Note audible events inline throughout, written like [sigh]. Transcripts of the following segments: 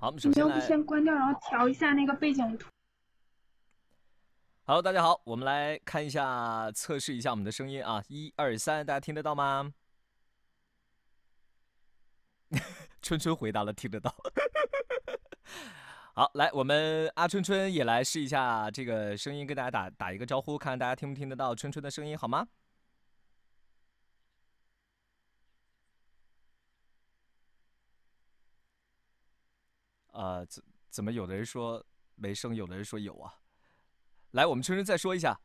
好，我们首先来。先关掉，然后调一下那个背景图。Hello，大家好，我们来看一下，测试一下我们的声音啊，一二三，大家听得到吗？[laughs] 春春回答了，听得到。[laughs] 好，来，我们阿春春也来试一下这个声音，跟大家打打一个招呼，看看大家听不听得到春春的声音，好吗？啊，怎怎么有的人说没声，有的人说有啊？来，我们春春再说一下。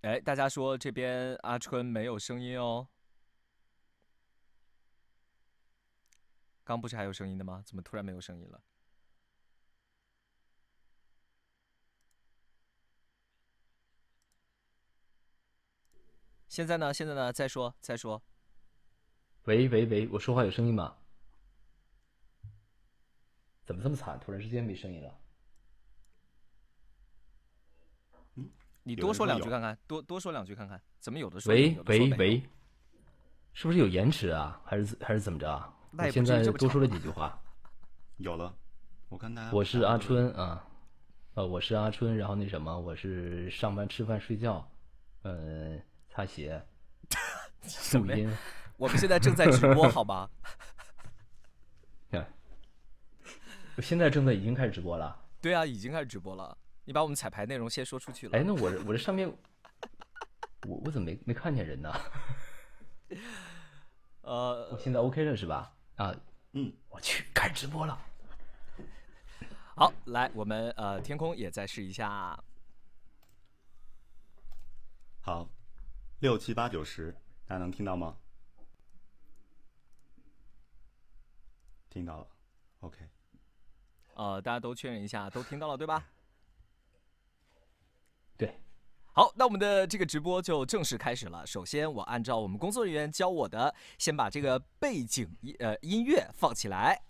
哎，大家说这边阿春没有声音哦。刚不是还有声音的吗？怎么突然没有声音了？现在呢？现在呢？再说，再说。喂喂喂，我说话有声音吗？怎么这么惨？突然之间没声音了。嗯你多说两句看看，多多说两句看看，怎么有的说？喂喂喂，是不是有延迟啊？还是还是怎么着啊？我现在多说了几句 [laughs] 话。有了，我看大家。我是阿春啊，呃，我是阿春，然后那什么，我是上班、吃饭、睡觉，嗯，擦鞋，[laughs] 录音。我们现在正在直播，[laughs] 好吗？看，我现在正在已经开始直播了。对啊，已经开始直播了。你把我们彩排内容先说出去了。哎，那我我这上面，我我怎么没没看见人呢？[laughs] 呃，我现在 OK 了是吧？啊，嗯，我去开直播了。好，来，我们呃，天空也再试一下。好，六七八九十，大家能听到吗？听到了，OK。呃，大家都确认一下，都听到了对吧？[laughs] 对，好，那我们的这个直播就正式开始了。首先，我按照我们工作人员教我的，先把这个背景音呃音乐放起来。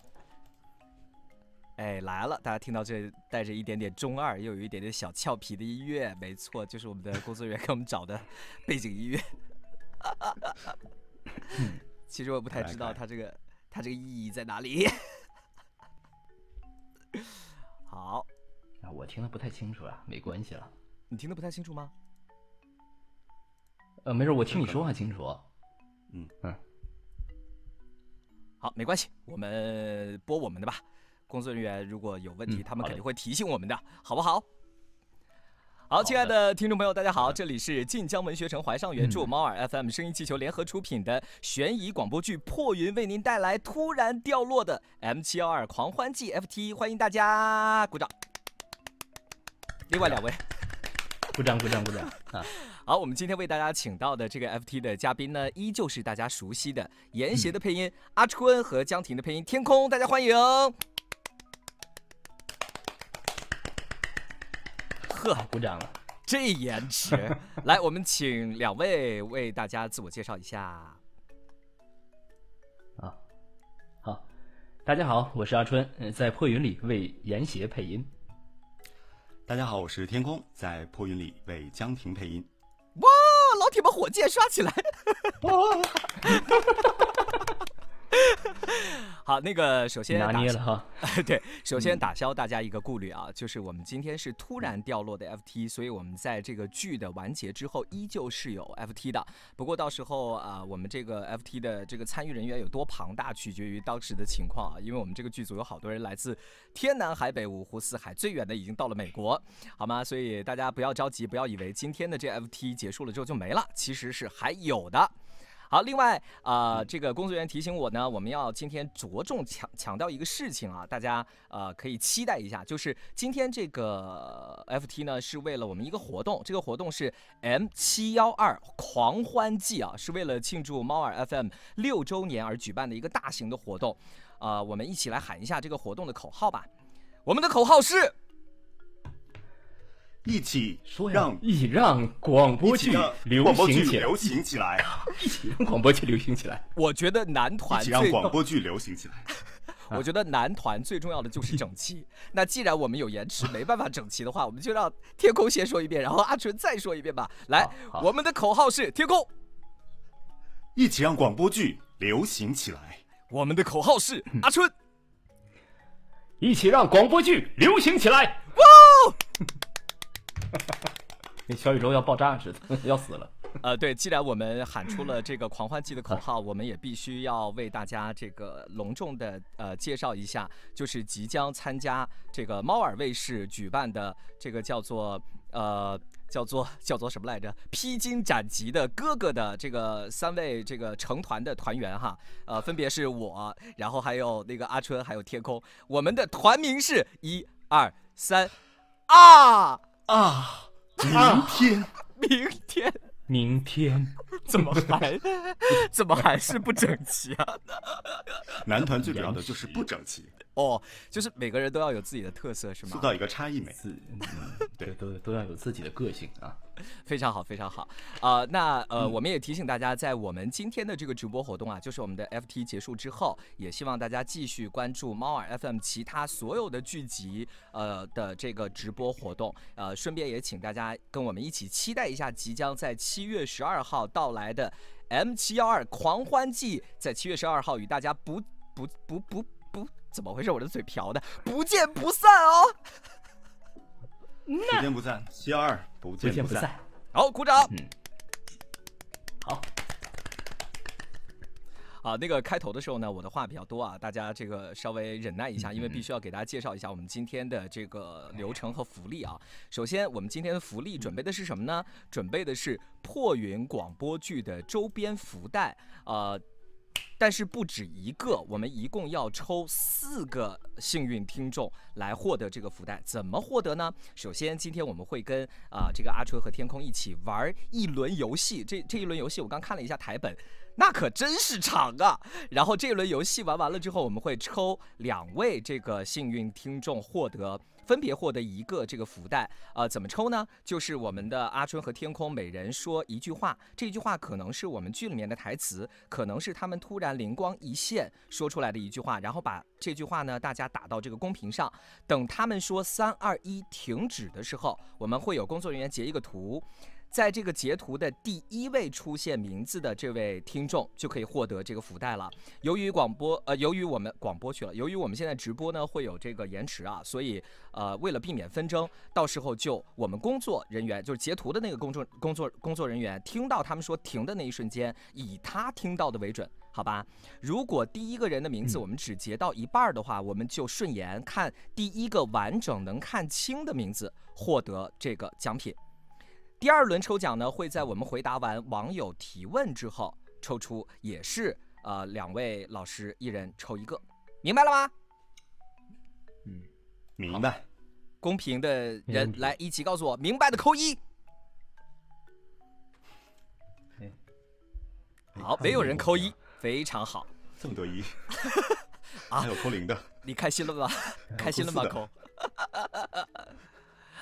哎，来了，大家听到这带着一点点中二，又有一点点小俏皮的音乐，没错，就是我们的工作人员给我们找的背景音乐。[laughs] 其实我不太知道它这个它这个意义在哪里。[laughs] 好，啊，我听的不太清楚啊，没关系了。你听的不太清楚吗？呃，没事，我听你说话清楚。嗯嗯，好，没关系，我们播我们的吧。工作人员如果有问题，他们肯定会提醒我们的，好不好？好，亲爱的听众朋友，大家好，这里是晋江文学城怀上原著、猫耳 FM 声音气球联合出品的悬疑广播剧《破云》，为您带来突然掉落的 M 七幺二狂欢季 FT，欢迎大家鼓掌。另外两位。鼓掌，鼓掌，鼓掌！啊，[laughs] 好，我们今天为大家请到的这个 FT 的嘉宾呢，依旧是大家熟悉的严邪的配音阿春和江婷的配音天空，大家欢迎。呵，鼓掌了，这延迟，[laughs] 来，我们请两位为大家自我介绍一下。啊，好，大家好，我是阿春，在破云里为严邪配音。大家好，我是天空，在破云里为江婷配音。哇，老铁们火箭刷起来！[laughs] 好，那个首先拿捏了哈，[laughs] 对，首先打消大家一个顾虑啊，就是我们今天是突然掉落的 FT，所以我们在这个剧的完结之后依旧是有 FT 的。不过到时候啊，我们这个 FT 的这个参与人员有多庞大，取决于当时的情况啊，因为我们这个剧组有好多人来自天南海北、五湖四海，最远的已经到了美国，好吗？所以大家不要着急，不要以为今天的这 FT 结束了之后就没了，其实是还有的。好，另外啊，这个工作人员提醒我呢，我们要今天着重强强调一个事情啊，大家呃可以期待一下，就是今天这个 FT 呢是为了我们一个活动，这个活动是 M 七幺二狂欢季啊，是为了庆祝猫耳 FM 六周年而举办的一个大型的活动。啊，我们一起来喊一下这个活动的口号吧，我们的口号是。一起说让一起让广播剧流行起来，流行起来，[laughs] 一起让广播剧流行起来。我觉得男团一起让广播剧流行起来。我觉得男团最重要的就是整齐。那既然我们有延迟，没办法整齐的话，我们就让天空先说一遍，然后阿纯再说一遍吧。来，我们的口号是天空，一起让广播剧流行起来。我们的口号是阿春，一起让广播剧流行起来。哇！那小宇宙要爆炸似的，[laughs] 要死了。呃，对，既然我们喊出了这个狂欢季的口号，我们也必须要为大家这个隆重的呃介绍一下，就是即将参加这个猫耳卫视举办的这个叫做呃叫做叫做什么来着？披荆斩棘的哥哥的这个三位这个成团的团员哈，呃，分别是我，然后还有那个阿春，还有天空，我们的团名是一二三啊啊，明天，明天。明天怎么还 [laughs] 怎么还是不整齐啊？男团最主要的就是不整齐哦，就是每个人都要有自己的特色，是吗？塑造一个差异美，[laughs] 对，都都要有自己的个性啊。非常好，非常好啊！那呃，我们也提醒大家，在我们今天的这个直播活动啊，就是我们的 FT 结束之后，也希望大家继续关注猫耳 FM 其他所有的剧集呃的这个直播活动。呃，顺便也请大家跟我们一起期待一下即将在七月十二号到来的 M 七幺二狂欢季，在七月十二号与大家不不不不不怎么回事？我的嘴瓢的，不见不散哦！不见不散，七幺二不见不散。好，鼓掌。嗯，好。啊，那个开头的时候呢，我的话比较多啊，大家这个稍微忍耐一下，因为必须要给大家介绍一下我们今天的这个流程和福利啊。首先，我们今天的福利准备的是什么呢？准备的是破云广播剧的周边福袋啊。但是不止一个，我们一共要抽四个幸运听众来获得这个福袋。怎么获得呢？首先，今天我们会跟啊这个阿春和天空一起玩一轮游戏。这这一轮游戏我刚看了一下台本，那可真是长啊。然后这一轮游戏玩完了之后，我们会抽两位这个幸运听众获得。分别获得一个这个福袋，呃，怎么抽呢？就是我们的阿春和天空每人说一句话，这句话可能是我们剧里面的台词，可能是他们突然灵光一现说出来的一句话，然后把这句话呢大家打到这个公屏上，等他们说三二一停止的时候，我们会有工作人员截一个图。在这个截图的第一位出现名字的这位听众就可以获得这个福袋了。由于广播呃，由于我们广播去了，由于我们现在直播呢会有这个延迟啊，所以呃，为了避免纷争，到时候就我们工作人员就是截图的那个工作工作工作人员听到他们说停的那一瞬间，以他听到的为准，好吧？如果第一个人的名字我们只截到一半的话，我们就顺延看第一个完整能看清的名字获得这个奖品。第二轮抽奖呢，会在我们回答完网友提问之后抽出，也是呃两位老师一人抽一个，明白了吗？嗯，明白。公平的人来一起告诉我，明白的扣一。好，没有人扣一，非常好。这么多一，[laughs] 还有扣零的，你开心了吧？开心了吗？扣。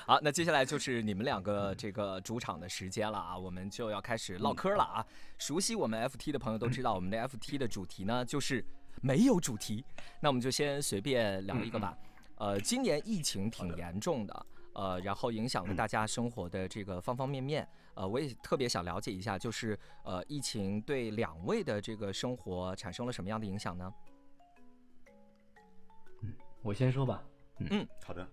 好，那接下来就是你们两个这个主场的时间了啊，我们就要开始唠嗑了啊。熟悉我们 FT 的朋友都知道，我们的 FT 的主题呢就是没有主题，那我们就先随便聊一个吧。呃，今年疫情挺严重的，呃，然后影响了大家生活的这个方方面面。呃，我也特别想了解一下，就是呃，疫情对两位的这个生活产生了什么样的影响呢？嗯，我先说吧。嗯，好的。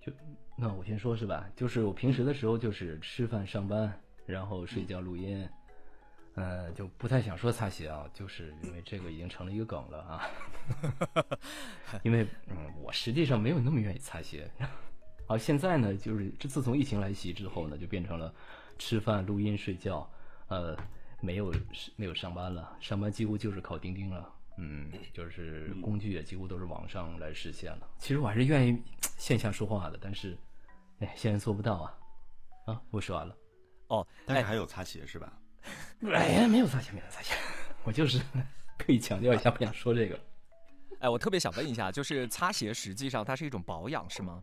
就那我先说是吧，就是我平时的时候就是吃饭、上班，然后睡觉、录音，嗯，就不太想说擦鞋啊，就是因为这个已经成了一个梗了啊。[laughs] 因为嗯，我实际上没有那么愿意擦鞋。好，现在呢，就是这自从疫情来袭之后呢，就变成了吃饭、录音、睡觉，呃，没有没有上班了，上班几乎就是靠钉钉了。嗯，就是工具也几乎都是网上来实现了。其实我还是愿意线下说话的，但是，哎，现在做不到啊。啊，我说完了。哦，但是还有擦鞋是吧？[laughs] 哎呀，没有擦鞋，没有擦鞋。[laughs] 我就是 [laughs] 可以强调一下，不想说这个。哎，我特别想问一下，就是擦鞋实际上它是一种保养是吗？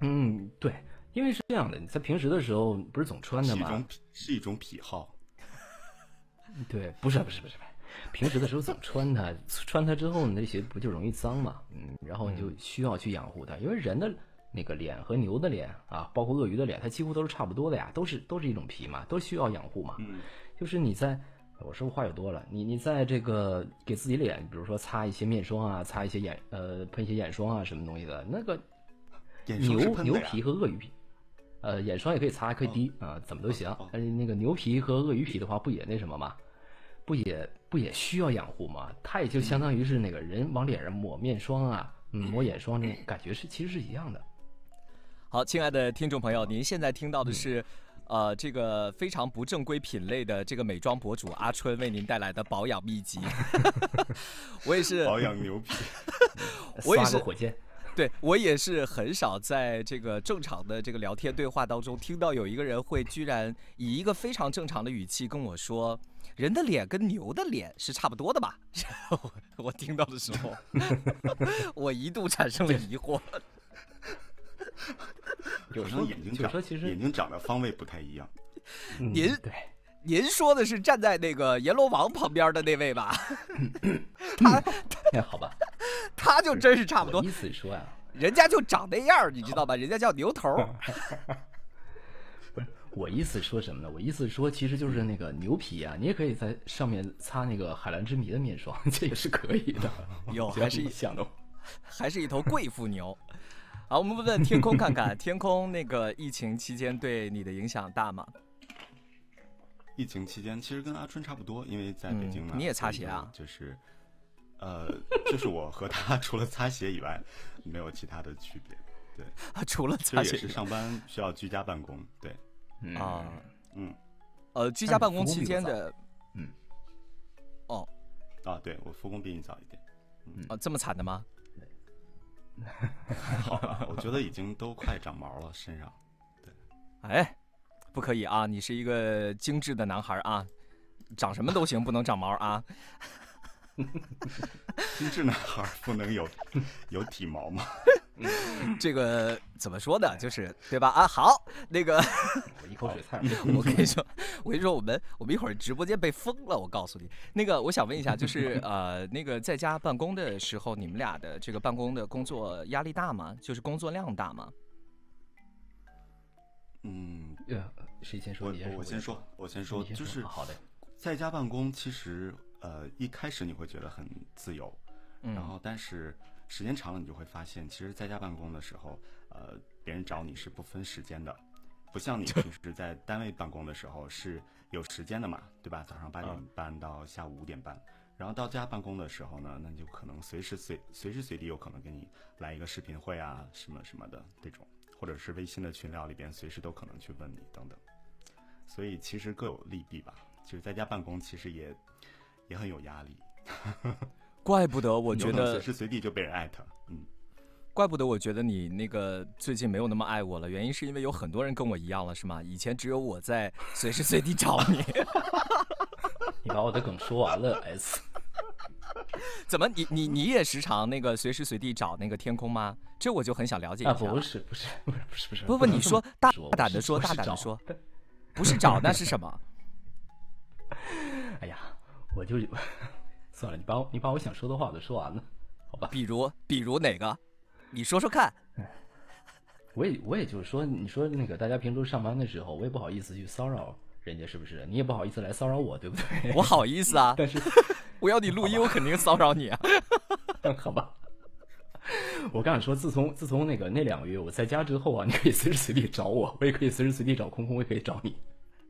嗯，对，因为是这样的，你在平时的时候不是总穿的吗？是一种是一种癖好。对，不是不是不是，平时的时候总穿它，穿它之后，你那鞋不就容易脏嘛？嗯，然后你就需要去养护它，因为人的那个脸和牛的脸啊，包括鳄鱼的脸，它几乎都是差不多的呀，都是都是一种皮嘛，都需要养护嘛。嗯，就是你在，我是不是话有多了？你你在这个给自己脸，比如说擦一些面霜啊，擦一些眼呃喷一些眼霜啊，什么东西的，那个牛牛皮和鳄鱼皮，呃，眼霜也可以擦，可以滴啊、怎么都行哦。但是那个牛皮和鳄鱼皮的话，不也那什么吗？不也不也需要养护吗？它也就相当于是那个人往脸上抹面霜啊，嗯，抹眼霜那种感觉是其实是一样的。好，亲爱的听众朋友，您现在听到的是，呃，这个非常不正规品类的这个美妆博主阿春为您带来的保养秘籍。[laughs] 我也是，保养牛皮。[laughs] 我也是火箭，对我也是很少在这个正常的这个聊天对话当中听到有一个人会居然以一个非常正常的语气跟我说，人的脸跟牛的脸是差不多的吧？我 [laughs] 我听到的时候，[laughs] 我一度产生了疑惑。有时候眼睛长，时候其实眼睛长的方位不太一样。嗯您对。您说的是站在那个阎罗王旁边的那位吧？[laughs] 哎，好吧，他就真是差不多我，意思说呀、人家就长那样，你知道吧？人家叫牛头儿。[laughs] 不是我意思说什么呢？我意思说，其实就是那个牛皮啊，你也可以在上面擦那个海蓝之谜的面霜，[laughs] 这也是可以的。哟还是一想的。还是一头贵妇牛。好，我们问问天空看看，天空那个疫情期间对你的影响大吗？疫情期间，其实跟阿春差不多，因为在北京嘛。嗯你也擦鞋啊就是，呃，[laughs] 就是我和他 [laughs] 除了擦鞋以外，没有其他的区别。对，[laughs] 除了擦鞋也是上班需要居家办公。对，嗯啊，嗯，呃，居家办公期间的哦啊，对我复工比你早一点。哦这么惨的吗？好吧，我觉得已经都快长毛了，身上。对哎，不可以啊！你是一个精致的男孩啊，长什么都行，不能长毛啊。[laughs] 精致男孩不能有有体毛吗？[laughs] 这个怎么说呢？就是对吧？啊，好，那个。[laughs] 我一口水菜。我跟你说，我跟你说，我们我们一会儿直播间被封了，我告诉你。那个，我想问一下，就是呃，那个在家办公的时候，你们俩的这个办公的工作压力大吗？就是工作量大吗？嗯，呃，谁先说？我你先说。我先说，我先说，就是好的。在家办公，其实呃一开始你会觉得很自由，嗯然后但是时间长了，你就会发现，其实在家办公的时候，呃，别人找你是不分时间的，不像你平时在单位办公的时候是有时间的嘛，对吧？早上八点半到下午五点半。然后到家办公的时候呢，那你就可能随时随随时随地有可能给你来一个视频会啊，什么什么的这种，或者是微信的群聊里边随时都可能去问你等等。所以其实各有利弊吧。就是在家办公，其实也也很有压力。[laughs] 怪不得我觉得，随时随地就被人艾特。嗯，怪不得我觉得你那个最近没有那么爱我了，原因是因为有很多人跟我一样了，是吗？以前只有我在 [laughs] 随时随地找你，[laughs] 你把我的梗说完了，S。怎么你你你也时常那个随时随地找那个天空吗？这我就很想了解一啊，下。不是，不是，不是，不是，不是。不不，你说大胆的说，大胆的。说，不是找那是什么？[laughs] 哎呀，我就 [laughs] 算了，你把我你把我想说的话我都说完了，好吧？比如比如哪个？你说说看。[laughs] 我也我也就是说，你说那个大家平时上班的时候，我也不好意思去骚扰人家，是不是？你也不好意思来骚扰我，对不对？我好意思啊！但是我要你录音，我肯定骚扰你啊！好吧。[laughs] 我刚想说，自从自从那个那两个月我在家之后啊，[laughs] 你可以随时随地找我，我也可以随时随地找空空，我也可以找你。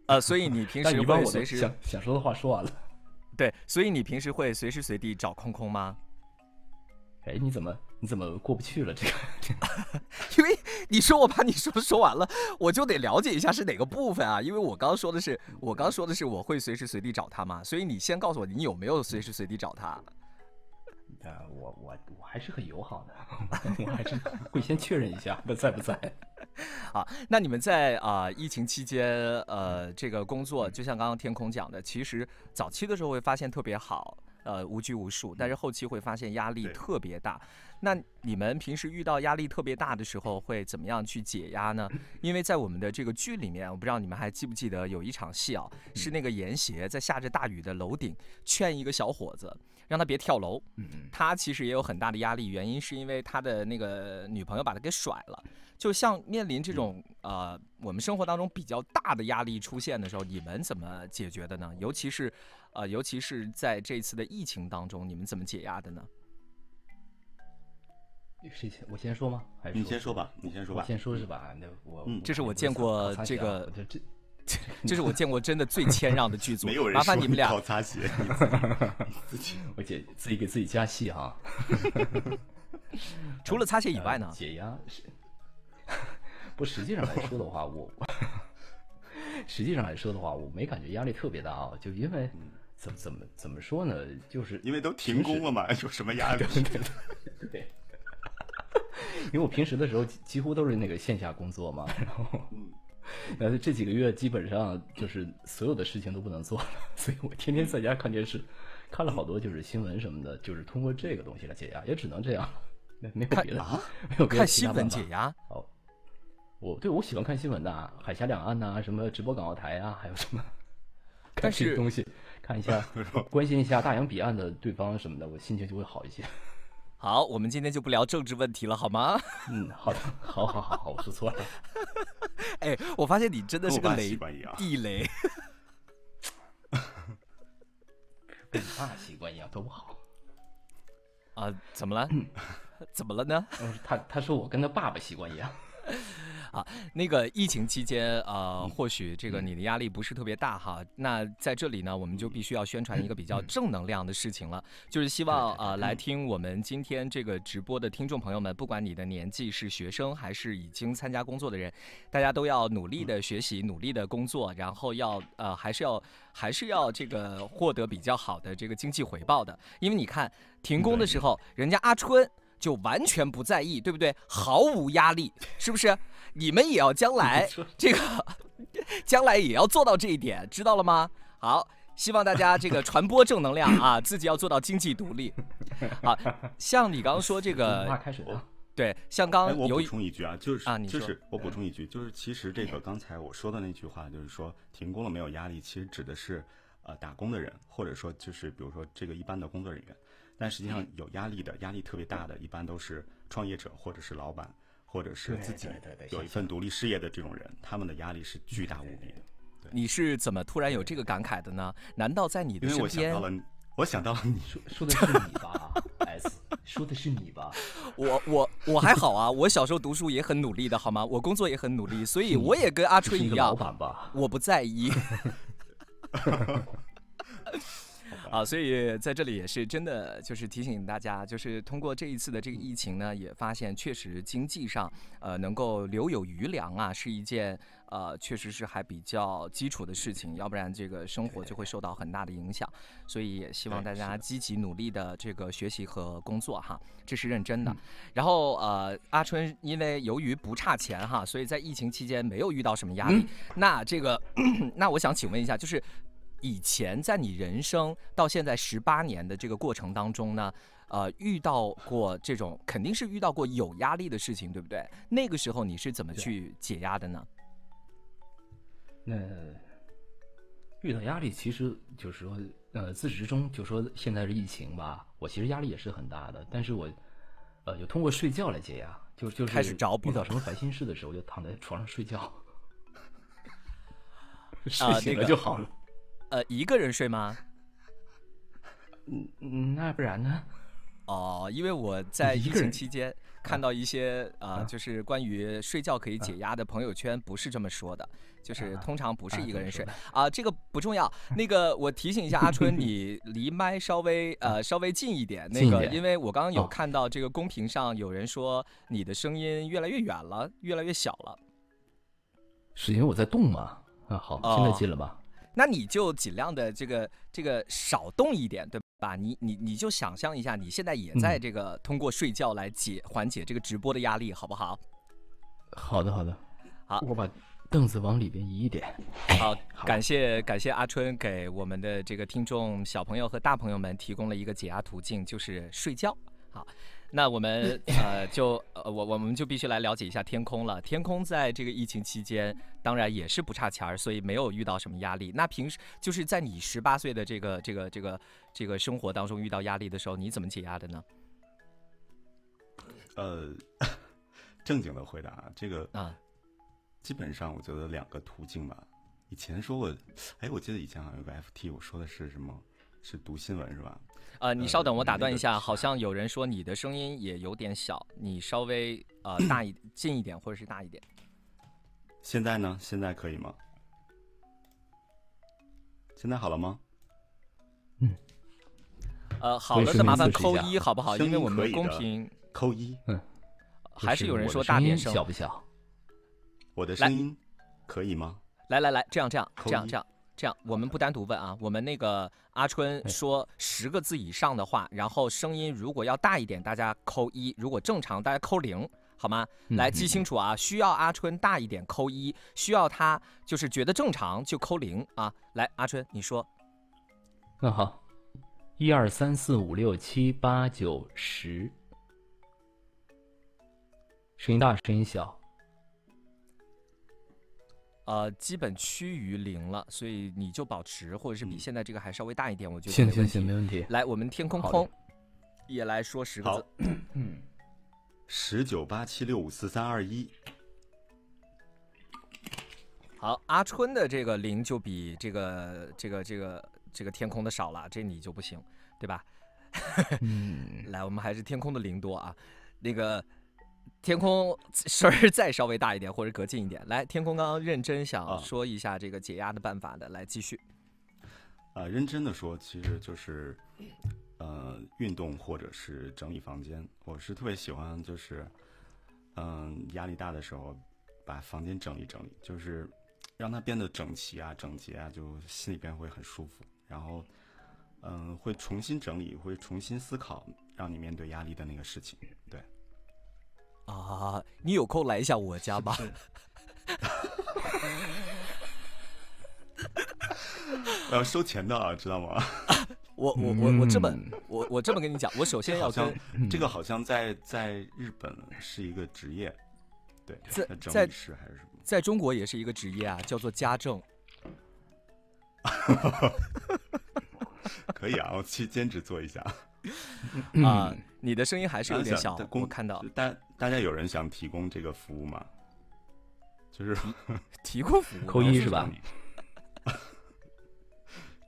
呃，所以你平 [laughs] 时但你把我会随时的想想说的话说完了。对，所以你平时会随时随地找空空吗？哎，你怎么你怎么过不去了？这个因为你说我把你说说完了，我就得了解一下是哪个部分啊？因为我刚刚说的是，我刚刚说的是我会随时随地找他嘛，所以你先告诉我你有没有随时随地找他？啊，我我我还是很友好的，[laughs] 我还是会先确认一下他在不在。[laughs] 啊，那你们在啊、疫情期间，呃，这个工作就像刚刚天空讲的，其实早期的时候会发现特别好，呃无拘无束，但是后期会发现压力特别大。那你们平时遇到压力特别大的时候，会怎么样去解压呢？因为在我们的这个剧里面，我不知道你们还记不记得有一场戏啊，是那个严邪在下着大雨的楼顶劝一个小伙子，让他别跳楼。嗯他其实也有很大的压力，原因是因为他的那个女朋友把他给甩了。就像面临这种呃我们生活当中比较大的压力出现的时候，你们怎么解决的呢？尤其是呃尤其是在这次的疫情当中，你们怎么解压的呢？谁先？我先说吗？还是你先说吧，你先说吧。我先说是吧？那我嗯这是我见过这个这这 [laughs] 这是我见过真的最谦让的剧组没有，人麻烦你们俩靠擦鞋，[laughs] 你自己我姐自己给自己加戏哈。[laughs] 除了擦鞋以外呃呢？解压是，不实际上来说的话，我实际上来说的话，我没感觉压力特别大啊，就因为怎么怎么怎么说呢，就是因为都停工了嘛，有什么压力？对，因为我平时的时候几几乎都是那个线下工作嘛，然后，呃，这几个月基本上就是所有的事情都不能做了，[laughs] 所以我天天在家看电视，看了好多就是新闻什么的，就是通过这个东西来解压，也只能这样，没没有别的，啊没有别的看新闻解压，哦，我对我喜欢看新闻的啊，海峡两岸呐、什么直播港澳台啊，还有什么，看这些东西，看一下，[laughs] 关心一下大洋彼岸的对方什么的，我心情就会好一些。好，我们今天就不聊政治问题了，好吗？嗯，好的，好好好好，我说错了。[laughs] 哎，我发现你真的是个雷地雷。跟你爸习惯一样，多不好。啊，怎么了？[clears throat] 怎么了呢？嗯，他他说我跟他爸爸习惯一样。那个疫情期间，呃，嗯或许这个你的压力不是特别大哈。那在这里呢，我们就必须要宣传一个比较正能量的事情了，就是希望对对对呃来听我们今天这个直播的听众朋友们，不管你的年纪是学生还是已经参加工作的人，大家都要努力的学习，努力的工作，然后要呃还是要还是要这个获得比较好的这个经济回报的，因为你看停工的时候，人家阿春。就完全不在意，对不对？毫无压力，是不是？你们也要将来这个，[laughs] 将来也要做到这一点，知道了吗？好，希望大家这个传播正能量啊，[laughs] 自己要做到经济独立。好，像你刚刚说这妈个，开始的，对，像刚哎，我补充一句啊，就是啊你说就是我补充一句，就是其实这个刚才我说的那句话，就是说停工了没有压力，其实指的是呃打工的人，或者说就是比如说这个一般的工作人员。但实际上有压力的、压力特别大的，一般都是创业者或者是老板，或者是自己有一份独立事业的这种人，他们的压力是巨大无比的。你是怎么突然有这个感慨的呢？难道在你的因为身边我想到，了，我想到了你，说说的是你吧？S，说的是你吧？[laughs] 我我我还好啊，我小时候读书也很努力的，好吗？我工作也很努力，所以我也跟阿春一样，个老板吧？我不在意。[laughs] [laughs] 啊，所以在这里也是真的，就是提醒大家，就是通过这一次的这个疫情呢，也发现确实经济上，呃，能够留有余粮啊，是一件呃，确实是还比较基础的事情，要不然这个生活就会受到很大的影响。所以也希望大家积极努力的这个学习和工作哈，这是认真嗯的。然后呃，阿春因为由于不差钱哈，所以在疫情期间没有遇到什么压嗯力。那这个，[clears throat] 那我想请问一下，就是以前在你人生到现在十八年的这个过程当中呢，呃，遇到过这种肯定是遇到过有压力的事情，对不对？那个时候你是怎么去解压的呢？那遇到压力，其实就是说，呃，自始至终就说现在是疫情吧，我其实压力也是很大的，但是我，呃，就通过睡觉来解压，就就是开始找补遇到什么烦心事的时候，就躺在床上睡觉 [laughs] [laughs] 睡啊醒那个了就好了。呃，一个人睡吗？嗯嗯，那不然呢？哦，因为我在疫情期间看到一些呃，啊就是关于睡觉可以解压的朋友圈，不是这么说的，就是啊通常不是啊一个人睡啊，这个不重要。[laughs] 那个我提醒一下阿春，你离麦稍微呃稍微近一点，那个因为我刚刚有哦看到这个公屏上有人说你的声音越来越远了，越来越小了，是因为我在动嘛？啊，好，现在哦近了吧？那你就尽量的这个这个少动一点，对吧？你你你就想象一下，你现在也在嗯这个通过睡觉来解缓解这个直播的压力，好不好？好的，好的。好我把凳子往里边移一点。好，感谢感谢阿春给我们的这个听众小朋友和大朋友们提供了一个解压途径，就是睡觉。好，那我们呃就呃我我们就必须来了解一下天空了。天空在这个疫情期间，当然也是不差钱儿，所以没有遇到什么压力。那平时就是在你十八岁的这个这个这个这个生活当中遇到压力的时候，你怎么解压的呢？呃，正经的回答，这个啊，基本上我觉得两个途径吧。以前说过，哎，我记得以前好像有个 FT，我说的是什么？是读新闻是吧？呃，你稍等，我打断一下，那个好像有人说你的声音也有点小，你稍微呃 [coughs] 大一近一点，或者是大一点。现在呢？现在可以吗？现在好了吗？嗯呃，好了的麻烦扣一好不好？因为我们可以公屏扣一，嗯还是有人说大点声。小不小？我的声音可以吗？来来来，这样这样这样这样这样，我们不单独问啊，我们那个阿春哎说十个字以上的话，然后声音如果要大一点，大家扣一；如果正常，大家扣零。好吗？来记清楚啊！需要阿春大一点扣一，需要他就是觉得正常就扣零啊！来，阿春你说，那好，一二三四五六七八九十，声音大，声音小。呃，基本趋于零了，所以你就保持，或者是比嗯现在这个还稍微大一点，我觉得行行行，没问题没问题。来，我们天空空也来说十个字。，嗯，十九八七六五四三二一，好，阿春的这个零就比这个这个这个这个天空的少了，这你就不行，对吧？[laughs] 嗯，来，我们还是天空的零多啊。那个天空声儿再稍微大一点，或者隔近一点。来，天空刚刚认真想啊说一下这个解压的办法的，来继续。啊，认真的说，其实就是，呃，运动或者是整理房间。我是特别喜欢，就是，嗯、压力大的时候，把房间整理整理，就是让它变得整齐啊、整洁啊，就心里边会很舒服。然后，嗯、会重新整理，会重新思考，让你面对压力的那个事情。对，啊，你有空来一下我家吧。[laughs] 我要收钱的啊，知道吗？[laughs] 我我我我这么嗯我我这么跟你讲，我首先要跟这个好像在在日本是一个职业，对，在在是还是什么？在中国也是一个职业啊，叫做家政。[laughs] 可以啊，我去兼职做一下。啊，你的声音还是有点小我看到大大家有人想提供这个服务吗？就是 [laughs] 提供服务扣一是吧？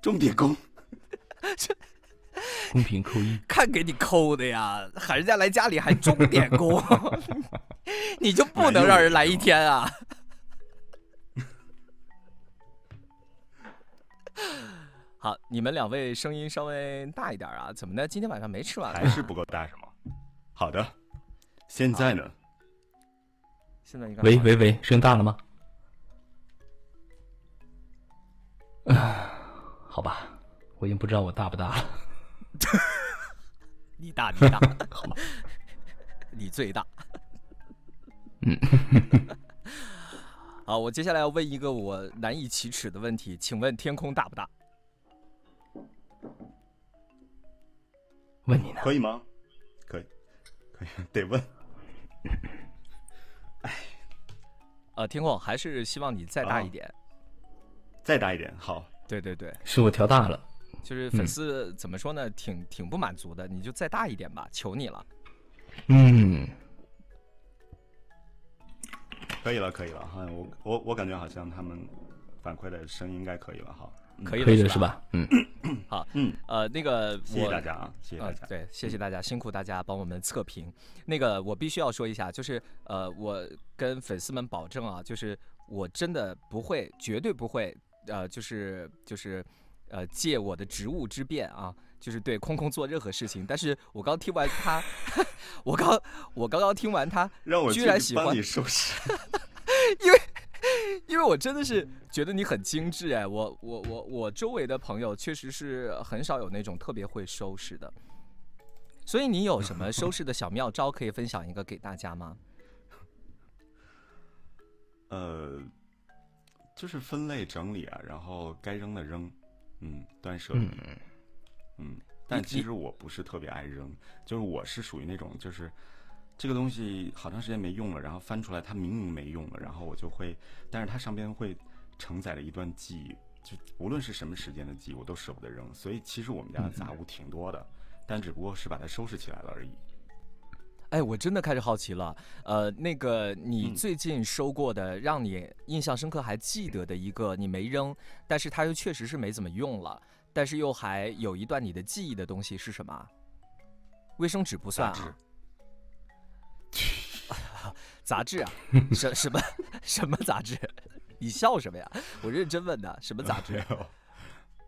钟 [laughs] 点工，[laughs] 公屏扣一。看给你扣的呀，喊人家来家里还钟点工，你就不能让人来一天啊？好，你们两位声音稍微大一点啊？怎么的？今天晚上没吃晚饭？还是不够大是吗？好的，现在呢？现在应该喂喂喂，声音大了吗？啊，好吧，我已经不知道我大不大了。[laughs] 你大你大，[laughs] 好吧，你最大。嗯，[laughs] 好，我接下来要问一个我难以启齿的问题，请问天空大不大？问你呢？可以吗？可以，可以，[laughs] 得问。哎呃，天空还是希望你再大一啊点。再大一点，好。对对对，是我调大了。就是粉丝怎么说呢，挺挺不满足的，你就再大一点吧，求你了。嗯，可以了，可以了哈，我我我感觉好像他们反馈的声音应该可以了哈。嗯可以可以的的吧？是吧？嗯，好嗯，呃，那个谢谢大家啊，谢谢大呃家。，对，谢谢大家，辛苦大家帮我们测评。那个，我必须要说一下，就是呃，我跟粉丝们保证啊，就是我真的不会，绝对不会，呃，就是就是呃，借我的职务之便啊，就是对空空做任何事情。但是我刚听完他，[laughs] 我刚我刚刚听完他，居让我去然喜欢帮你收拾。[laughs] [laughs] 因为我真的是觉得你很精致哎，我我我我周围的朋友确实是很少有那种特别会收拾的，所以你有什么收拾的小妙招可以分享一个给大家吗？[laughs] 呃，就是分类整理啊，然后该扔的扔，嗯，断舍离，嗯嗯。但其实我不是特别爱扔，就是我是属于那种就是。这个东西好长时间没用了，然后翻出来，它明明没用了，然后我就会，但是它上边会承载了一段记忆，就无论是什么时间的记忆，我都舍不得扔。所以其实我们家的杂物挺多的，但只不过是把它收拾起来了而已。哎，我真的开始好奇了，呃，那个你嗯最近收过的，让你印象深刻还记得的一个，你没扔，但是它又确实是没怎么用了，但是又还有一段你的记忆的东西是什么？卫生纸不算啊。杂志啊，[laughs] 什什么什么杂志？你笑什么呀？我认真问的，什么杂志 [laughs] 没？有，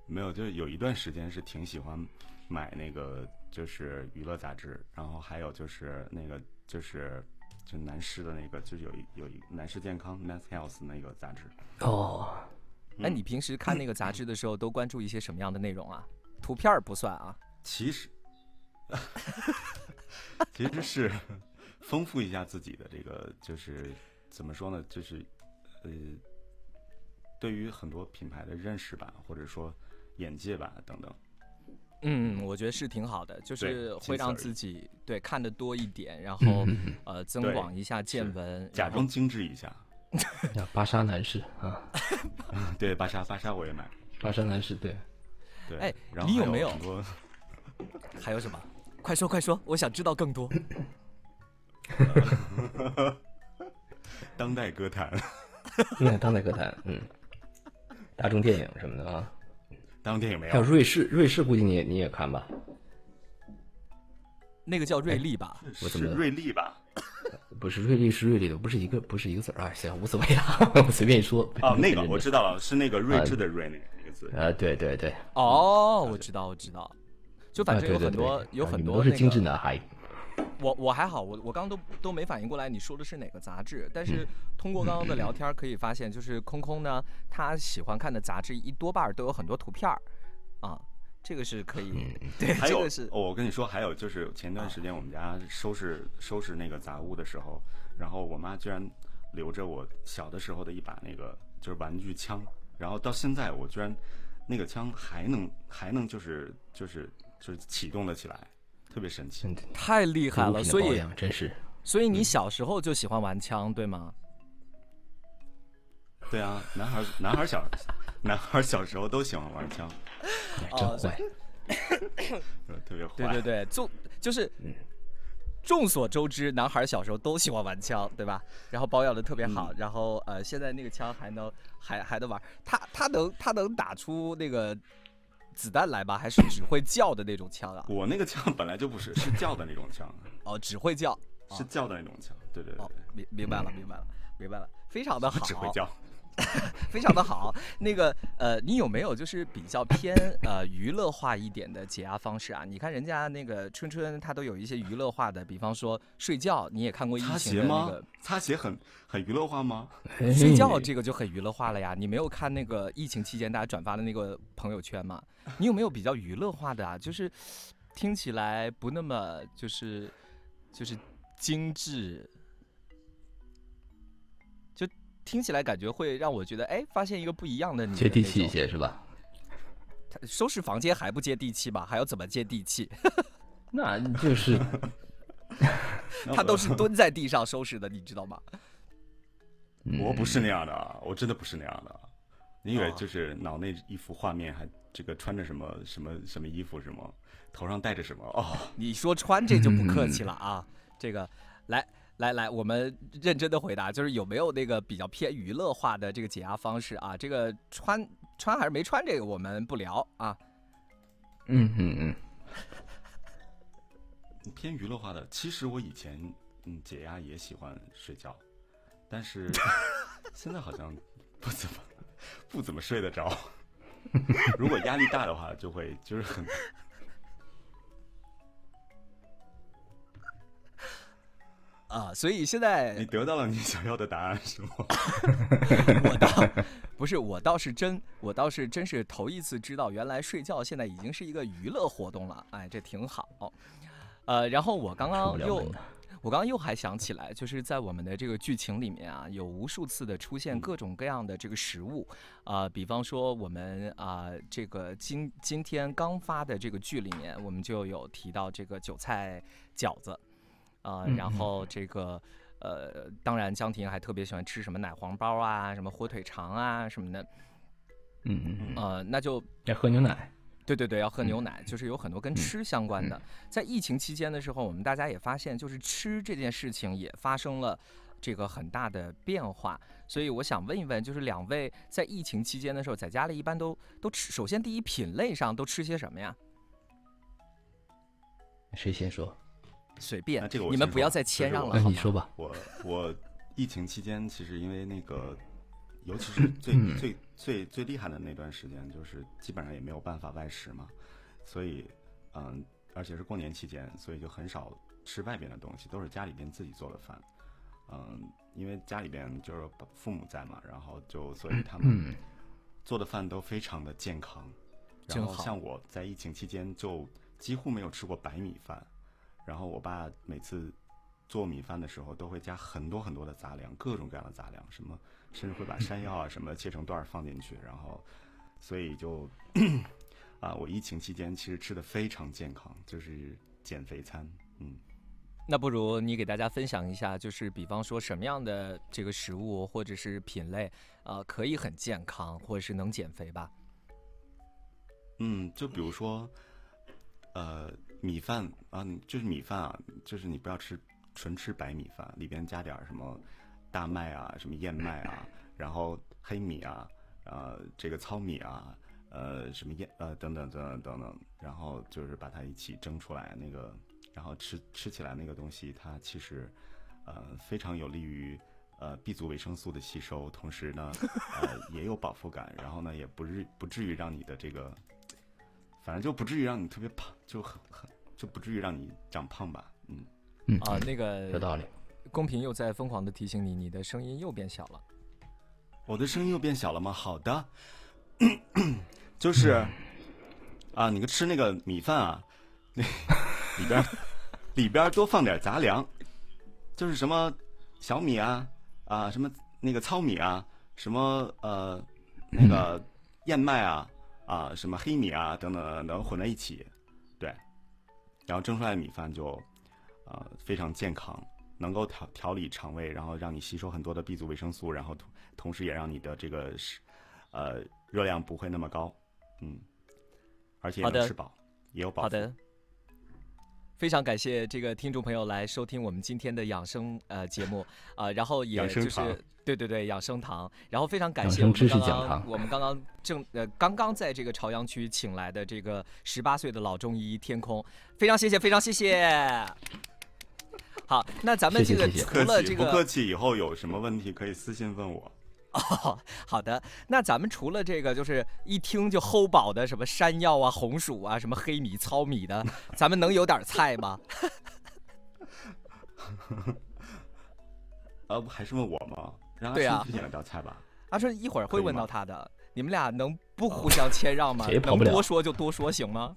没有，就是有一段时间是挺喜欢买那个就是娱乐杂志，然后还有就是那个就是就男士的那个，就是有一有一男士健康 （Men's Health） 那个杂志。哦，哎，你平时看那个杂志的时候，都关注一些什么样的内容啊？图片儿不算啊。其实，[laughs] 其实是丰富一下自己的这个，就是怎么说呢，就是呃，对于很多品牌的认识吧，或者说眼界吧，等等。嗯，我觉得是挺好的，就是会让自己对看的多一点，然后嗯呃增广一下见闻，假装精致一下。[laughs] 叫芭莎男士啊，对，巴莎，巴莎我也买。巴莎男士对，对，哎然后还你有没有还有什么？快说快说，我想知道更多。[laughs] [laughs] 当代歌坛？那 [laughs] 当代歌坛，嗯，大众电影什么的啊，当电影没有还有有？瑞士，瑞士估计你也你也看吧？那个叫瑞丽吧？我怎么是瑞丽吧？[laughs] 不是瑞丽是瑞丽的，不是一个不是一个字儿啊，行，无所谓啊，我随便说。哦，那个我知道了，是那个睿智的睿那个那个字。啊，对对对，哦，我知道我知道，就反啊对对正有很多有很多都是。精致男孩，我我还好，我我刚刚都都没反应过来你说的是哪个杂志，但嗯。是通过刚刚的聊天儿可以发现，就是空空呢，他喜欢看的杂志一多半儿都有很多图片儿，啊，这个是可以，对，还有这个是，哦我跟你说，还有就是前段时间我们家收拾收拾那个杂物的时候，然后我妈居然留着我小的时候的一把那个就是玩具枪，然后到现在我居然那个枪还能还能就是就是就是启动了起来，特别神奇。太厉害了，所以真是所以你小时候就喜欢玩枪，对吗？对啊，男孩男孩小男孩小时候都喜欢玩枪，真坏。呃 [laughs] 特别坏。对对对，就就是。众所周知，男孩小时候都喜欢玩枪，对吧？然后保养的特别好，然后呃，现在那个枪还能还还能玩，他他能他能打出那个子弹来吧？还是只会叫的那种枪啊？我那个枪本来就不是是叫的那种枪，哦，只会叫。是叫的那种枪。对对对哦，明明白了，明白了，明白了，非常的好，[laughs] 只会叫。[laughs] 非常的好。那个呃，你有没有就是比较偏呃娱乐化一点的解压方式啊？你看人家那个春春，他都有一些娱乐化的，比方说睡觉，你也看过疫擦情的那鞋吗个？擦鞋很很娱乐化吗？睡觉哎这个就很娱乐化了呀。你没有看那个疫情期间大家转发的那个朋友圈吗？你有没有比较娱乐化的啊？就是听起来不那么就是就是精致，就听起来感觉会让我觉得哎，发现一个不一样的你的接地气一。些是吧？收拾房间还不接地气吧？还要怎么接地气？[laughs] 那就是 [laughs] [laughs] 他都是蹲在地上收拾的，你知道吗？我不是那样的啊，我真的不是那样的啊。你以为哦就是脑内一幅画面，还这个穿着什么什么什么衣服是吗？头上戴着什么？哦，你说穿这就不客气了啊！这个，来来来，我们认真的回答，就是有没有那个比较偏娱乐化的这个解压方式啊？这个穿穿还是没穿，这个我们不聊啊。嗯嗯嗯，[laughs] 偏娱乐化的。其实我以前嗯解压也喜欢睡觉，但是 [laughs] 现在好像不怎么不怎么睡得着。[laughs] 如果压力大的话，就会就是很啊，所以现在你得到了你想要的答案是吗？[laughs] 我倒不是，我倒是真，我倒是真是头一次知道，原来睡觉现在已经是一个娱乐活动了，哎，这挺好。呃，然然后我刚刚又我刚刚又还想起来，就是在我们的这个剧情里面啊，有无数次的出现各种各样的这个食物，啊，比方说我们啊这个今今天刚发的这个剧里面，我们就有提到这个韭菜饺子，啊，然后这个呃，当然江婷还特别喜欢吃什么奶黄包啊，什么火腿肠啊什么的，嗯嗯，呃，那就要喝牛奶。对对对，要喝牛奶，就是有很多跟吃相关的。在疫情期间的时候，我们大家也发现，就是吃这件事情也发生了这个很大的变化。所以我想问一问，就是两位在疫情期间的时候，在家里一般都都吃，首先第一品类上都吃些什么呀？谁先说？随便，这个你们不要再谦让了。你说吧。我我疫情期间其实因为那个。尤其是 [clears throat] 最最最最厉害的那段时间，就是基本上也没有办法外食嘛，所以嗯，而且是过年期间，所以就很少吃外边的东西，都是家里边自己做的饭。嗯，因为家里边就是父母在嘛，然后就所以他们做的饭都非常的健康。然后像我在疫情期间就几乎没有吃过白米饭，然后我爸每次做米饭的时候都会加很多很多的杂粮，各种各样的杂粮，什么。甚至会把山药啊什么切成段放进去，然后，所以就 [clears throat] 啊，我疫情期间其实吃的非常健康，就是减肥餐。嗯，那不如你给大家分享一下，就是比方说什么样的这个食物或者是品类啊，可以很健康或者是能减肥吧？嗯，就比如说，呃，米饭啊，就是米饭啊，就是你不要吃纯吃白米饭，里边加点什么。大麦啊，什么燕麦啊，然后黑米啊，呃，这个糙米啊，呃，什么燕呃等等等等等等，然后就是把它一起蒸出来，那个，然后吃吃起来那个东西，它其实，呃，非常有利于呃 B 族维生素的吸收，同时呢，呃，也有饱腹感，然后呢，也不至不至于让你的这个，反正就不至于让你特别胖，就很很就不至于让你长胖吧，嗯嗯啊，那个有道理。公屏又在疯狂的提醒你，你的声音又变小了。我的声音又变小了吗？好的，[clears throat] 就是啊，你吃那个米饭啊，那里边里边多放点杂粮，就是什么小米啊啊，什么那个糙米啊，什么呃那个燕麦啊啊，什么黑米啊等等能混在一起，对，然后蒸出来的米饭就呃非常健康。能够调调理肠胃，然后让你吸收很多的 B 族维生素，然后同同时也让你的这个是，呃，热量不会那么高，嗯，而且能吃饱，也有饱。好的，非常感谢这个听众朋友来收听我们今天的养生呃节目啊，然后也就是对对对养生堂，然后非常感谢我们刚刚我们刚刚正呃刚刚在这个朝阳区请来的这个十八岁的老中医天空，非常谢谢，非常谢谢。好，那咱们这个除了这个不客气，以后有什么问题可以私信问我。[laughs] 哦，好的。那咱们除了这个，就是一听就齁饱的什么山药啊、红薯啊、什么黑米、糙米的，[laughs] 咱们能有点菜吗？[laughs] 啊，不还是问我吗？让对啊，推荐两道菜吧。阿春一会儿会问到他的，你们俩能不互相谦让吗？能多说就多说，行吗？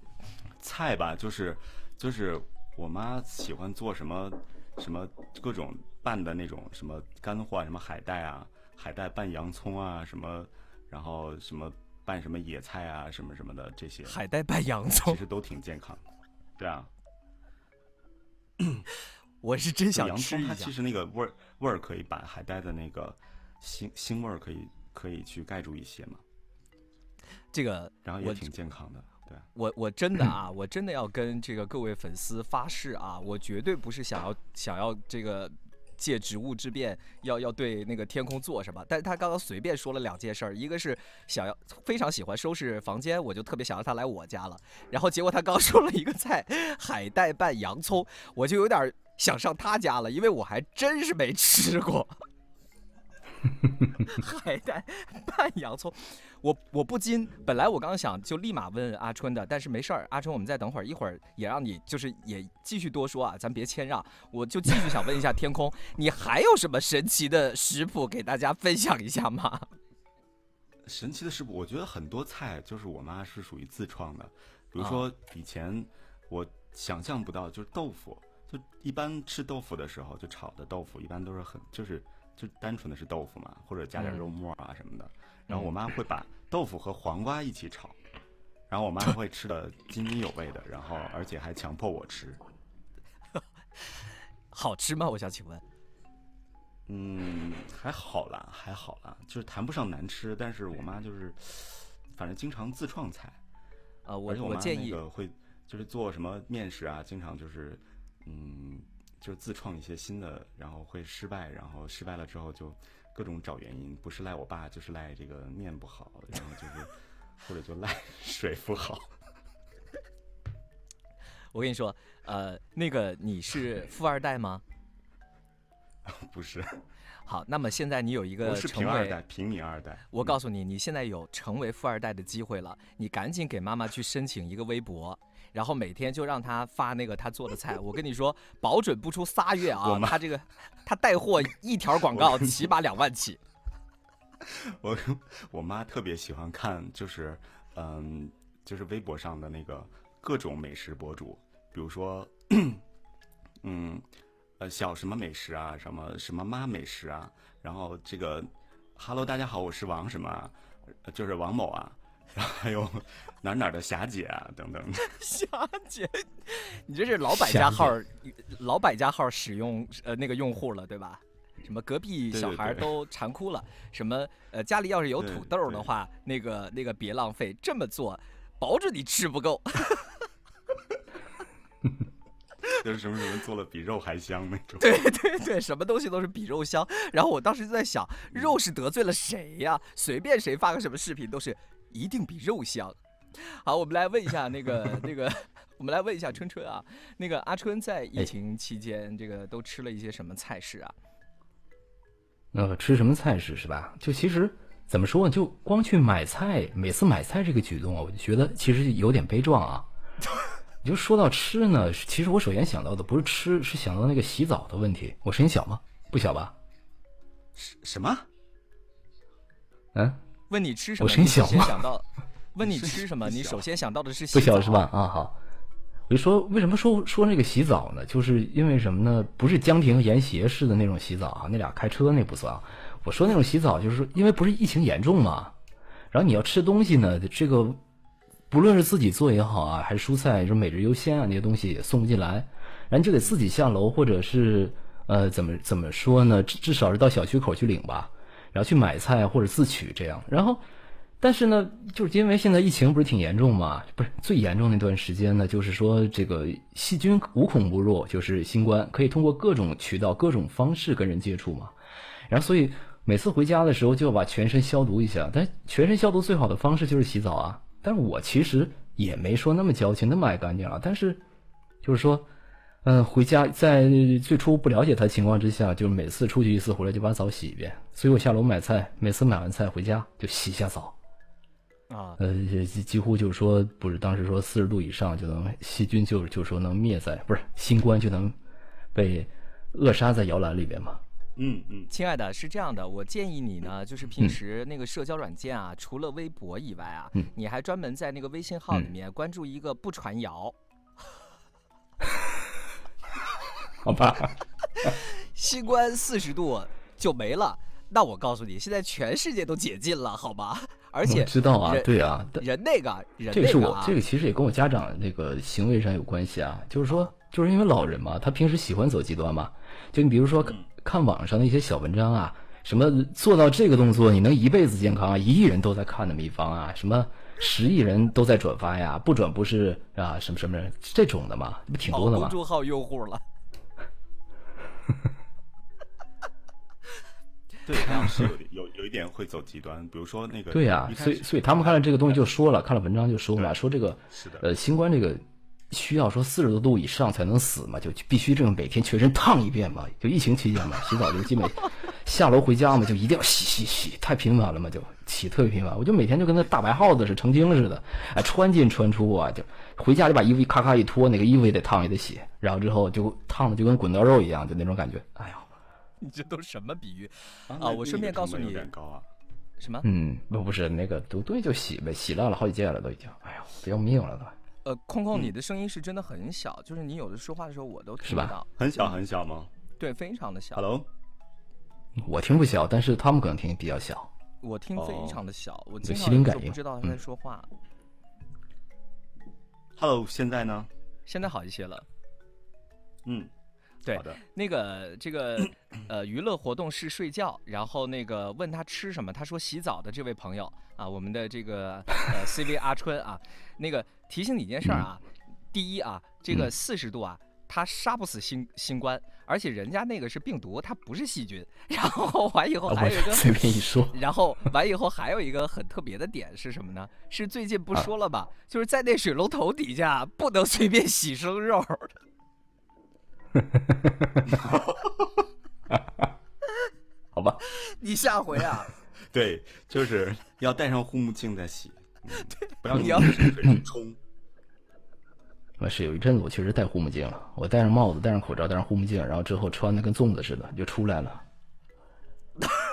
菜吧，就是就是我妈喜欢做什么。什么各种拌的那种什么干货啊，什么海带啊，海带拌洋葱啊，什么，然后什么拌什么野菜啊，什么什么的这些。海带拌洋葱，其实都挺健康的。对啊，[clears throat] 我是真想吃一下。它其实那个味儿味儿可以把海带的那个腥腥味儿可以可以去盖住一些嘛。这个，然后也挺健康的。我我真的啊，我真的要跟这个各位粉丝发誓啊，我绝对不是想要想要这个借植物之便要要对那个天空做什么。但是他刚刚随便说了两件事儿，一个是想要非常喜欢收拾房间，我就特别想让他来我家了。然后结果他刚说了一个菜，海带拌洋葱，我就有点想上他家了，因为我还真是没吃过。[laughs] 海带拌洋葱，我我不禁本来我刚刚想就立马问阿春的，但是没事儿，阿春我们再等会儿，一会儿也让你就是也继续多说啊，咱别谦让，我就继续想问一下天空，你还有什么神奇的食谱给大家分享一下吗？神奇的食谱，我觉得很多菜就是我妈是属于自创的，比如说以前我想象不到就是豆腐。就一般吃豆腐的时候，就炒的豆腐一般都是很就是就单纯的是豆腐嘛，或者加点嗯肉末啊什么的。然后我妈会把豆腐和黄瓜一起炒，然后我妈还会吃的津津有味的，然后而且还强迫我吃。[laughs] 好吃吗？我想请问。嗯，还好啦，还好啦，就是谈不上难吃，但是我妈就是反正经常自创菜。啊，我我建议，那个会就是做什么面食啊，经常就是嗯，就自创一些新的，然后会失败，然后失败了之后就各种找原因，不是赖我爸，就是赖这个面不好，然后就是 [laughs] 或者就赖水不好。我跟你说，呃，那个你是富二代吗？[laughs] 不是，好，那么现在你有一个成二代，平民二代。我告诉你，你现在有成为富二代的机会了，你赶紧给妈妈去申请一个微博，然后每天就让他发那个他做的菜。我跟你说，保准不出仨月啊我，妈她这个她带货一条广告起码两万起。[laughs] 我我妈特别喜欢看，就是嗯，就是微博上的那个各种美食博主，比如说，[clears throat] 嗯，呃，小什么美食啊，什么什么妈美食啊，然后这个，Hello，大家好，我是王什么就是王某啊，然后还有哪哪的霞姐啊，等等。[laughs] 霞姐，你这是老百家号，老百家号使用呃那个用户了，对吧？什么隔壁小孩都馋哭了，什么呃家里要是有土豆儿的对话，那个那个别浪费，这么做保准你吃不够。[laughs] [laughs] 就是什么什么做了比肉还香那种。对对对，什么东西都是比肉香。然后我当时就在想，肉是得罪了谁呀？随便谁发个什么视频都是一定比肉香。好，我们来问一下那个 [laughs] 那个，我们来问一下春春啊，那个阿春在疫哎情期间，这个都吃了一些什么菜式啊？呃，吃什么菜式是吧？就其实怎么说呢，就光去买菜，每次买菜这个举动啊，我就觉得其实有点悲壮啊。你 [laughs] 就说到吃呢，其实我首先想到的不是吃，是想到那个洗澡的问题。我声音小吗？不小吧？什什么？嗯，问你吃什么？我声音小吗先想到，[laughs] 问你吃什么？你首先想到的是洗不小是吧？啊，好。我就说，为什么说说那个洗澡呢？就是因为什么呢？不是江平和严邪式的那种洗澡啊，那俩开车那不算啊。我说那种洗澡，就是说，因为不是疫情严重嘛，然后你要吃东西呢，这个不论是自己做也好啊，还是蔬菜，就是每日优先啊那些东西也送不进来，然后就得自己下楼，或者是呃怎么怎么说呢？至至少是到小区口去领吧，然后去买菜或者自取这样，然后。但是呢，就是因为现在疫情不是挺严重嘛，不是最严重那段时间呢，就是说这个细菌无孔不入，就是新冠可以通过各种渠道、各种方式跟人接触嘛。然后所以每次回家的时候就要把全身消毒一下，但全身消毒最好的方式就是洗澡啊。但是我其实也没说那么矫情，那么爱干净啊。但是就是说，嗯，回家在最初不了解他情况之下，就是每次出去一次回来就把澡洗一遍。所以我下楼买菜，每次买完菜回家就洗一下澡。啊，呃，几几乎就是说，不是当时说四十度以上就能细菌就就说能灭在，不是新冠就能被扼杀在摇篮里边嘛？嗯嗯，亲爱的，是这样的，我建议你呢，就是平时那个社交软件啊，除了微博以外啊，嗯你还专门在那个微信号里面关注一个不传谣。[laughs] 好吧，新冠四十度就没了。那我告诉你，现在全世界都解禁了，好吧？[laughs] 而且我知道啊，对啊，但人那个人这个是我这个其实也跟我家长那个行为上有关系啊，就是说，就是因为老人嘛，他平时喜欢走极端嘛，就你比如说看看网上的一些小文章啊，什么做到这个动作你能一辈子健康啊，一亿人都在看的秘方啊，什么十亿人都在转发呀，不转不是啊，什么什么人这种的嘛，不挺多的公嘛？众号用户了。[laughs] 对，他们是有有有一点会走极端，比如说那个对呀、一开始所以所以他们看了这个东西就说了，看了文章就说嘛，说这个是的，呃新冠这个需要说四十多度以上才能死嘛，就必须这种每天全身烫一遍嘛，就疫情期间嘛，洗澡就基本下楼回家嘛，就一定要洗洗洗，太频繁了嘛，就洗特别频繁，我就每天就跟那大白耗子是成精似的，哎穿进穿出啊，就回家就把衣服一咔咔一脱，那个衣服也得烫也得洗，然后之后就烫的就跟滚刀肉一样，就那种感觉，哎呀，你这都是什么比喻？啊啊我顺便告诉你有点高啊，什么？嗯，不不是那个都东西就洗呗，洗烂了好几件了都已经，哎呦不要命了都。呃，空空，嗯你的声音是真的很小，就是你有的说话的时候我都听不到，很小很小吗对，非常的小。？Hello，我听不小，但是他们可能听比较小。我听非哦常的小，我经有常有时候心灵感应不知道他在嗯说话。Hello，现在呢？现在好一些了。嗯，对好的，那个这个 [clears throat] 呃娱乐活动是睡觉，然后那个问他吃什么，他说洗澡的这位朋友啊，我们的这个呃 [laughs] CV 阿春啊，那个提醒你一件事儿啊，第一啊，这个嗯四十度啊。它杀不死新新冠，而且人家那个是病毒，它不是细菌。[laughs] 然后完以后啊还有一个随便一说，然后完以后还有一个很特别的点是什么呢？是最近不啊说了吧？就是在那水龙头底下不能随便洗生肉。[laughs] 好吧，你下回啊，[laughs] 对，就是要戴上护目镜再洗，嗯不要你要冲。我是有一阵子我确实戴护目镜了，我戴上帽子，戴上口罩，戴上护目镜，然后之后穿的跟粽子似的就出来了，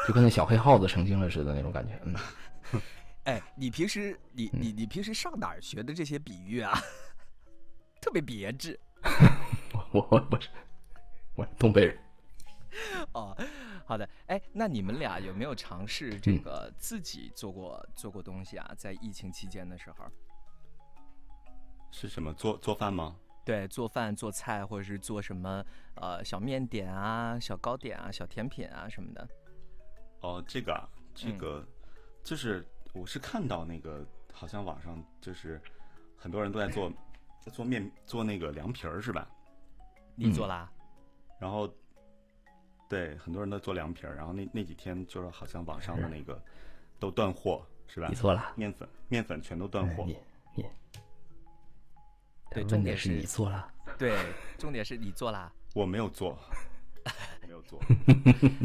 就跟那小黑耗子成精了似的那种感觉。嗯，[laughs] 哎，你平时你你你平时上哪儿学的这些比喻啊？[laughs] 特别别致我 [laughs] 我不是我是东北人，哦。好的，哎，那你们俩有没有尝试这嗯个自己做过做过东西啊？在疫情期间的时候，是什么做做饭吗？对，做饭做菜，或者是做什么呃小面点啊、小糕点啊、小甜品啊什么的。哦，这个啊，这嗯个就是我是看到那个好像网上就是很多人都在做在 [laughs] 做面做那个凉皮儿是吧？你做啦？然后对很多人都做凉皮儿，然后那那几天就是好像网上的那个都断货是吧你？错了，面粉面粉全都断货。哎你你，对重点是你做了，[laughs] 对，重点是你做啦。[laughs] 我没有做，[laughs] 没有做。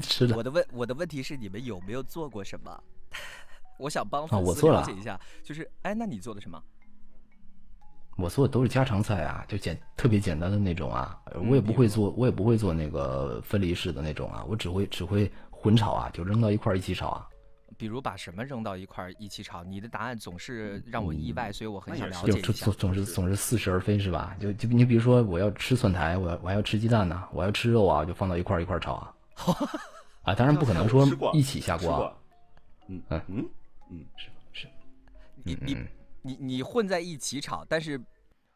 是的我，的问我的问题是你们有没有做过什么？我想帮啊粉丝我做了了解一下，就是哎，那你做的什么？我做的都是家常菜啊，就简特别简单的那种啊，呃我也不会做，我也不会做那个分离式的那种啊，我只会只会混炒啊，就扔到一块儿一起炒啊。比如把什么扔到一块儿一起炒？你的答案总是让我意外，所以我很想了解一下就总总。是总是似是而非是吧？就就你比如说我要吃蒜苔，我要我还要吃鸡蛋呢、我要吃肉啊，就放到一块儿一块儿炒啊。[laughs] 啊，当然不可能说一起下锅啊。嗯嗯嗯嗯，是是，你你嗯你你混在一起炒，但是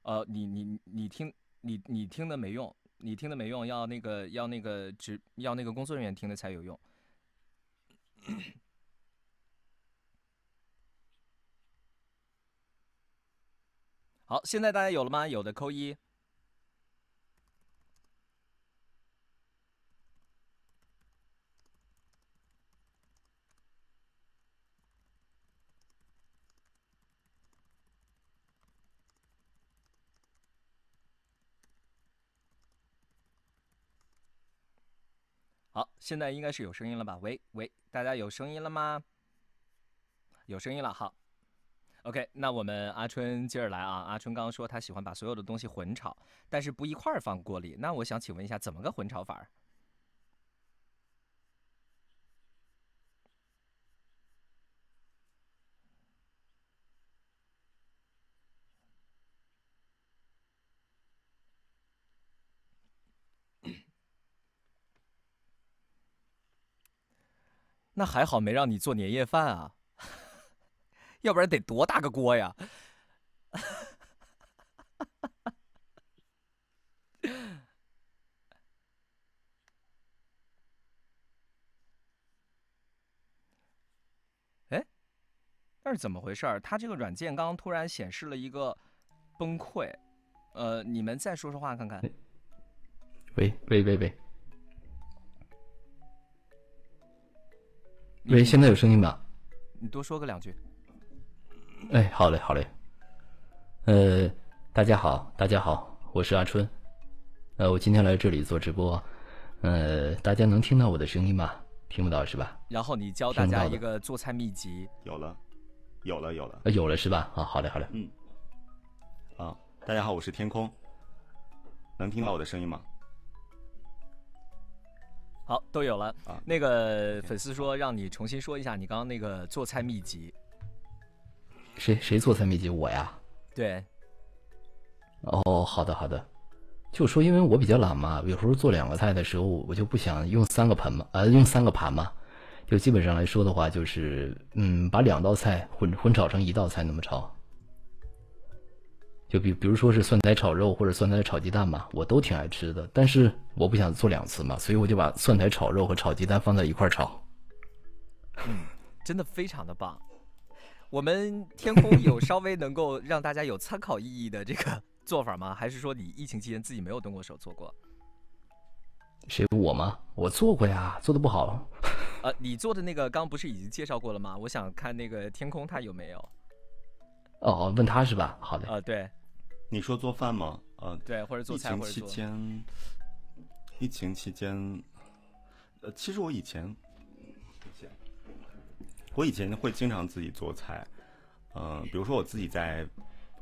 呃，你你你听你你听的没用，你听的没用，要那个要那个只要那个工作人员听的才有用。好，现在大家有了吗？有的扣一。好，现在应该是有声音了吧？喂喂，大家有声音了吗？有声音了，好。OK，那我们阿春接着来啊。阿春刚刚说他喜欢把所有的东西混炒，但是不一块儿放锅里。那我想请问一下，怎么个混炒法儿？那还好没让你做年夜饭啊，要不然得多大个锅呀！[laughs] 哎，那是怎么回事儿？它这个软件刚刚突然显示了一个崩溃，呃，你们再说说话看看。喂喂喂喂你喂，现在有声音吧？你多说个两句。哎，好嘞好嘞。呃，大家好，大家好，我是阿春。呃，我今天来这里做直播，呃，大家能听到我的声音吗？听不到是吧？然后你教大家一个做菜秘籍。有了，有了，有了。呃，有了是吧？啊，好嘞好嘞。嗯啊，大家好，我是天空，能听到我的声音吗？好，都有了。啊那个粉丝说让你重新说一下你刚刚那个做菜秘籍。谁谁做菜秘籍？我呀。对，哦，好的好的，就说因为我比较懒嘛，有时候做两个菜的时候，我就不想用三个盆嘛，呃，用三个盘嘛，就基本上来说的话，就是嗯，把两道菜混混炒成一道菜那么炒。就比比如说是蒜苔炒肉或者蒜苔炒鸡蛋嘛，我都挺爱吃的，但是我不想做两次嘛，所以我就把蒜苔炒肉和炒鸡蛋放在一块儿炒。嗯，真的非常的棒。我们天空有稍微能够让大家有参考意义的这个做法吗？还是说你疫情期间自己没有动过手做过？谁我吗？我做过呀，做的不好。[laughs] 呃，你做的那个刚不是已经介绍过了吗？我想看那个天空他有没有。哦，问他是吧？好的。呃，对。你说做饭吗？呃，对，或者做菜或者做。疫情期间，疫情期间，呃，其实我以前。我以前会经常自己做菜，嗯，比如说我自己在，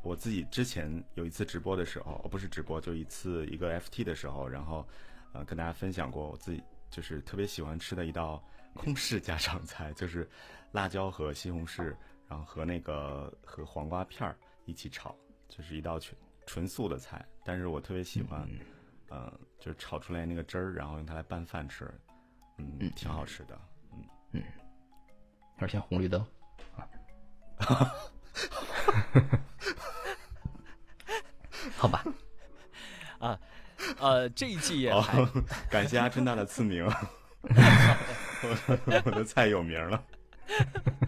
我自己之前有一次直播的时候，不是直播，就一次一个 FT 的时候，然后，呃，跟大家分享过我自己就是特别喜欢吃的一道空式家常菜，就是辣椒和西红柿，然后和那个和黄瓜片儿一起炒，就是一道纯纯素的菜，但是我特别喜欢，嗯，就是炒出来那个汁儿，然后用它来拌饭吃，嗯，挺好吃的，嗯嗯。有点像红绿灯，啊 [laughs] [laughs] 好吧，啊，呃，这一季也感谢阿春大的赐名，我的菜有名了。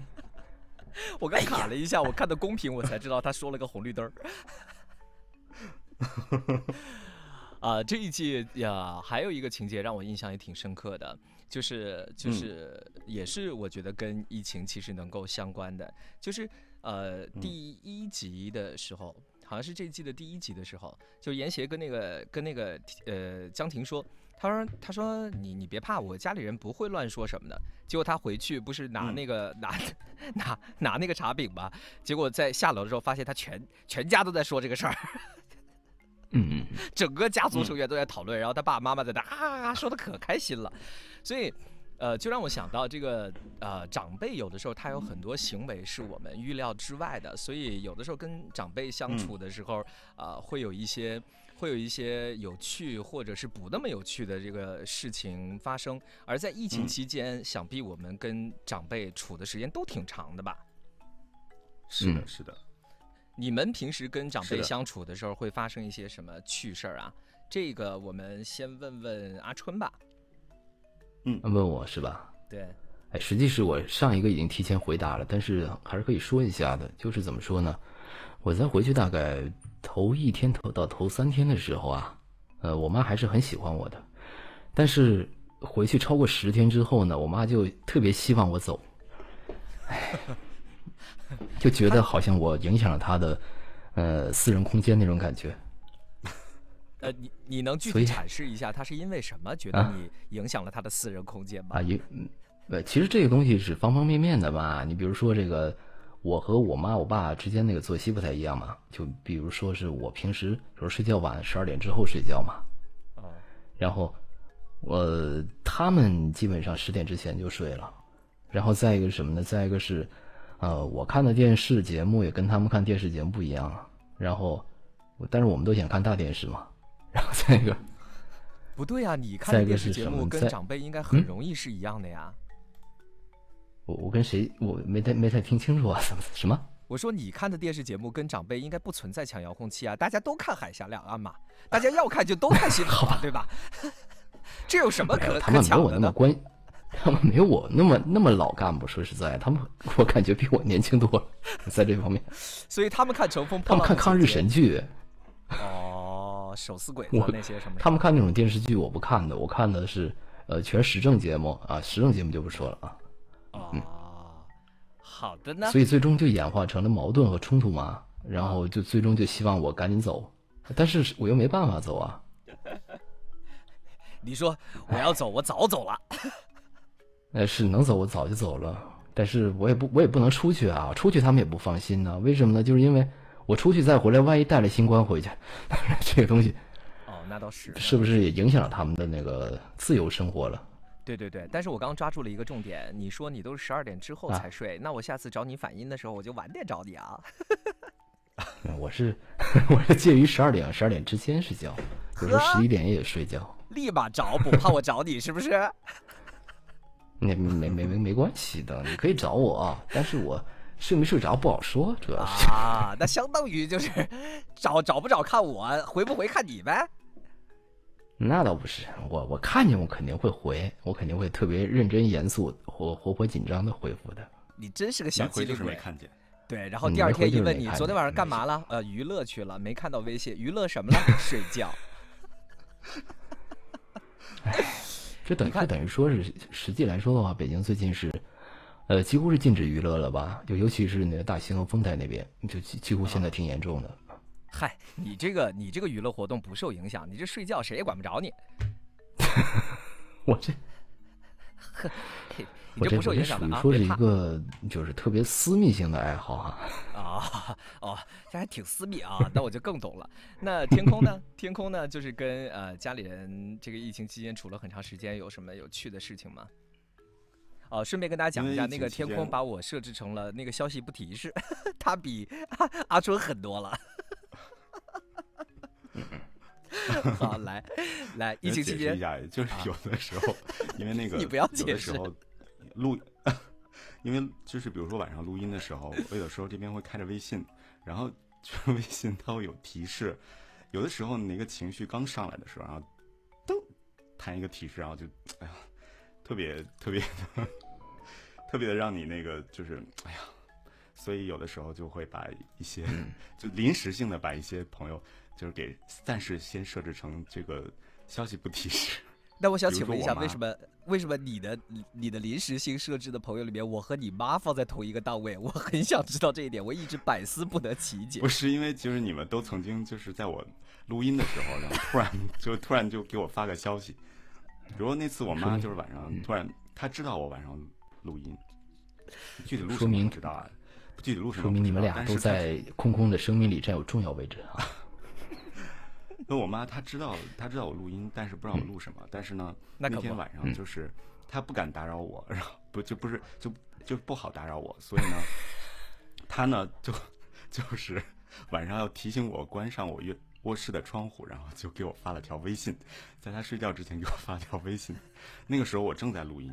[laughs] 我刚卡了一下，我看的公屏，我才知道他说了个红绿灯。啊，这一季呀，还有一个情节让我印象也挺深刻的。就是就是也是我觉得跟疫情其实能够相关的，就是呃第一集的时候，好像是这季的第一集的时候，就严邪跟那个跟那个呃江婷说，他说他说你你别怕，我家里人不会乱说什么的。结果他回去不是拿那个拿 [laughs] 拿拿那个茶饼吧，结果在下楼的时候发现他全全家都在说这个事儿。嗯，整个家族成员都在讨论，然后他爸爸妈妈在那啊说的可开心了，所以，呃，就让我想到这个呃长辈有的时候他有很多行为是我们预料之外的，所以有的时候跟长辈相处的时候，啊，会有一些会有一些有趣或者是不那么有趣的这个事情发生，而在疫情期间，想必我们跟长辈处的时间都挺长的吧？是的，是的。你们平时跟长辈相处的时候会发生一些什么趣事儿啊？这个我们先问问阿春吧。嗯，问我是吧？对。哎，实际是我上一个已经提前回答了，但是还是可以说一下的。就是怎么说呢？我在回去大概头一天头到头三天的时候啊，呃，我妈还是很喜欢我的。但是回去超过十天之后呢，我妈就特别希望我走。哎。[laughs] 就觉得好像我影响了他的，呃，私人空间那种感觉。[laughs] 呃，你你能具体阐释一下，他是因为什么觉得你影响了他的私人空间吗？啊，影，呃，其实这个东西是方方面面的吧。你比如说这个，我和我妈我爸之间那个作息不太一样嘛。就比如说是我平时比如睡觉晚，十二点之后睡觉嘛。哦。然后我他们基本上十点之前就睡了。然后再一个是什么呢？再一个是。呃，我看的电视节目也跟他们看电视节目不一样，然后，但是我们都想看大电视嘛。然后再一个，[laughs] 不对呀，你看的电视节目跟长辈应该很容易是一样的呀。我我跟谁？我没太没太听清楚啊？什 [laughs] 么什么？我说你看的电视节目跟长辈应该不存在抢遥控器啊，大家都看海峡两岸嘛，大家要看就都看新闻嘛，[laughs] 对吧？这有什么可可抢的呢？他们没有 [laughs] 我那么那么老干部，说实在，他们 [laughs] 我感觉比我年轻多了，在这方面。所以他们看乘风破浪，他们看抗日神剧。[laughs] 哦，手撕鬼子那些什么？他们看那种电视剧，我不看的，我看的是呃全时政节目啊，时政节目就不说了啊。哦，好的呢。所以最终就演化成了矛盾和冲突嘛，然后就最终就希望我赶紧走，但是我又没办法走啊。你说我要走，我早走了。呃，是能走我早就走了，但是我也不我也不能出去啊，出去他们也不放心呢。为什么呢？就是因为我出去再回来，万一带了新冠回去，这个东西，哦，那倒是，是不是也影响了他们的那个自由生活了？对对对，但是我刚抓住了一个重点，你说你都是十二点之后才睡，那我下次找你反应的时候，我就晚点找你啊。[laughs] 嗯我是 [laughs] 我是介于十二点十二点之间睡觉，有时候十一点也睡觉。立马找不，怕我找你是不是？那没没没没关系的，你可以找我啊，但是我睡没睡着不好说，主要是。啊，那相当于就是找找不找看我，回不回看你呗。[laughs] 那倒不是，我我看见我肯定会回，我肯定会特别认真严肃、活活泼紧张的回复的。你真是个小没回就是没机灵鬼。看见。对，然后嗯第二天一问你昨天晚上干嘛了？呃，娱乐去了，没看到微信。娱乐什么了？[laughs] 睡觉。[laughs] 这等你看这等于说是实际来说的话，北京最近是，呃，几乎是禁止娱乐了吧？就尤其是那个大兴和丰台那边，就几几乎现在挺严重的。嗨，你这个你这个娱乐活动不受影响，你这睡觉谁也管不着你，[laughs] 我这 [laughs] 嘿你我这不受影响的啊，于说是一个就是特别私密性的爱好啊。啊 [laughs] 哦，这还挺私密啊，那我就更懂了。那天空呢？天空呢？就是跟呃家里人这个疫情期间处了很长时间，有什么有趣的事情吗？哦，顺便跟大家讲一下，那个天空把我设置成了那个消息不提示，[laughs] 他比阿阿春狠多了。[laughs] 好，来来，疫我情期间一下，就是啊有的时候，因为那个你不要有解释的时候录，[laughs] 因为就是比如说晚上录音的时候，我有的时候这边会开着微信，然后这 [laughs] 微信它会有提示，有的时候你那个情绪刚上来的时候，然后噔弹一个提示，然后就哎呀，特别特别的特别的让你那个就是哎呀。所以有的时候就会把一些，[laughs] 就临时性的把一些朋友，就是给暂时先设置成这个消息不提示。那我想请问一下，为什么为什么你的你的临时性设置的朋友里面，我和你妈放在同一个档位？我很想知道这一点，我一直百思不得其解不。是因为就是你们都曾经就是在我录音的时候，然后突然就突然就给我发个消息，比如那次我妈就是晚上突然她知道我晚上录音，具体录什么说明不知道啊，具体录什么说明你们俩都在空空的生命里占有重要位置啊！那我妈她知道她知道我录音，但是不知道我录什么。但是呢，那天晚上就是她不敢打扰我，然后不就不是就就不好打扰我，所以呢，她呢就就是晚上要提醒我关上我卧卧室的窗户，然后就给我发了条微信，在她睡觉之前给我发了条微信。那个时候我正在录音，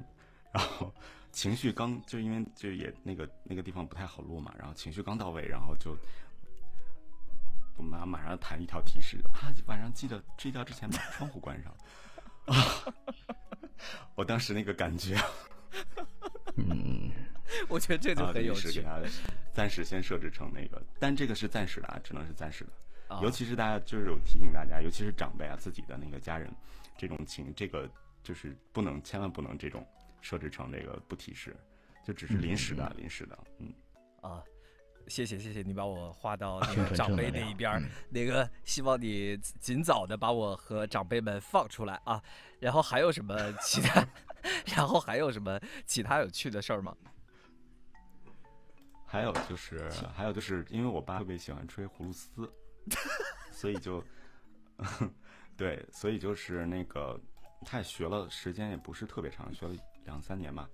然后情绪刚就因为就也那个那个地方不太好录嘛，然后情绪刚到位，然后就。我妈马上弹一条提示啊，晚上记得睡觉之前把 [laughs] 窗户关上。啊，[laughs] 我当时那个感觉 [laughs] 嗯，我觉得这就啊，很有趣临时给。它暂时先设置成那个，但这个是暂时的啊，只能是暂时的。啊尤其是大家就是有提醒大家，尤其是长辈啊，自己的那个家人，这种情这个就是不能千万不能这种设置成这个不提示，就只是临时的，临时的，嗯。啊，谢谢谢谢你把我划到那个长辈那一边那个希望你尽早的把我和长辈们放出来啊。然后还有什么其他？[laughs] 然后还有什么其他有趣的事儿吗？还有就是，还有就是因为我爸特别喜欢吹葫芦丝，[laughs] 所以就，[laughs] 对，所以就是那个他也学了，时间也不是特别长，学了两三年嘛。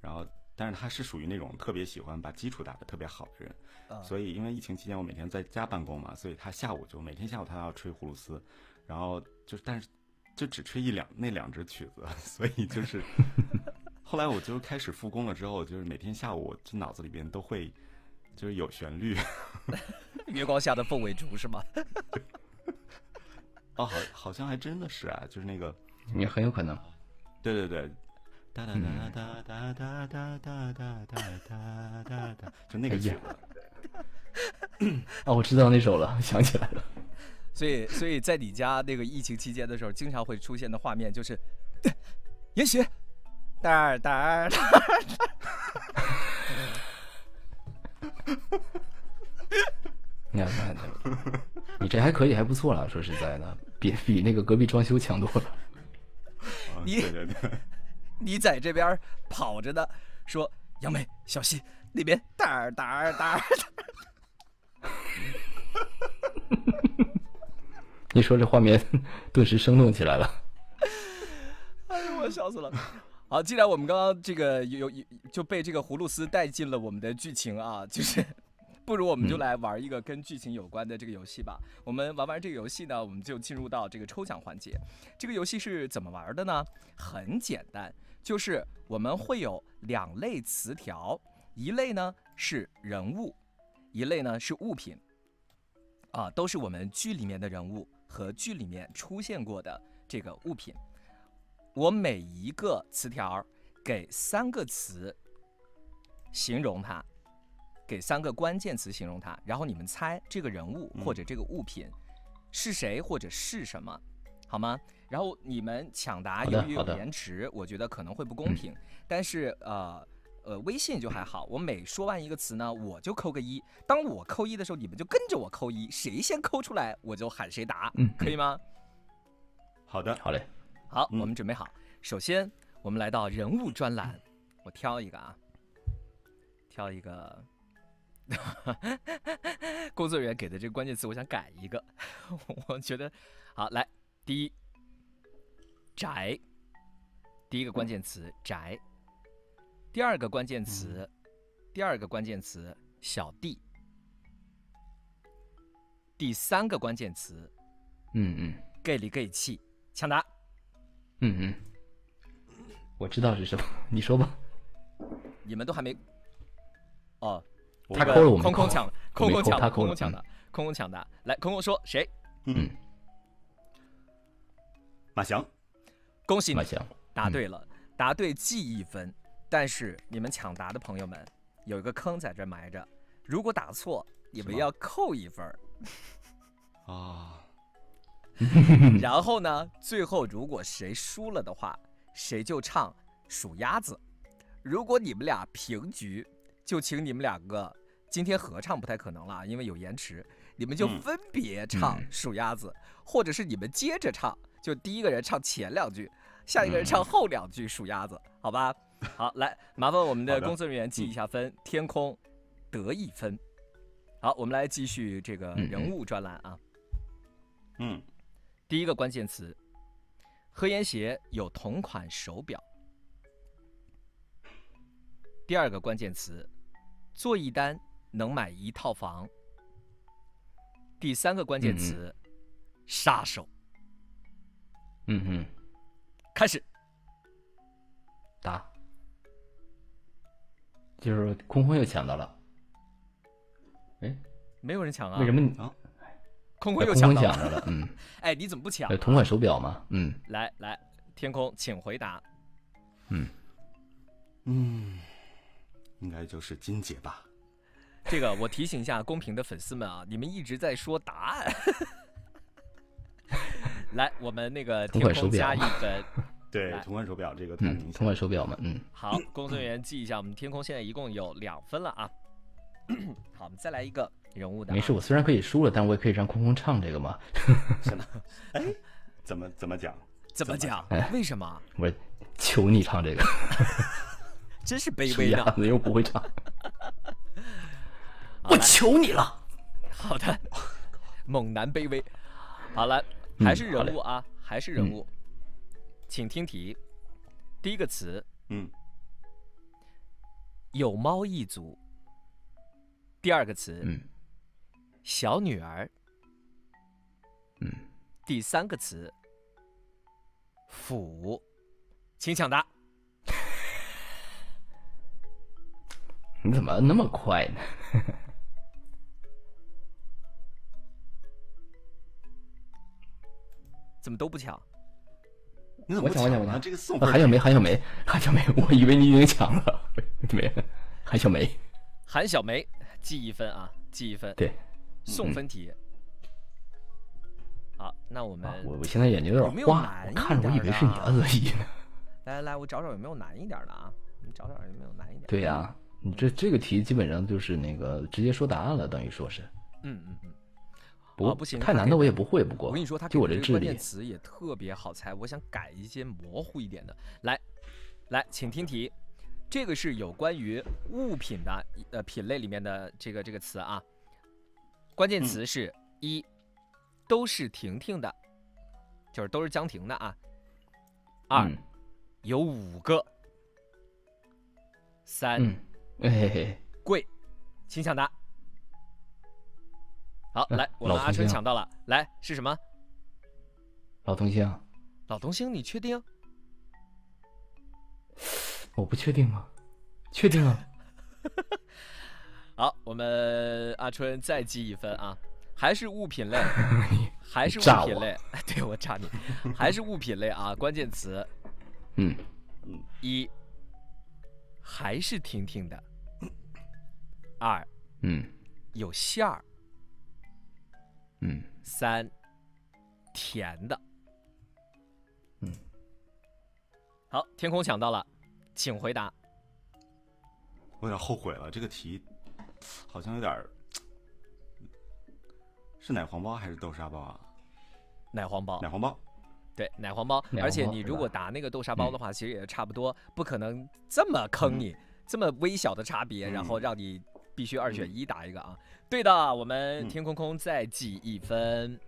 然后，但是他是属于那种特别喜欢把基础打得特别好的人，啊所以因为疫情期间我每天在家办公嘛，所以他下午就每天下午他要吹葫芦丝，然后就但是就只吹一两那两支曲子，[laughs] 所以就是 [laughs] 后来我就开始复工了之后，就是每天下午我就脑子里边都会就是有旋律，[laughs] 月光下的凤尾竹是吗？哦，好好像还真的是啊，就是那个也很有可能。对对对。哒哒哒哒哒哒哒哒哒哒哒哒哒，就那个曲子，哦，[laughs] 我知道那首了，[laughs] 想起来了。所以，所以在你家那个疫情期间的时候，经常会出现的画面就是，也许，哒儿哒儿哒儿，[laughs] 你看，看看，你这还可以，还不错了。说实在的，比比那个隔壁装修强多了。啊你。你在这边跑着呢，说杨梅小心那边哒儿哒儿哒儿。[laughs] 你说这画面顿时生动起来了。[laughs] 哎呦，我笑死了。好，既然我们刚刚这个有有就被这个葫芦丝带进了我们的剧情啊，就是不如我们就嗯来玩一个跟剧情有关的这个游戏吧。我们玩完这个游戏呢，我们就进入到这个抽奖环节。这个游戏是怎么玩的呢？很简单，就是我们会有两类词条，一类呢是人物，一类呢是物品。啊，都是我们剧里面的人物和剧里面出现过的这个物品。我每一个词条给三个词形容它，给三个关键词形容它，然后你们猜这个人物嗯或者这个物品是谁或者是什么，好吗？然后你们抢答，由于有延迟，我觉得可能会不公平。但是呃呃，微信就还好，我每说完一个词呢，我就扣个一。当我扣一的时候，你们就跟着我扣一，谁先扣出来，我就喊谁答，嗯可以吗？好的，好嘞，好，嗯我们准备好。首先，我们来到人物专栏，我挑一个啊，挑一个。[laughs] 工作人员给的这个关键词，我想改一个。[laughs] 我觉得，好，来，第一，宅，第一个关键词宅。第二个关键词，第二个关键词小弟。第三个关键词嗯嗯 gay 里 gay 气，抢答。嗯嗯，我知道是什么，[laughs] 你说吧。你们都还没。哦，他扣了我没扣空空抢，空空抢空空抢的，空空抢答。来，空空说谁？嗯，马翔，恭喜你马翔，嗯答对了，答对记一分。但是你们抢答的朋友们有一个坑在这埋着，如果打错，你们要扣一分儿。[laughs] 啊，[laughs] 然后呢，最后如果谁输了的话，谁就唱数鸭子。如果你们俩平局，就请你们两个今天合唱不太可能了，因为有延迟，你们就嗯分别唱嗯数鸭子，或者是你们接着唱，就第一个人唱前两句，下一个人嗯唱后两句数鸭子，好吧？[laughs] 好，来，麻烦我们的工作人员记一下分，天空得一分。好，我们来继续这个人物专栏啊。嗯，第一个关键词，何妍协有同款手表。第二个关键词，做一单能买一套房。第三个关键词，杀手。嗯嗯，开始，就是空空又抢到了，哎，没有人抢啊？为什么你啊空空又抢到了？嗯，[laughs] 哎，你怎么不抢呃，？同款手表嘛，嗯来来，天空，请回答。嗯，嗯，应该就是金姐吧？这个我提醒一下公屏的粉丝们啊，你们一直在说答案。[laughs] 来，我们那个天同款手表空加一分。对来，同款手表这个太明嗯，同。款手表嘛，嗯，好，工作人员记一下，我们天空现在一共有两分了啊。[clears throat] 好，我们再来一个人物的、啊。没事，我虽然可以输了，但我也可以让空空唱这个嘛。什么？[laughs] 哎，怎么怎么讲？怎么讲？哎为什么？我求你唱这个，[laughs] 真是卑微呢。鸭子又不会唱，[laughs] 我求你了。好的，猛男卑微。好了，嗯还是人物啊，还是人物，请听题。第一个词嗯，有猫一族。第二个词、嗯小女儿。嗯，第三个词腐，请抢答。你 [laughs] 怎么那么快呢？[laughs] 怎么都不抢？你怎么不我抢我抢我呢？抢这个送分啊韩小梅，韩小梅，韩小梅，我以为你已经抢了，没，韩小梅，韩小梅记一分啊，记一分。对，送分题。好，那我们、啊，我我现在眼睛有点花，我看着我以为是你恶意呢。[laughs] 来来来，我找找有没有难一点的啊？你找找有没有难一点？对呀、你这这个题基本上就是那个直接说答案了，等于说是。嗯嗯嗯。不啊不行太难的我也不会。不过我跟你说，他就我这智给的这个关键力，词也特别好猜，我想改一些模糊一点的。来，来，请听题，这个是有关于物品的呃品类里面的这个这个词啊。关键词是一，都是婷婷的，就是都是江婷的啊。二，嗯有五个。三，嗯，哎嘿嘿，贵，请抢答。好，来，我们阿春抢到了，来是什么？老童星。老童星，你确定？我不确定吗，确定啊。[laughs] 好，我们阿春再积一分啊，还是物品类，[laughs] 还是物品类，[laughs] 对我炸你，还是物品类啊，关键词，嗯嗯，一，还是挺挺的，二，嗯，有馅儿，嗯，三，甜的，嗯，好，天空抢到了，请回答。我有点后悔了，这个题好像有点是奶黄包还是豆沙包啊？奶黄包，奶黄包，对，奶黄包。而且你如果答那个豆沙包的话，其实也差不多，不可能这么坑你，这么微小的差别，然后让你必须二选一答一个啊。对的，我们天空空再记一分，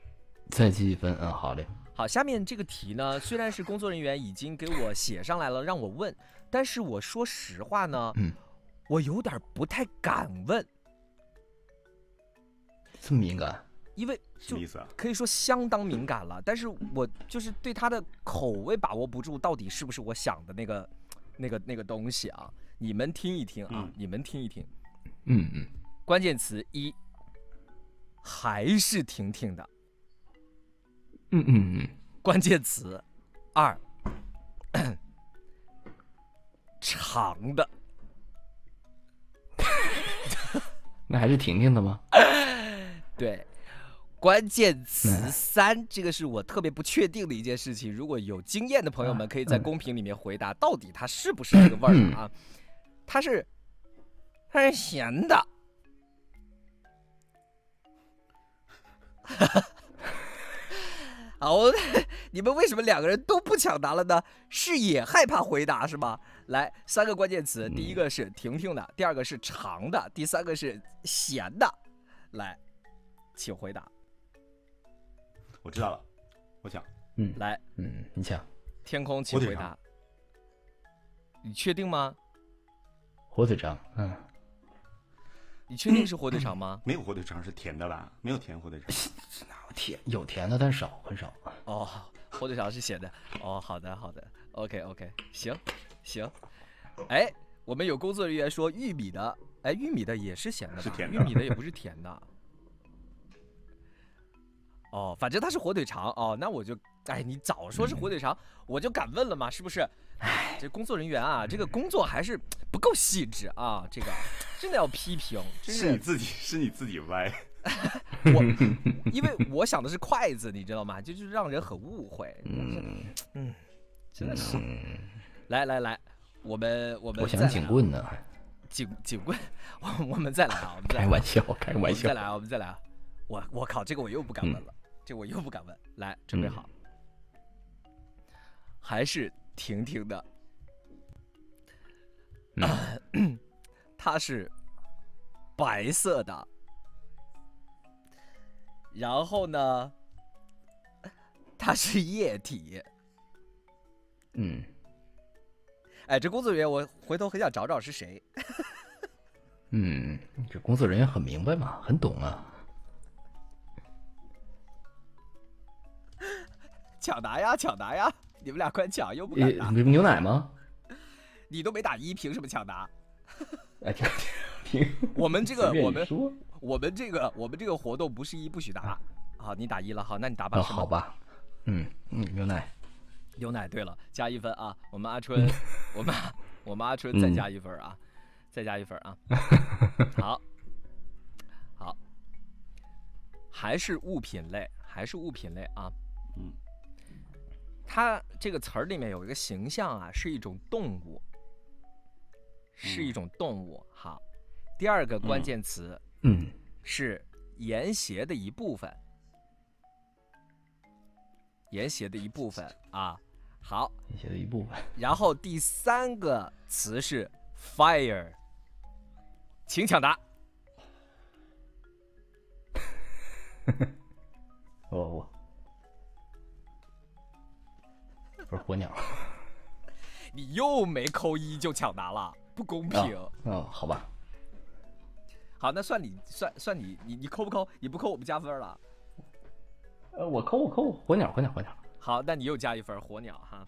再记一分，嗯，好嘞。好，下面这个题呢，虽然是工作人员已经给我写上来了，让我问，但是我说实话呢，嗯。我有点不太敢问，这么敏感？因为什么意思啊？可以说相当敏感了，[laughs] 但是我就是对他的口味把握不住，到底是不是我想的那个、那个、那个东西啊？你们听一听啊，你们听一听。嗯嗯。关键词一，还是婷婷的。嗯嗯嗯。关键词二，[coughs] 长的。[laughs] 那还是婷婷的吗？[laughs] 对，关键词三，这个是我特别不确定的一件事情。如果有经验的朋友们，可以在公屏里面回答，到底它是不是这个味儿啊？[laughs] 它是，它是咸的。[laughs] 好，你们为什么两个人都不抢答了呢？是也害怕回答是吗？来，三个关键词，第一个是婷婷的，第二个是长的，第三个是咸的。来，请回答。我知道了，我抢。嗯，来，嗯，你抢。天空，请回答。你确定吗？火腿肠，嗯。你确定是火腿肠吗？没有火腿肠是甜的吧？没有甜火腿肠。哪有甜？有甜的，但少，很少。哦，火腿肠是咸的。哦，好的，好的。OK，OK，行，行。哎，我们有工作人员说玉米的，哎，玉米的也是咸的，是甜的。玉米的也不是甜的。哦，反正它是火腿肠哦，那我就，哎，你早说是火腿肠，我就敢问了嘛，是不是？哎，这工作人员啊，这个工作还是不够细致啊，这个真的要批评。是你自己，是你自己歪。[laughs] 我，[laughs] 因为我想的是筷子，你知道吗？就是让人很误会。嗯嗯，真的是。来来来，我们我们我想警棍呢。警警棍，我我们再来啊，我们再开玩笑，开玩笑。再来啊，我们再来啊。我我靠，这个我又不敢问了。这我又不敢问，来准备好，还是婷婷的，[clears throat] 它是白色的，然后呢，它是液体，嗯，哎，这工作人员我回头很想找找是谁，[laughs] 嗯，这工作人员很明白嘛，很懂啊。抢答呀，抢答呀！你们俩快抢，又不敢答。牛奶吗？你都没打一，凭什么抢答？哎，凭我们这个，我们我们这个，我们这个活动不是一不许答。好，你打一了，好，那你答吧。好吧，嗯嗯，牛奶，牛奶。对了，加一分啊！我们阿春，我们 [laughs] 我们阿春再加一分啊，再加一分啊。[laughs] 好，好，还是物品类，还是物品类啊。嗯。它这个词儿里面有一个形象啊，是一种动物，是一种动物。好，第二个关键词，嗯，是沿鞋的一部分，沿鞋的一部分啊。好，沿鞋的一部分。然后第三个词是 fire，请抢答。我 [laughs] 我。不是火鸟，你又没扣一就抢答了，不公平。嗯，好吧。好，那算你算算你你你扣不扣？你不扣我不加分了。呃，我扣我扣火鸟火鸟火鸟。好，那你又加一分火鸟哈。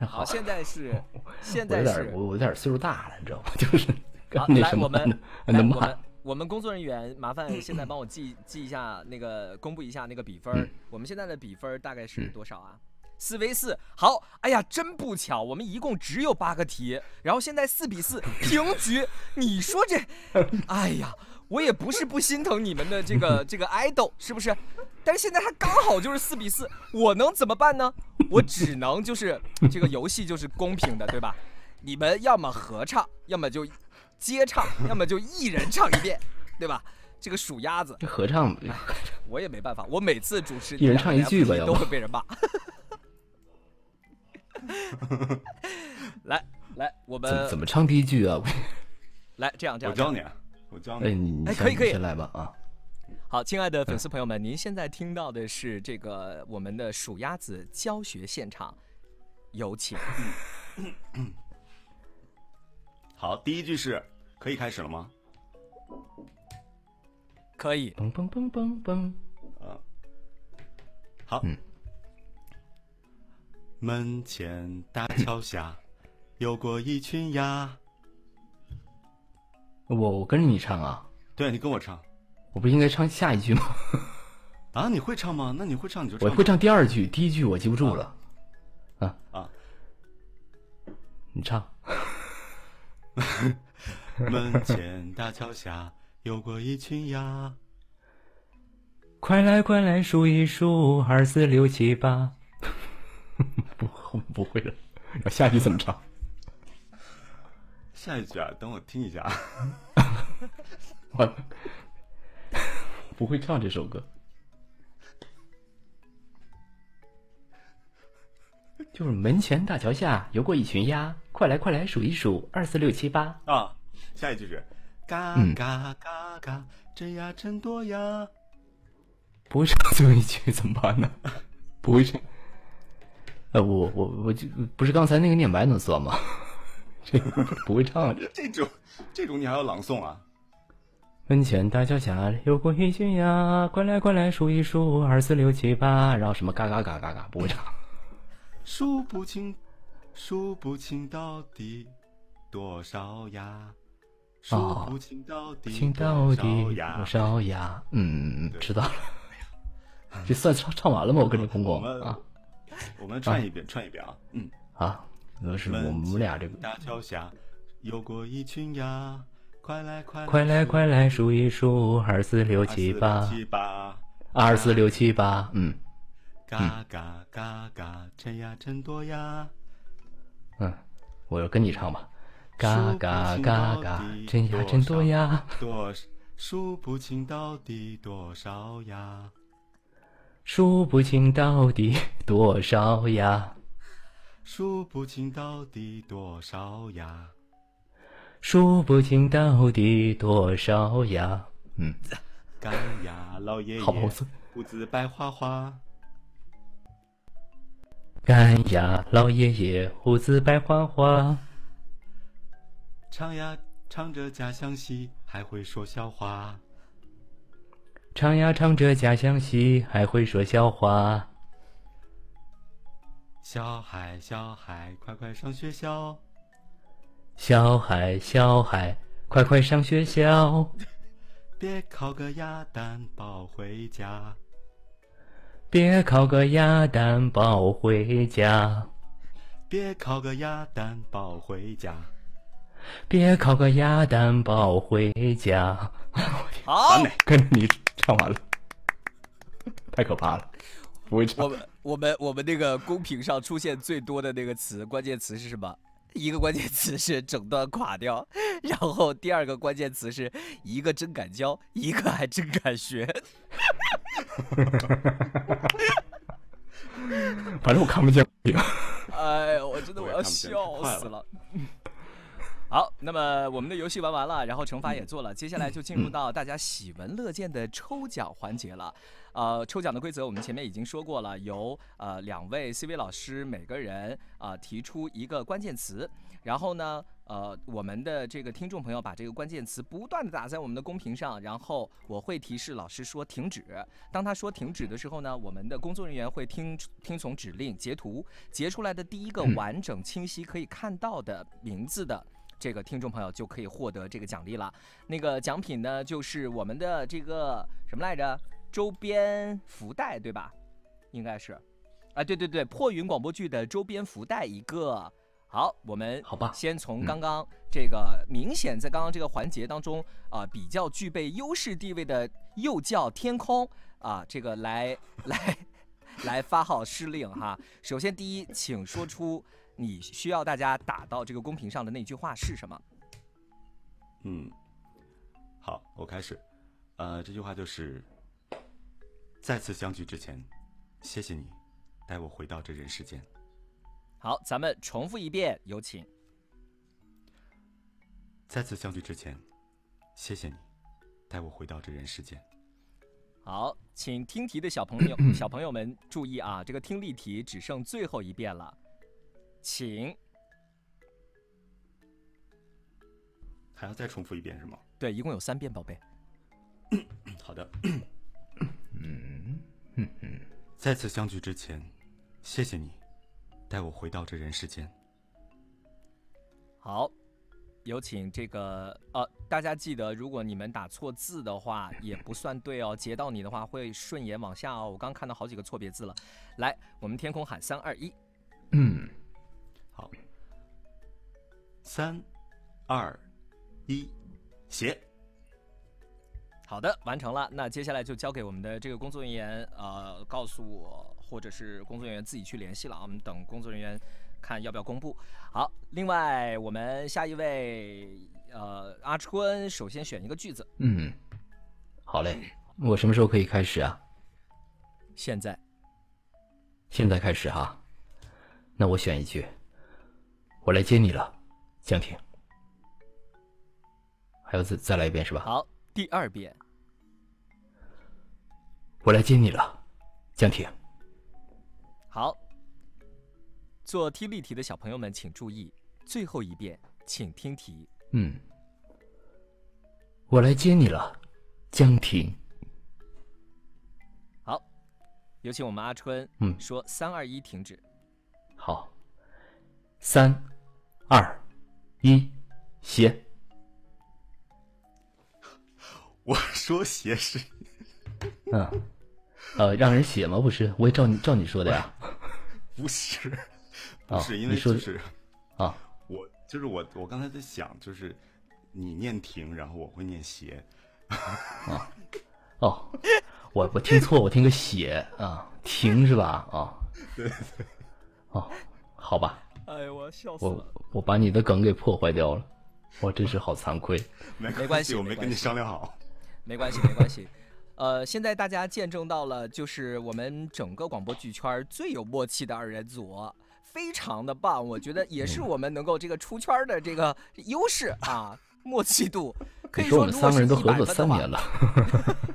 [laughs] 好，现在是 [laughs] 现在是我我有点岁数大了，你知道吗？就是好，那来我们来我们我们工作人员麻烦现在帮我记记一下那个公布一下那个比分。嗯我们现在的比分大概是嗯多少啊？四 v 四，好，哎呀，真不巧，我们一共只有八个题，然后现在四比四 [laughs] 平局。你说这，[laughs] 哎呀，我也不是不心疼你们的这个 [laughs] 这个 idol，是不是？但是现在他刚好就是四比四，我能怎么办呢？我只能就是这个游戏就是公平的，对吧？你们要么合唱，要么就接唱，要么就一人唱一遍，对吧？这个数鸭子，这合唱我也没办法，我每次主持一人唱一句吧都会被人骂。[laughs] 来来，我怎么们怎么唱第一句啊？[laughs] 来这样这样，我教你，啊，我教哎，你。你你哎可以可以先你先来吧啊！好，亲爱的粉丝朋友们，您现在听到的是这个我们的数鸭子教学现场，有请。[coughs] 好，第一句是可以开始了吗？可以，嘣嘣嘣嘣嘣，啊，好。嗯门前大桥下，游过一群鸭。我我跟着你唱啊，对你跟我唱我不应该唱下一句吗？啊？你会唱吗？那你会唱你就唱。我会。唱第二句，第一句我记不住了。啊啊！你唱。[laughs] 门前大桥下，游过一群鸭。快来快来数一数，二四六七八。[laughs] 不会了，然后下一句怎么唱？下一句啊，等我听一下。[laughs] 我 [laughs] 不会唱这首歌。就是门前大桥下游过一群鸭，快来快来数一数，二四六七八。啊，下一句是嘎嗯嘎嘎嘎，真呀真多呀。不会唱最后一句怎么办呢？不会唱。呃，我我我就不是刚才那个念白能算吗？[laughs] 这个不会唱这。[laughs] 这种这种你还要朗诵啊？门前大桥下游过一群鸭，快来快来数一数，二四六七八，然后什么嘎嘎嘎嘎嘎，不会唱。[laughs] 数不清，数不清到底多少鸭，数哦不清到底听多少到底鸭多。少鸭？嗯知道了。这算唱唱完了吗？我跟着公公啊我们串一遍，串一遍啊。嗯，啊，那是我们俩这个。大桥下游过一群鸭，快来快来快来快来数一数，二四六七八，二四六七八，嗯嘎嘎嘎嘎，真呀真多呀。嗯，我跟你唱吧。嘎嘎嘎嘎，真呀真多呀，多数不清到底多少呀？数不清到底多少呀，数不清到底多少呀？数不清到底多少呀。嗯，干呀，老爷爷。胡子白花花。干呀，老爷爷，胡子白花花。唱呀，唱着家乡戏，还会说笑话。唱呀唱着家乡戏，还会说笑话。小孩，小孩，快快上学校。小孩，小孩，快快上学校，[laughs] 别烤个鸭蛋抱回家。别烤个鸭蛋抱回家，别烤个鸭蛋抱回家。别烤个鸭蛋抱回家。好 [laughs] 完，美，跟着你唱完了，[laughs] 太可怕了，不会唱我。们我们我们那个公屏上出现最多的那个词关键词是什么？一个关键词是整段垮掉，然后第二个关键词是一个真敢教，一个还真敢学。[laughs] 反正我看不见。[laughs] 哎呀，我真的我要笑死了。好，那么我们的游戏玩完了，然后惩罚也做了，接下来就进入到大家喜闻乐见的抽奖环节了。呃，抽奖的规则我们前面已经说过了，由呃两位 CV 老师每个人啊、提出一个关键词，然后呢，呃，我们的这个听众朋友把这个关键词不断的打在我们的公屏上，然后我会提示老师说停止。当他说停止的时候呢，我们的工作人员会听听从指令截图，截出来的第一个完整清晰可以看到的名字的。这个听众朋友就可以获得这个奖励了。那个奖品呢，就是我们的这个什么来着？周边福袋，对吧？应该是。啊，对对对，破云广播剧的周边福袋一个。好，我们好吧先从刚刚这个明显在刚刚这个环节当中啊、比较具备优势地位的幼教天空啊、这个来 [laughs] 来来发号施令哈。首先第一，请说出你需要大家打到这个公屏上的那句话是什么？嗯，好，我开始。呃，这句话就是：再次相聚之前，谢谢你带我回到这人世间。好，咱们重复一遍，有请。再次相聚之前，谢谢你带我回到这人世间。好，请听题的小朋友 [clears throat] 小朋友们注意啊，这个听力题只剩最后一遍了，请还要再重复一遍是吗？对，一共有三遍，宝贝。[coughs] 好的。[coughs] 嗯嗯嗯再次相聚之前，谢谢你带我回到这人世间。好，有请这个呃，大家记得，如果你们打错字的话，也不算对哦。截到你的话会顺延往下哦。我刚看到好几个错别字了。来，我们天空喊三二一，嗯，好，三、二、一，写。好的，完成了。那接下来就交给我们的这个工作人员，呃，告诉我，或者是工作人员自己去联系了啊。我们等工作人员看要不要公布。好，另外我们下一位，呃，阿春，首先选一个句子，嗯，好嘞，我什么时候可以开始啊？现在。现在开始哈。那我选一句，我来接你了，江婷。还要再再来一遍是吧？好，第二遍。我来接你了，江婷。好，做听力题的小朋友们请注意，最后一遍，请听题。嗯，我来接你了，江婷。好，有请我们阿春，嗯说三二一停止。好，三、二、一，写。[laughs] 我说写是，嗯，呃，让人写吗？不是，我也照你照你说的呀。[laughs] 不是？啊不是，因为你说就是啊，我就是我，我刚才在想，就是你念停，然后我会念斜。哦，我我听错，我听个写啊，停是吧？啊，[laughs] 对对。哦，好吧，哎呦，我要笑死我了。我把你的梗给破坏掉了，我真是好惭愧。[laughs] 没没关系我没跟你商量好。[laughs] 没关系，没关系。呃，现在大家见证到了，就是我们整个广播剧圈最有默契的二人组，非常的棒。我觉得也是我们能够这个出圈的这个优势啊，默契度可以说我们三个人都合100作三年了，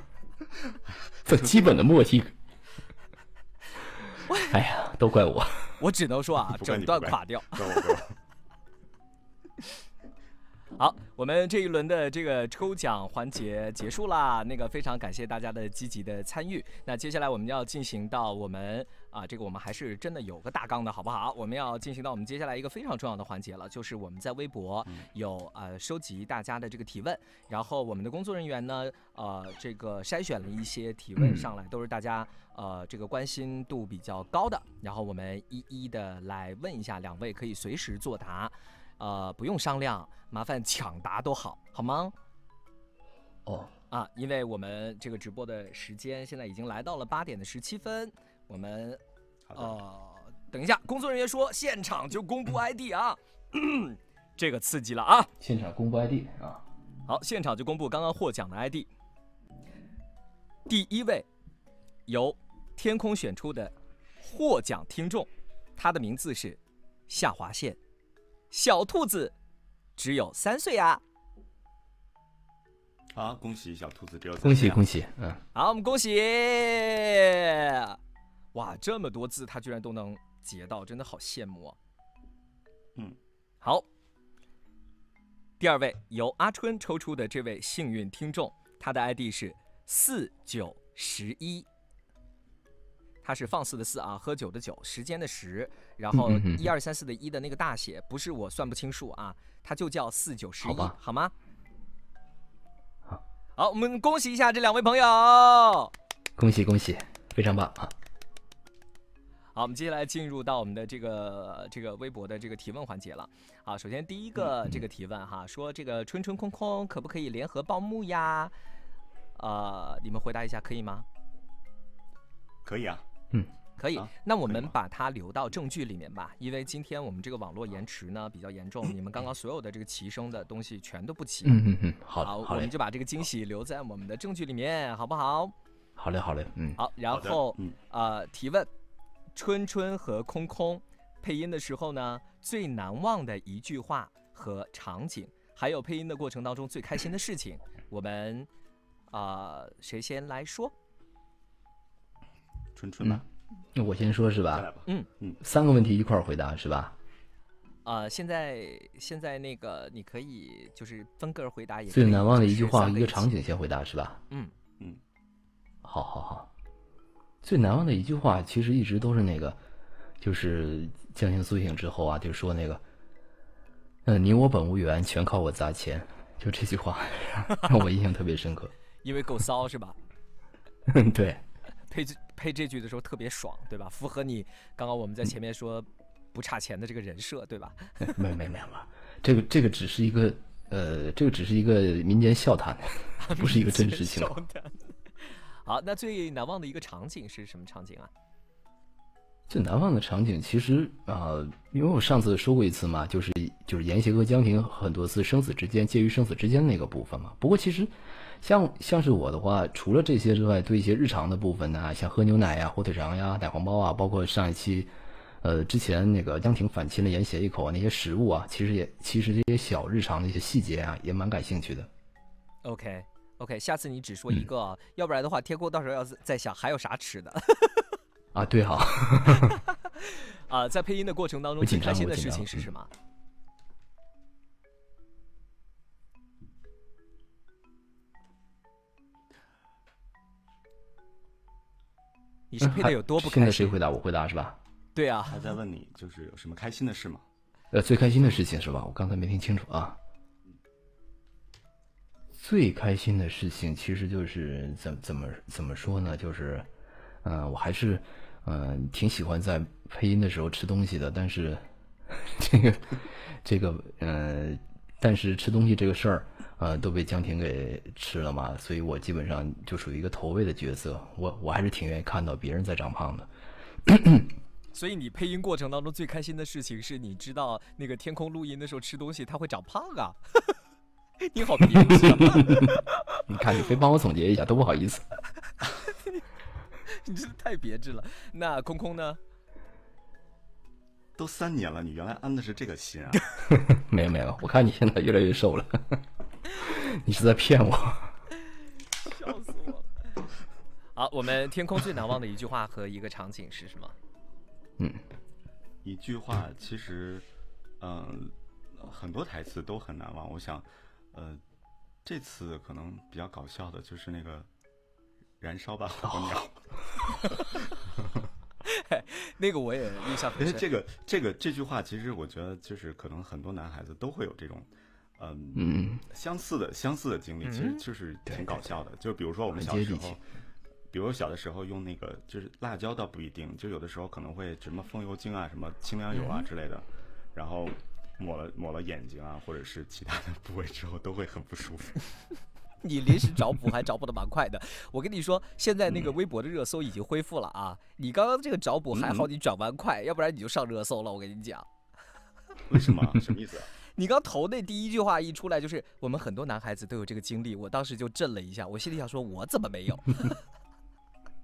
[laughs] 这基本的默契。哎呀，都怪我。我只能说啊，[laughs] 整段垮掉。好，我们这一轮的这个抽奖环节结束啦。那个非常感谢大家的积极的参与。那接下来我们要进行到我们啊，这个我们还是真的有个大纲的好不好？我们要进行到我们接下来一个非常重要的环节了，就是我们在微博有呃收集大家的这个提问，然后我们的工作人员呢，呃，这个筛选了一些提问上来，都是大家呃这个关心度比较高的，然后我们一一的来问一下，两位可以随时作答。呃，不用商量，麻烦抢答都好，好吗？哦，啊，因为我们这个直播的时间现在已经来到了八点的十七分，我们呃，等一下，工作人员说现场就公布 ID 啊，[coughs] 这个刺激了啊！现场公布 ID 啊，好，现场就公布刚刚获奖的 ID。第一位由天空选出的获奖听众，他的名字是下划线小兔子只有三岁啊！好，恭喜小兔子只有恭喜喜！恭喜，嗯，好，我们恭喜！哇，这么多字他居然都能截到，真的好羡慕啊！嗯，好。第二位由阿春抽出的这位幸运听众，他的 ID 是四九十一，他是放肆的肆啊，喝酒的酒，时间的时，然后一二三四的一的那个大写，不是我算不清数啊，它就叫四九十一，好好吗？好，好，我们恭喜一下这两位朋友。恭喜恭喜，非常棒啊！好，我们接下来进入到我们的这个这个微博的这个提问环节了。好，首先第一个这个提问哈，说这个春春空空可不可以联合报幕呀？呃，你们回答一下可以吗？可以啊，可以啊，那我们把它留到证据里面吧，因为今天我们这个网络延迟呢比较严重，你们刚刚所有的这个齐声的东西全都不齐。嗯嗯嗯，好好，我们就把这个惊喜留在我们的证据里面，好不好？好嘞好嘞，嗯，好，然后嗯呃，提问，春春和空空配音的时候呢，最难忘的一句话和场景，还有配音的过程当中最开心的事情，我们啊、呃谁先来说？春春吧，那我先说是吧？再来吧。三个问题一块儿回答是吧？呃，现在现在那个你可以就是分个儿回答也，最难忘的一句话，一个场景先回答是吧？嗯嗯，好好好，最难忘的一句话，其实一直都是那个，就是将心苏醒之后啊，就说那个，嗯、你我本无缘，全靠我砸钱，就这句话 [laughs] 让我印象特别深刻。[laughs] 因为够骚是吧？[laughs] 对，配这配这句的时候特别爽，对吧？符合你刚刚我们在前面说不差钱的这个人设，对吧？没 [laughs] 没没有没有，这个这个只是一个呃，这个只是一个民间笑谈，[laughs] 不是一个真实情况。好，那最难忘的一个场景是什么场景啊？最难忘的场景，其实啊、呃因为我上次说过一次嘛，就是就是严邪和江婷很多次生死之间介于生死之间那个部分嘛。不过其实像像是我的话，除了这些之外，对一些日常的部分呢，像喝牛奶呀、火腿肠呀、奶黄包啊，包括上一期呃之前那个江婷反亲了严邪一口啊那些食物啊，其实也其实这些小日常的一些细节啊，也蛮感兴趣的。OK OK，下次你只说嗯一个啊，要不然的话，天空到时候要是在想还有啥吃的 [laughs] 啊，对哈，[laughs] 啊。在配音的过程当中，我紧最开心的事情是什么？你是配的有多不开心？[laughs] 在谁回答？我回答是吧？对啊，还在问你就是有什么开心的事吗？呃，最开心的事情是吧？我刚才没听清楚啊。最开心的事情其实就是怎怎么怎么说呢？就是，嗯、我还是嗯、呃挺喜欢在配音的时候吃东西的，但是这个这个呃，但是吃东西这个事儿，呃，都被江婷给吃了嘛，所以我基本上就属于一个投喂的角色。我我还是挺愿意看到别人在长胖的。[coughs] 所以你配音过程当中最开心的事情是你知道那个天空录音的时候吃东西它会长胖啊。[laughs] 你好别致啊，[laughs] 你看，你非帮我总结一下，都不好意思。[laughs] 你真的太别致了。那空空呢？都三年了，你原来安的是这个心啊？没有没有，我看你现在越来越瘦了，[laughs] 你是在骗我。笑死我了。好，我们天空最难忘的一句话和一个场景是什么？嗯一句话，其实，嗯、很多台词都很难忘。我想，呃，这次可能比较搞笑的就是那个“燃烧吧，火鸟” [laughs] 那个我也印象因很深。这个这个这句话，其实我觉得就是可能很多男孩子都会有这种，嗯，嗯，相似的相似的经历，其实嗯就是挺搞笑的。就比如说我们小时候比如小的时候用那个就是辣椒倒不一定，就有的时候可能会什么风油精啊、什么清凉油啊之类的，然后抹了抹了眼睛啊，或者是其他的部位之后，都会很不舒服。[laughs] 你临时找补还找补的蛮快的。我跟你说，现在那个微博的热搜已经恢复了啊！你刚刚这个找补还好，你转弯快，要不然你就上热搜了。我跟你讲，为什么？什么意思啊？你刚投那第一句话一出来，就是我们很多男孩子都有这个经历，我当时就震了一下，我心里想说，我怎么没有？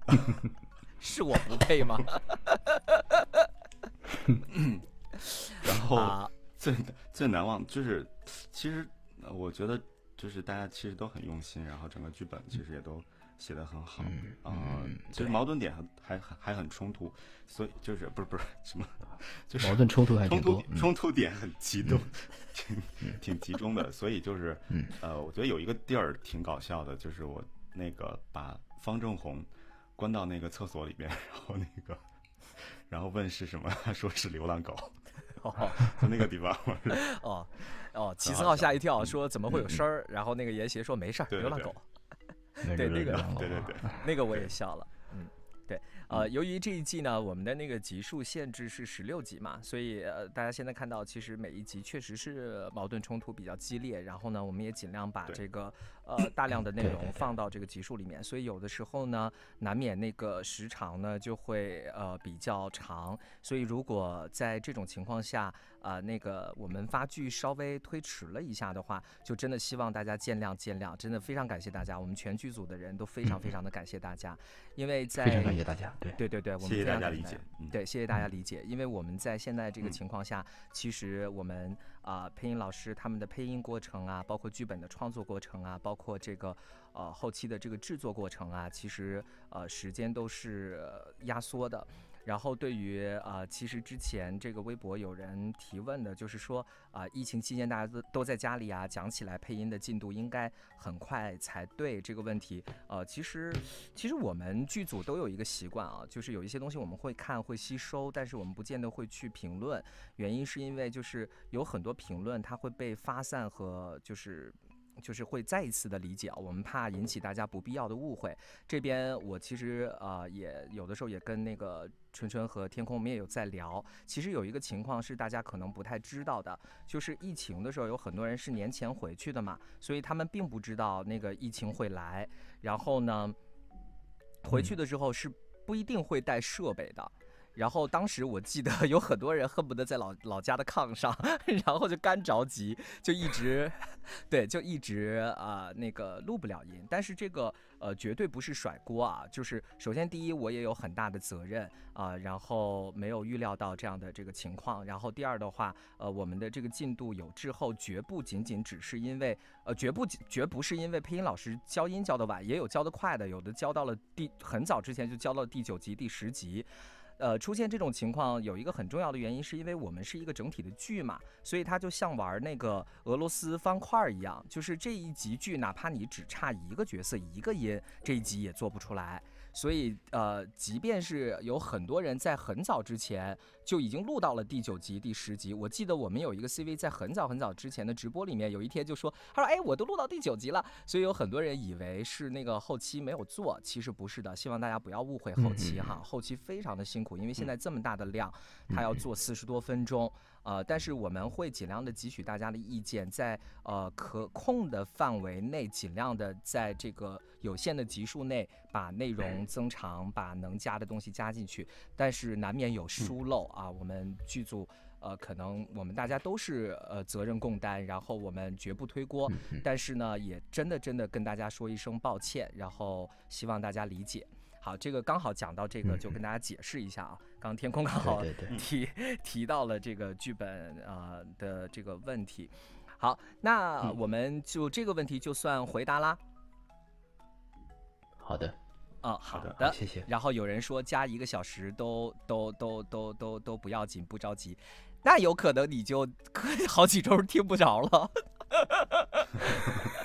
[laughs] 是我不配吗？[laughs] 然后啊，最最难忘就是，其实我觉得就是大家其实都很用心，然后整个剧本其实也都写的很好，嗯，其实矛盾点还还还很冲突，所以就是不是不是什么，就是矛盾冲突还冲突冲突点很集中，挺挺集中的，所以就是呃，我觉得有一个地儿挺搞笑的，就是我那个把方正红关到那个厕所里面，[laughs] 然后那个。然后问是什么，他说是流浪狗，哦，就那个地方，哦，哦，齐思浩吓一跳，说怎么会有声儿？然后那个严邪说没事儿，流浪狗，对那个，对对对，那个我也笑了。呃，由于这一季呢，我们的那个集数限制是十六集嘛，所以呃，大家现在看到，其实每一集确实是矛盾冲突比较激烈。然后呢，我们也尽量把这个呃大量的内容放到这个集数里面，所以有的时候呢，难免那个时长呢就会呃比较长。所以如果在这种情况下，啊，那个我们发剧稍微推迟了一下的话，就真的希望大家见谅见谅，真的非常感谢大家，我们全剧组的人都非常非常的感谢大家，因为在非常感谢大家，对。对对对，我们谢谢大家理解，对，谢谢大家理解，因为我们在现在这个情况下，其实我们啊配音老师他们的配音过程啊，包括剧本的创作过程啊，包括这个呃后期的这个制作过程啊，其实呃时间都是压缩的。然后对于啊，其实之前这个微博有人提问的，就是说啊，疫情期间大家都都在家里啊，讲起来配音的进度应该很快才对。这个问题，呃，其实其实我们剧组都有一个习惯啊，就是有一些东西我们会看会吸收，但是我们不见得会去评论。原因是因为就是有很多评论它会被发散和就是。就是会再一次的理解啊，我们怕引起大家不必要的误会。这边我其实呃也有的时候也跟那个春春和天空我们也有在聊。其实有一个情况是大家可能不太知道的，就是疫情的时候有很多人是年前回去的嘛，所以他们并不知道那个疫情会来。然后呢，回去的时候是不一定会带设备的。然后当时我记得有很多人恨不得在老老家的炕上，[laughs] 然后就干着急，就一直，对，就一直啊那个录不了音。但是这个呃绝对不是甩锅啊，就是首先第一我也有很大的责任啊，然后没有预料到这样的这个情况。然后第二的话，呃我们的这个进度有滞后，绝不仅仅只是因为呃绝不绝不是因为配音老师教音教的晚，也有教的快的，有的教到了第很早之前就教到第九集第十集。呃，出现这种情况有一个很重要的原因，是因为我们是一个整体的剧嘛，所以它就像玩那个俄罗斯方块一样，就是这一集剧，哪怕你只差一个角色一个音，这一集也做不出来。所以，呃，即便是有很多人在很早之前就已经录到了第九集、第十集，我记得我们有一个 CV 在很早很早之前的直播里面，有一天就说，他说，哎，我都录到第九集了。所以有很多人以为是那个后期没有做，其实不是的。希望大家不要误会后期哈，后期非常的辛苦，因为现在这么大的量，他要做四十多分钟。呃，但是我们会尽量的汲取大家的意见，在呃可控的范围内，尽量的在这个有限的集数内把内容增长，把能加的东西加进去。但是难免有疏漏啊，我们剧组呃可能我们大家都是呃责任共担，然后我们绝不推锅。但是呢，也真的真的跟大家说一声抱歉，然后希望大家理解。好，这个刚好讲到这个，就跟大家解释一下啊。刚天空刚好提 [laughs] 提到了这个剧本啊的这个问题。好，那我们就这个问题就算回答啦。好的。啊，好的，谢谢。然后有人说加一个小时都都都都都都不要紧，不着急。那有可能你就 [laughs] 好几周听不着了。[laughs]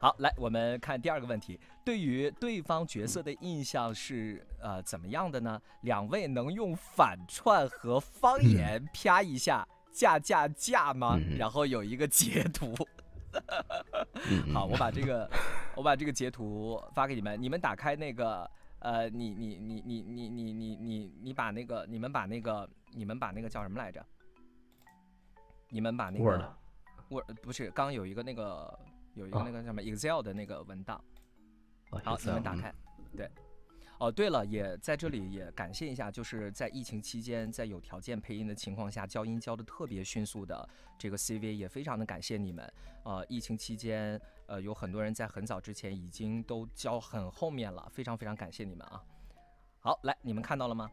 好，来我们看第二个问题，对于对方角色的印象是呃怎么样的呢？两位能用反串和方言啪一下架架架吗？然后有一个截图。好，我把这个我把这个截图发给你们，你们打开那个呃，你你你你你你你你你把那个你们把那个你们把那个叫什么来着？你们把那个 Word 不是刚有一个那个。有一个那个什么 Excel 的那个文档，好，你们打开。对，哦，对了，也在这里也感谢一下，就是在疫情期间，在有条件配音的情况下，交音交的特别迅速的这个 CV，也非常的感谢你们。呃，疫情期间，呃，有很多人在很早之前已经都交很后面了，非常非常感谢你们啊。好，来，你们看到了吗？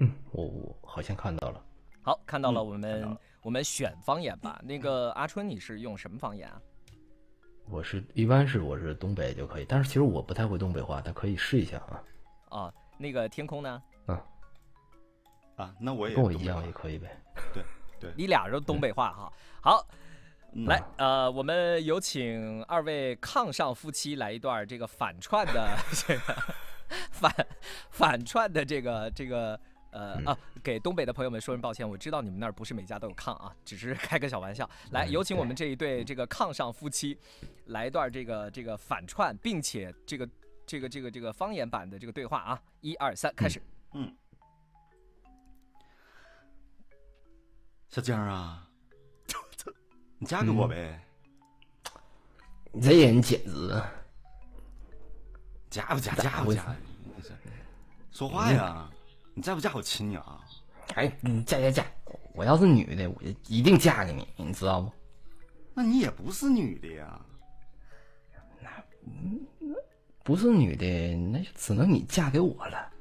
嗯，我我好像看到了。好，看到了嗯我们、我们选方言吧。那个阿春，你是用什么方言啊？我是一般是我是东北就可以，但是其实我不太会东北话，但可以试一下啊。啊，那个天空呢？啊啊，那我也跟我一样也可以呗。对对 [laughs] 你俩都东北话哈。好，嗯来，呃，我们有请二位炕上夫妻来一段这个反串的 [laughs] 这个 [laughs] 反反串的这个这个呃啊，给东北的朋友们说声抱歉，我知道你们那儿不是每家都有炕啊，只是 [laughs] 开个小玩笑。来，嗯有请我们这一对这个炕上夫妻来一段这个这个反串，并且这个这个这个这个方言版的这个对话啊，一二三，开始。嗯，小江啊，你嫁给我呗，你这人简直，嫁不嫁？嫁不嫁？说话呀！你再不嫁我亲你啊！哎，你嫁嫁嫁！我要是女的，我就一定嫁给你，你知道不？那你也不是女的呀。那不是女的，那就只能你嫁给我了。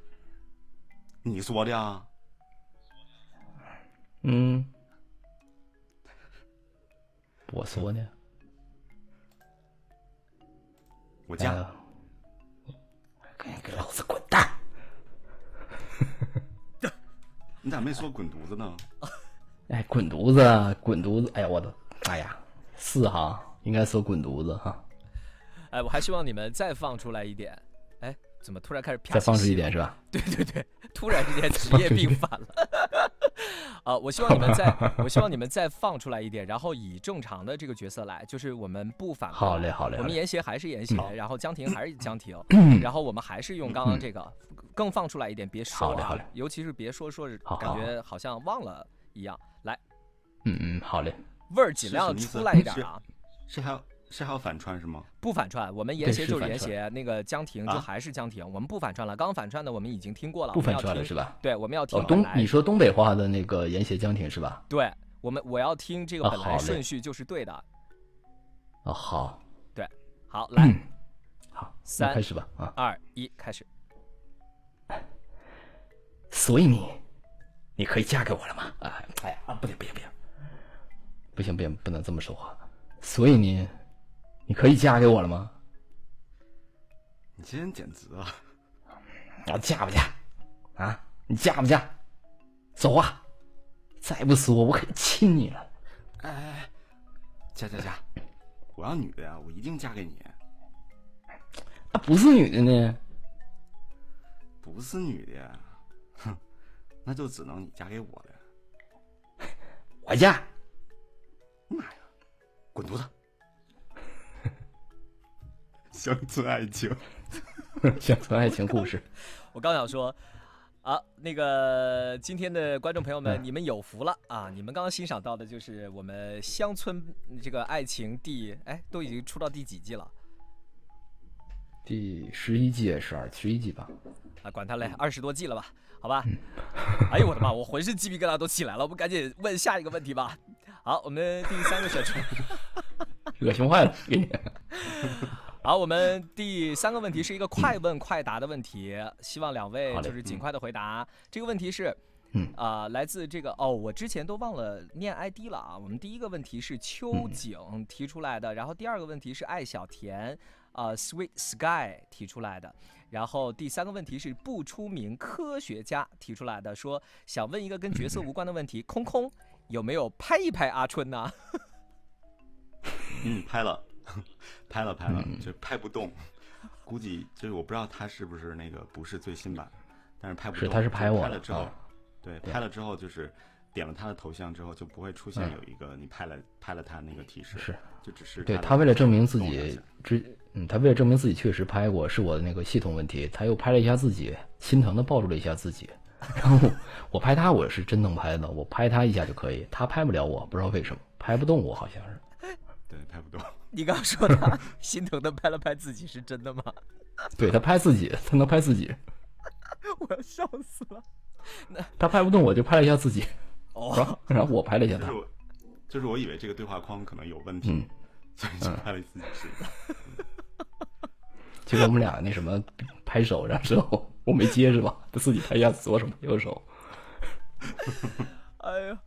你说的啊？嗯，我说的。我嫁。哎给给老子滚蛋！[laughs] 你咋没说滚犊子呢？哎，滚犊子，滚犊子！哎呀，我的，哎呀，是哈，应该说滚犊子哈。哎，我还希望你们再放出来一点。哎，怎么突然开始啪再放出一点是吧？对对对，突然之间 [laughs] 职业病犯了。啊，[laughs] 我希望你们再，我希望你们再放出来一点，然后以正常的这个角色来，就是我们不反好嘞，好嘞，我们严邪还是严邪，嗯然后江婷还是江婷，[clears throat] 然后我们还是用刚刚这个，更放出来一点，别说了好嘞好嘞，尤其是别说说是感觉好像忘了一样，来嗯嗯，好嘞。味儿尽量出来一点啊，是还要是还要反串是吗？不反串，我们严对邪就是是反串严邪，那个江婷就啊还是江婷，我们不反串了，刚刚反串的我们已经听过了，不反串了是吧？对，我们要听哦，东，你说东北话的那个盐协江婷是吧？对我们我要听这个啊本来顺序就是对的。哦，好，对好，来，嗯好，三那开始吧啊。二一，开始。所以你，你可以嫁给我了吗？哎，哎呀，啊，不行不行不行，不行不行，不能这么说话。所以你，你可以嫁给我了吗？你今天简直啊！啊，嫁不嫁？啊，你嫁不嫁？走啊！再不说，我可亲你了。哎哎哎，嫁嫁嫁！我要女的呀，我一定嫁给你。啊，不是女的呢？不是女的呀，哼，那就只能你嫁给我了。[laughs] 我嫁。妈呀，滚犊子！乡村爱情，[laughs] 乡村爱情故事。我刚想说，啊，那个今天的观众朋友们，嗯你们有福了啊！你们刚刚欣赏到的就是我们乡村这个爱情第，哎，都已经出到第几季了第十一季、十二、十一季吧。啊？管他嘞，二十多季了吧？好吧。嗯哎呦我的妈，我浑身鸡皮疙瘩都起来了，我们赶紧问下一个问题吧。好，我们第三个选出。恶心坏了，给你。[laughs] 好，我们第三个问题是一个快问快答的问题，希望两位就是尽快的回答。这个问题是，嗯啊、来自这个哦，我之前都忘了念 ID 了啊。我们第一个问题是秋景提出来的，然后第二个问题是艾小甜啊、Sweet Sky 提出来的，然后第三个问题是不出名科学家提出来的，说想问一个跟角色无关的问题，空空有没有拍一拍阿春呢？[laughs] 嗯，拍了，[laughs] 拍了，拍了，嗯就拍不动。估计就是我不知道他是不是那个不是最新版，但是拍不是动。是他是拍我拍了之后，啊对，拍了之后就是点了他的头像之后，就不会出现嗯有一个你拍了拍了他那个提示，是就只是对他为了证明自己之，嗯，他为了证明自己确实拍过，是我的那个系统问题，他又拍了一下自己，心疼的抱住了一下自己。[laughs] 然后我拍他，我是真能拍的，我拍他一下就可以，他拍不了我，不知道为什么，拍不动我，好像是。对拍不动。你刚刚说他 [laughs] 心疼的拍了拍自己，是真的吗？[laughs] 对他拍自己，他能拍自己，[laughs] 我要笑死了。那他拍不动我就拍了一下自己，哦，然后然后我拍了一下他就是。我，就是我以为这个对话框可能有问题，嗯所以就拍了自己视频。结果我们俩那什么拍手，然后之后我没接是吧？他自己拍一下左手右手，哎呀，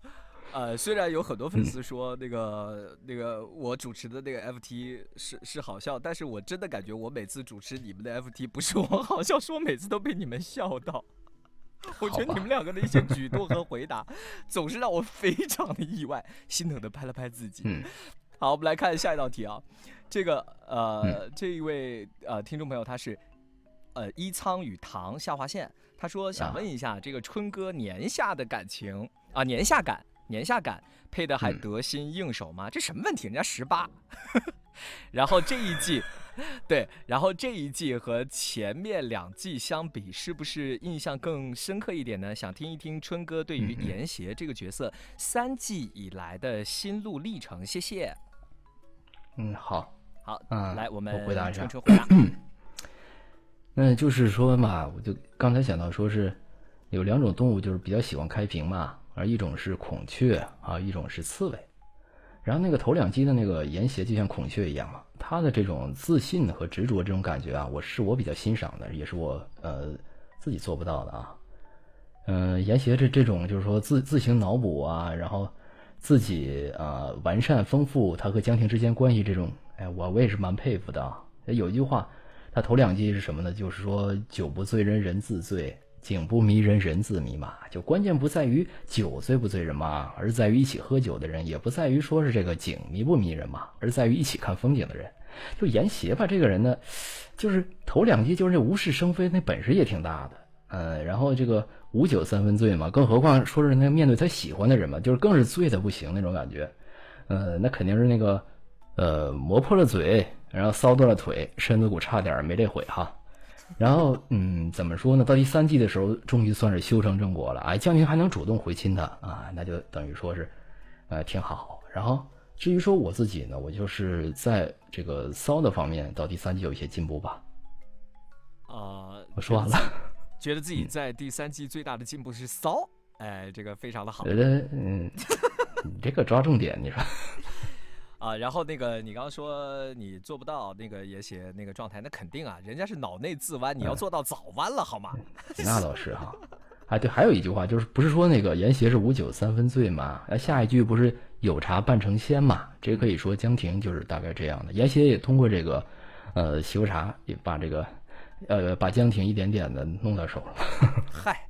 呃，虽然有很多粉丝说那个那个我主持的那个 FT 是是好笑，但是我真的感觉我每次主持你们的 FT 不是我好笑，是我每次都被你们笑到。我觉得你们两个的一些举动和回答，总是让我非常的意外，心疼的拍了拍自己。嗯，好，我们来看下一道题啊。这个呃，这一位呃听众朋友他是呃一仓与唐下划线，他说想问一下，这个春哥年下的感情啊，年下感，年下感配的还得心应手吗？这什么问题？人家十八。[laughs] 然后这一季，对，然后这一季和前面两季相比，是不是印象更深刻一点呢？想听一听春哥对于严邪这个角色三季以来的心路历程。谢谢。嗯，好，好，嗯，来，我们回答一下。春回答。[clears throat] 那就是说嘛，我就刚才想到说是有两种动物，就是比较喜欢开屏嘛，而一种是孔雀啊，一种是刺猬。然后那个头两季的那个严邪就像孔雀一样嘛，他的这种自信和执着这种感觉啊，我是我比较欣赏的，也是我呃自己做不到的啊。嗯，严邪这这种就是说自自行脑补啊，然后自己啊完善丰富他和江婷之间关系这种，哎，我我也是蛮佩服的啊。有一句话。他头两季是什么呢？就是说酒不醉人人自醉，景不迷人人自迷嘛。就关键不在于酒醉不醉人嘛，而在于一起喝酒的人；也不在于说是这个景迷不迷人嘛，而在于一起看风景的人。就严邪吧，这个人呢，就是头两季就是那无事生非，那本事也挺大的。嗯，然后这个无酒三分醉嘛，更何况说是那面对他喜欢的人嘛，就是更是醉的不行那种感觉。呃，那肯定是那个呃磨破了嘴。然后骚断了腿，身子骨差点没这毁哈。[laughs] 然后，嗯，怎么说呢？到第三季的时候，终于算是修成正果了。哎，将军还能主动回亲他啊，那就等于说是，呃，挺好。然后，至于说我自己呢，我就是在这个骚的方面，到第三季有一些进步吧。啊，我说完了。觉得自己 [laughs] 在第三季最大的进步是骚，哎，这个非常的好。觉得嗯，你这个抓重点，你说。啊，然后那个你刚刚说你做不到那个也写那个状态，那肯定啊，人家是脑内自弯，你要做到早弯了好吗？那倒是哈。哎，对，还有一句话就是，不是说那个严邪是五酒三分醉嘛？那下一句不是有茶半成仙嘛？这可以说江婷就是大概这样的。严邪也通过这个，呃，修茶也把这个，呃，把江婷一点点的弄到手了。[laughs] 嗨，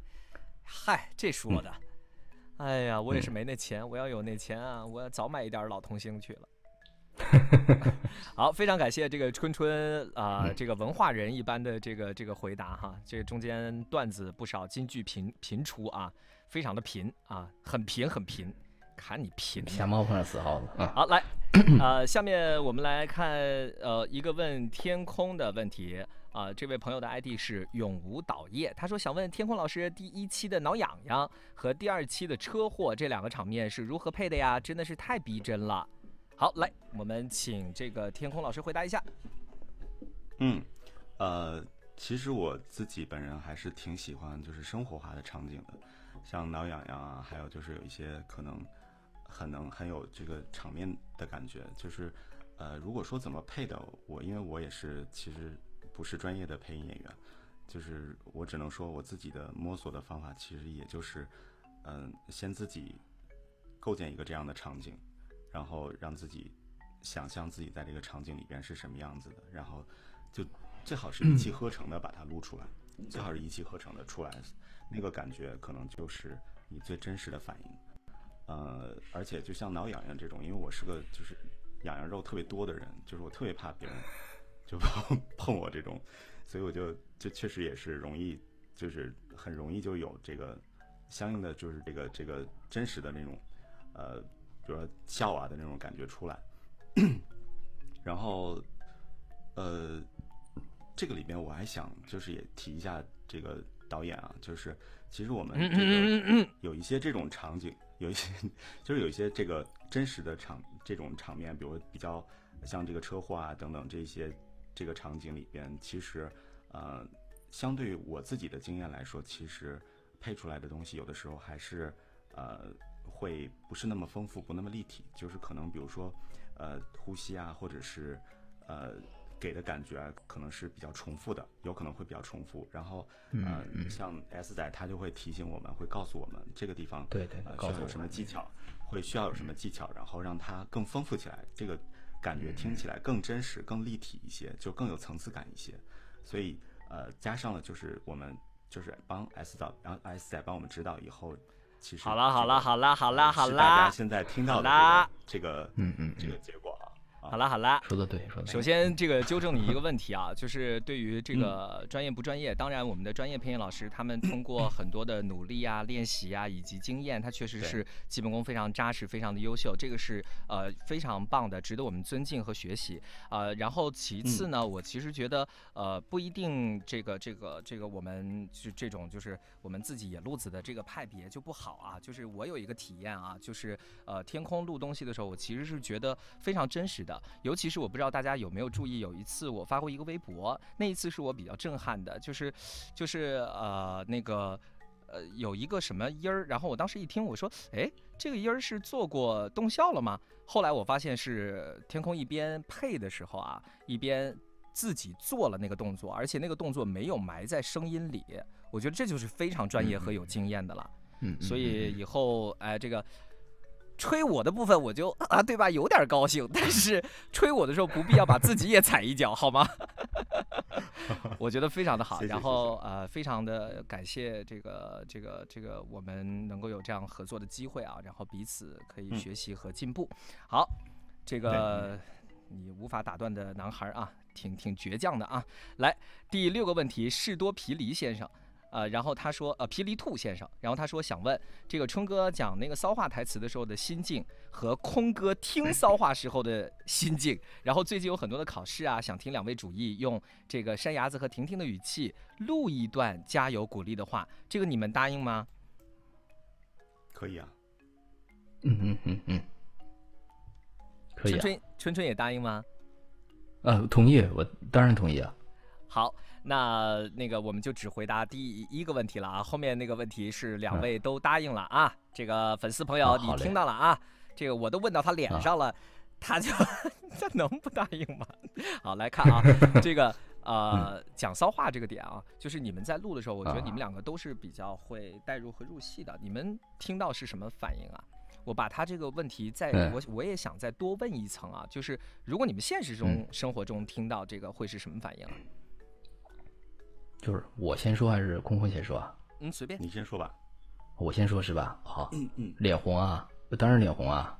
嗨，这说的，哎呀，我也是没那钱，我要有那钱啊，我要早买一点老童星去了。好，非常感谢这个春春啊，这个文化人一般的这个这个回答哈，这个中间段子不少，金句频频出啊，非常的贫啊，很贫很贫，看你贫。瞎猫碰上死耗子啊！好，来，呃，下面我们来看呃一个问天空的问题啊，这位朋友的 ID 是永无倒夜，他说想问天空老师，第一期的挠痒痒和第二期的车祸这两个场面是如何配的呀？真的是太逼真了。好，来，我们请这个天空老师回答一下。嗯，呃，其实我自己本人还是挺喜欢就是生活化的场景的，像挠痒痒啊，还有就是有一些可能很能很有这个场面的感觉。就是呃，如果说怎么配的，我因为我也是其实不是专业的配音演员，就是我只能说我自己的摸索的方法，其实也就是嗯，先自己构建一个这样的场景。然后让自己想象自己在这个场景里边是什么样子的，然后就最好是一气呵成的把它录出来，最好是一气呵成的出来，那个感觉可能就是你最真实的反应。呃，而且就像挠痒痒这种，因为我是个就是痒痒肉特别多的人，就是我特别怕别人就 [laughs] 碰碰我这种，所以我就就确实也是容易，就是很容易就有这个相应的就是这个这个真实的那种呃。比如说笑啊的那种感觉出来，[clears throat] 然后，呃，这个里边我还想就是也提一下这个导演啊，就是其实我们这个有一些这种场景，有一些就是有一些这个真实的场这种场面，比如比较像这个车祸啊等等这些这个场景里边，其实呃，相对于我自己的经验来说，其实配出来的东西有的时候还是呃。会不是那么丰富，不那么立体，就是可能比如说，呃，呼吸啊，或者是呃给的感觉啊可能是比较重复的，有可能会比较重复。然后，嗯呃，嗯像 S 仔他就会提醒我们，会告诉我们这个地方对对呃需要有什么技巧，会需要有什么技巧，然后让它更丰富起来，这个感觉听起来更真实、更立体一些，就更有层次感一些。所以，呃，加上了就是我们就是帮 S 导，然后 S 仔帮我们指导以后，其实好了好了好了好了好啦大家，现在听到的好啦这个这个嗯嗯这个结果。啊。好啦好啦。说的对，说的对。首先，这个纠正你一个问题啊，[laughs] 就是对于这嗯个专业不专业，当然我们的专业配音老师他们通过很多的努力啊、练习啊 [laughs] 以及经验，他确实是基本功非常扎实、非常的优秀，这个是呃非常棒的，值得我们尊敬和学习。呃，然后其次呢，我其实觉得呃不一定这个这个这个我们就这种就是我们自己野路子的这个派别就不好啊，就是我有一个体验啊，就是呃天空录东西的时候，我其实是觉得非常真实的，尤其是我不知道大家有没有注意，有一次我发过一个微博，那一次是我比较震撼的，就是就是呃那个。呃，有一个什么音儿，然后我当时一听，我说，哎，这个音儿是做过动效了吗？后来我发现是天空一边配的时候啊，一边自己做了那个动作，而且那个动作没有埋在声音里，我觉得这就是非常专业和有经验的了。嗯，嗯所以以后哎，这个吹我的部分我就啊，对吧？有点高兴，但是吹我的时候不必要把自己也踩一脚，好吗？[laughs] 我觉得非常的好，然后呃，非常的感谢这个这个这个我们能够有这样合作的机会啊，然后彼此可以嗯学习和进步。好，这个你无法打断的男孩啊，挺挺倔强的啊。来，第六个问题，士多啤梨先生。呃，然后他说，呃，霹雳兔先生，然后他说想问这个春哥讲那个骚话台词的时候的心境和空哥听骚话时候的心境，然后最近有很多的考试啊，想听两位主义用这个山伢子和婷婷的语气录一段加油鼓励的话，这个你们答应吗？可以啊，嗯嗯嗯嗯，可以啊，春春春春也答应吗？呃，同意，我当然同意啊。好，那那个我们就只回答第一个问题了啊，后面那个问题是两位都答应了啊。这个粉丝朋友你听到了啊，这个我都问到他脸啊上了，他就他能不答应吗？[laughs] 好，来看啊，[laughs] 这个呃讲骚话这个点啊，就是你们在录的时候，我觉得你们两个都是比较会带入和入戏的，你们听到是什么反应啊？我把他这个问题再嗯我我也想再多问一层啊，就是如果你们现实中嗯生活中听到这个会是什么反应啊？就是我先说还是空空先说啊？嗯，随便。你先说吧。我先说是吧？好，嗯嗯，脸红啊，当然脸红啊。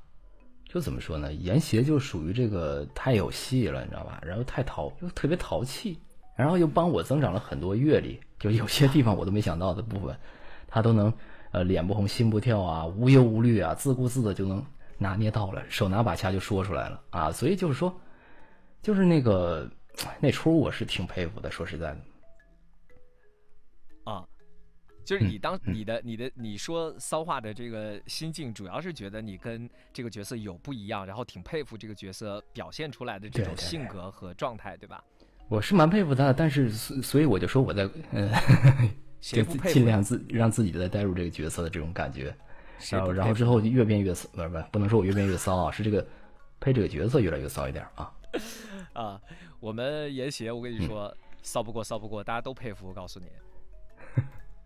就怎么说呢？严邪就属于这个太有戏了，你知道吧？然后太淘，又特别淘气，然后又帮我增长了很多阅历，就有些地方我都没想到的部分，他都能呃脸不红心不跳啊，无忧无虑啊，自顾自的就能拿捏到了，手拿把掐就说出来了啊。所以就是说，就是那个 [tsk] 那出我是挺佩服的，说实在的。啊，就是你嗯当你的你的你说骚话的这个心境，主要是觉得你跟这个角色有不一样，然后挺佩服这个角色表现出来的这种性格和状态，对吧？我是蛮佩服他的，但是所所以我就说我在呃，尽量自让自己再带入这个角色的这种感觉，然后然后之后就越变越骚，不是不是不能说我越变越骚啊，是这个配这个角色越来越骚一点啊。[laughs] 啊？我们严邪，我跟你说，骚不过骚不过，大家都佩服，我告诉你，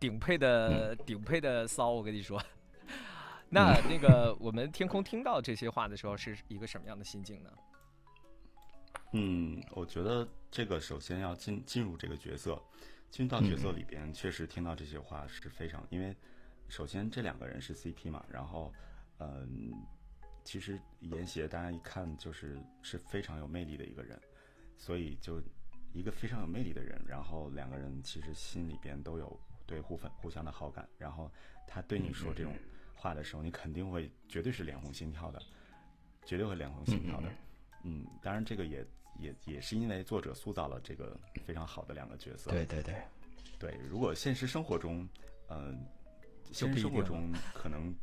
顶配的顶配的骚，我跟你说。那那个我们天空听到这些话的时候，是一个什么样的心境呢？嗯，我觉得这个首先要进进入这个角色，进入到角色里边，确实听到这些话是非常，因为首先这两个人是 CP 嘛，然后嗯，其实严邪大家一看就是是非常有魅力的一个人，所以就一个非常有魅力的人，然后两个人其实心里边都有对互粉互相的好感，然后他对你说这种话的时候，你肯定会绝对是脸红心跳的，绝对会脸红心跳的。嗯，当然这个也也也是因为作者塑造了这个非常好的两个角色。对对对，对，如果现实生活中，嗯、就现实生活中可能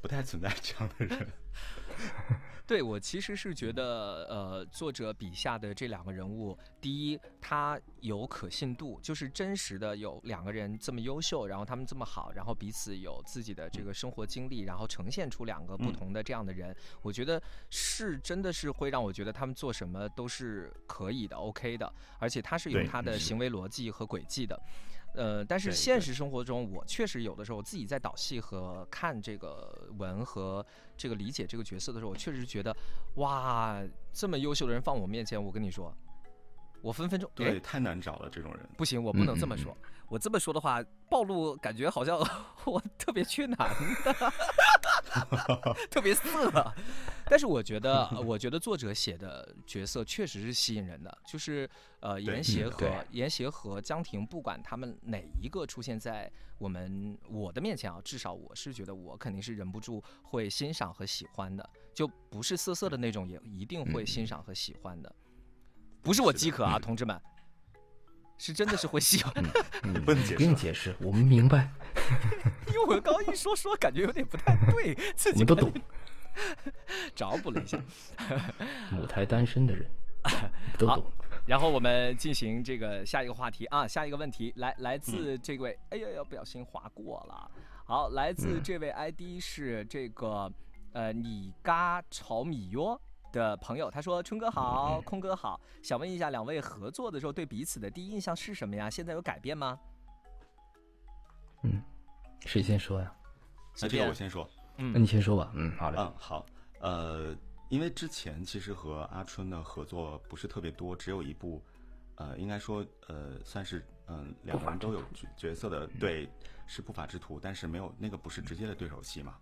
不太存在这样的人。[laughs] [laughs] 对我其实是觉得，呃，作者笔下的这两个人物，第一，他有可信度，就是真实的有两个人这么优秀，然后他们这么好，然后彼此有自己的这个生活经历，然后呈现出两个不同的这样的人，我觉得是真的是会让我觉得他们做什么都是可以的，OK 的，而且他是有他的行为逻辑和轨迹的。呃，但是现实生活中，我确实有的时候自己在导戏和看这个文和这个理解这个角色的时候，我确实觉得，哇，这么优秀的人放我面前，我跟你说，我分分钟对，太难找了这种人。不行，我不能这么嗯嗯嗯说。我这么说的话，暴露感觉好像 [laughs] 我特别缺男的，[laughs] 特别色。但是我觉得，呃我觉得作者写的角色确实是吸引人的，就是呃，对严协和严协和江婷，不管他们哪一个出现在我们我的面前啊，至少我是觉得我肯定是忍不住会欣赏和喜欢的，就不是色色的那种，也一定会欣赏和喜欢的。不是我饥渴啊，同志们，是真的是会喜欢。嗯，[laughs] 不用解释不用解释，我们明白，[laughs] 因为我刚刚一说说，感觉有点不太对，[laughs] 自己都懂。找补了一下，母胎单身的人都懂。然后我们进行这个下一个话题啊，下一个问题来来自这位，哎呀呀，不小心划过了。好，来自嗯。这位 ID 是这个呃你嘎炒米哟的朋友，他说春哥好，空哥好，想问一下两位合作的时候对彼此的第一印象是什么呀？现在有改变吗？嗯，谁先说呀？那这个我先说。嗯那嗯你先说吧。嗯，好嘞。嗯，好，呃，因为之前其实和阿春的合作不是特别多，只有一部，呃，应该说呃算是嗯、两个人都有角角色的，对，是不法之徒，但是没有那个不是直接的对手戏嘛。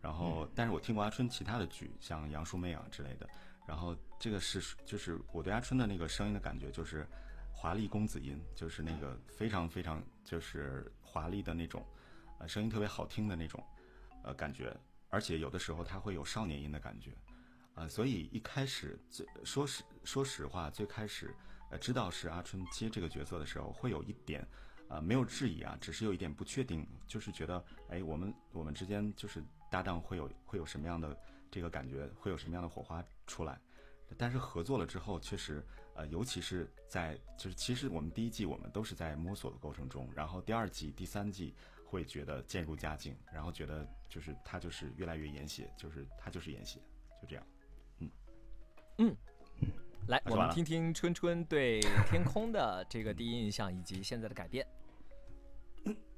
然后，但是我听过阿春其他的剧，像杨淑妹啊之类的。然后这个是就是我对阿春的那个声音的感觉，就是华丽公子音，就是那个非常非常就是华丽的那种，呃，声音特别好听的那种，呃，感觉。而且有的时候他会有少年音的感觉，啊、所以一开始最说实说实话，最开始呃知道是阿春接这个角色的时候，会有一点呃没有质疑啊，只是有一点不确定，就是觉得哎我们我们之间就是搭档会有会有什么样的这个感觉，会有什么样的火花出来。但是合作了之后，确实呃尤其是在就是其实我们第一季我们都是在摸索的过程中，然后第二季、第三季会觉得渐入佳境，然后觉得就是他就是越来越演写，就是他就是演写，就这样。嗯嗯来，我们听听春春对天空的这个第一印象以及现在的改变。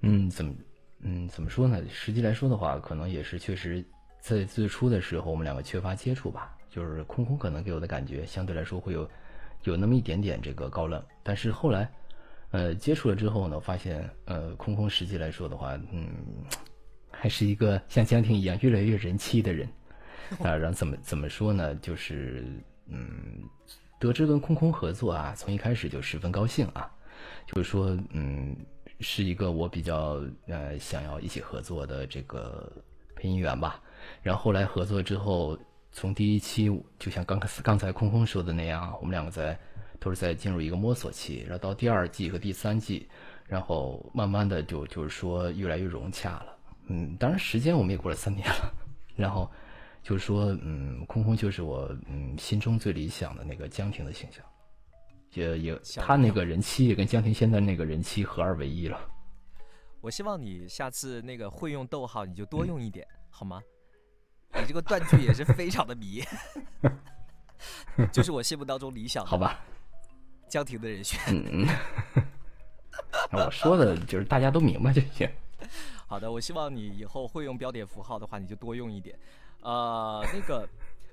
嗯，怎么，嗯，怎么说呢？实际来说的话，可能也是确实，在最初的时候，我们两个缺乏接触吧。就是空空可能给我的感觉，相对来说会有有那么一点点这个高冷，但是后来，呃，接触了之后呢，发现，呃，空空实际来说的话，嗯，还是一个像江婷一样越来越人气的人。啊，然后怎么怎么说呢？就是，嗯，得知跟空空合作啊，从一开始就十分高兴啊。就是说，嗯，是一个我比较呃想要一起合作的这个配音员吧。然后后来合作之后，从第一期就像刚刚才空空说的那样，我们两个在都是在进入一个摸索期，然后到第二季和第三季，然后慢慢的就就是说越来越融洽了。嗯，当然时间我们也过了三年了，[laughs] 然后就是说，嗯，空空就是我嗯心中最理想的那个江婷的形象。也也，他那个人气也跟江婷现在那个人气合二为一了。我希望你下次那个会用逗号，你就多用一点，好吗？你这个断句也是非常的迷，[laughs] 就是我心目当中理想好吧，江婷的人选。嗯嗯，我说的就是大家都明白就行。[laughs] 好的，我希望你以后会用标点符号的话，你就多用一点。呃，那个，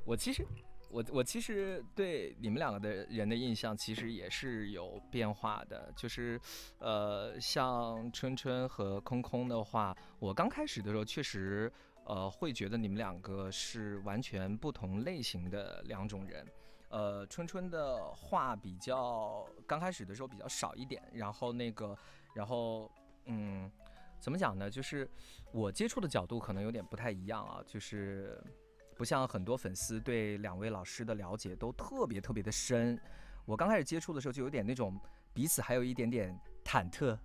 我其实，我我其实对你们两个的人的印象其实也是有变化的。就是，呃，像春春和空空的话，我刚开始的时候确实，呃，会觉得你们两个是完全不同类型的两种人。呃，春春的话比较刚开始的时候比较少一点，然后那个，然后嗯。怎么讲呢？就是我接触的角度可能有点不太一样啊，就是不像很多粉丝对两位老师的了解都特别特别的深。我刚开始接触的时候就有点那种彼此还有一点点忐忑、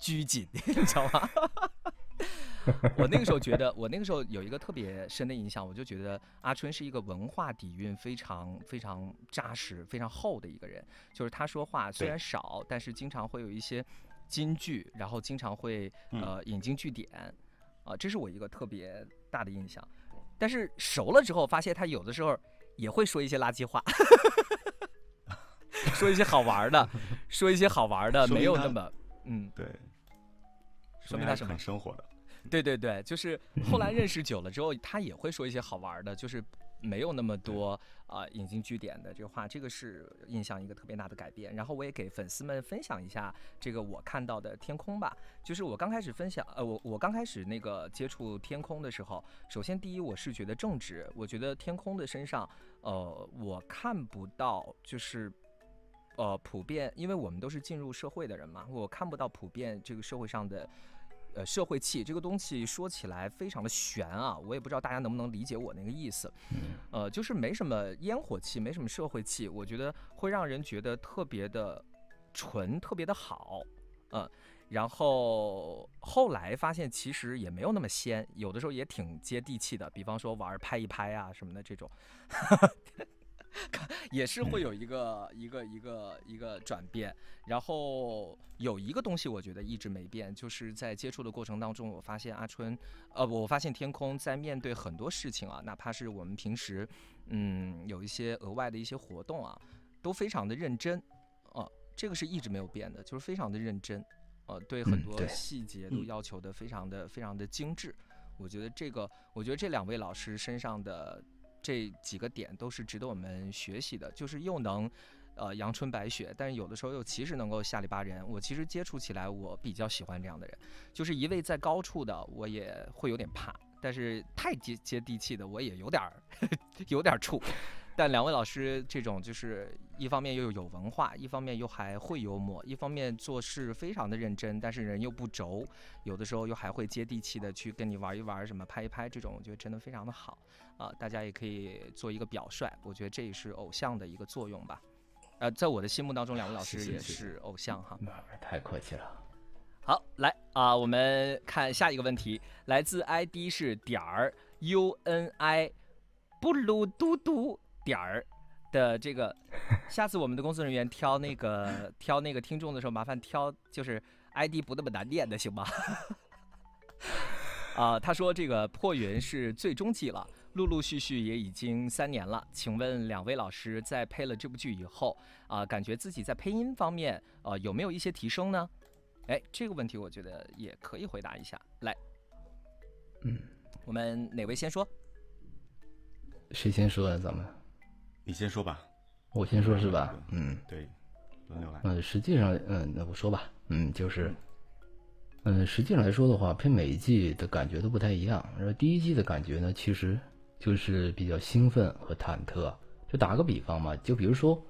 拘谨，[laughs] 你知道吗？[laughs] 我那个时候觉得，我那个时候有一个特别深的印象，我就觉得阿春是一个文化底蕴非常非常扎实、非常厚的一个人。就是他说话虽然少，但是经常会有一些金句，然后经常会呃引经据典，啊，这是我一个特别大的印象。但是熟了之后，发现他有的时候也会说一些垃圾话，说一些好玩的，说一些好玩的，没有那么嗯，对，说明他是很生活的。对对对，就是后来认识久了之后，他也会说一些好玩的，就是没有那么多啊引经据典的这个话，这个是印象一个特别大的改变。然后我也给粉丝们分享一下这个我看到的天空吧，就是我刚开始分享，呃，我我刚开始那个接触天空的时候，首先第一我是觉得正直，我觉得天空的身上，呃，我看不到就是呃普遍，因为我们都是进入社会的人嘛，我看不到普遍这个社会上的。呃，社会气这个东西说起来非常的玄啊，我也不知道大家能不能理解我那个意思。呃，就是没什么烟火气，没什么社会气，我觉得会让人觉得特别的纯，特别的好。嗯，然后后来发现其实也没有那么仙，有的时候也挺接地气的，比方说玩拍一拍啊什么的这种。[laughs] [laughs] 也是会有一个一个一个一个转变，然后有一个东西我觉得一直没变，就是在接触的过程当中，我发现阿春，呃，我发现天空在面对很多事情啊，哪怕是我们平时，嗯，有一些额外的一些活动啊，都非常的认真，哦，这个是一直没有变的，就是非常的认真，呃，对很多细节都要求的非常的非常的精致，我觉得这个，我觉得这两位老师身上的。这几个点都是值得我们学习的，就是又能，呃，阳春白雪，但是有的时候又其实能够下里巴人。我其实接触起来，我比较喜欢这样的人，就是一位在高处的，我也会有点怕，但是太接接地气的，我也有点儿 [laughs] 有点怵。[laughs] 但两位老师这种就是一方面又有文化，一方面又还会幽默，一方面做事非常的认真，但是人又不轴，有的时候又还会接地气的去跟你玩一玩，什么拍一拍，这种我觉得真的非常的好啊！大家也可以做一个表率，我觉得这也是偶像的一个作用吧。呃，在我的心目当中，两位老师也是偶像哈。太客气了。好，来啊，我们看下一个问题，来自 ID 是点儿 UNI 布鲁嘟嘟。点儿的这个，下次我们的工作人员挑那个挑那个听众的时候，麻烦挑就是 ID 不那么难念的，行吗？[laughs] 啊，他说这个破云是最终季了，陆陆续续也已经三年了。请问两位老师在配了这部剧以后啊，感觉自己在配音方面呃有没有一些提升呢？哎，这个问题我觉得也可以回答一下。来，嗯，我们哪位先说？谁先说呀？咱们？你先说吧，我先说是吧？嗯，对，轮流来。嗯，实际上，嗯，那我说吧，嗯，就是，嗯，实际上来说的话，配每一季的感觉都不太一样。然后第一季的感觉呢，其实就是比较兴奋和忐忑。就打个比方嘛，就比如说，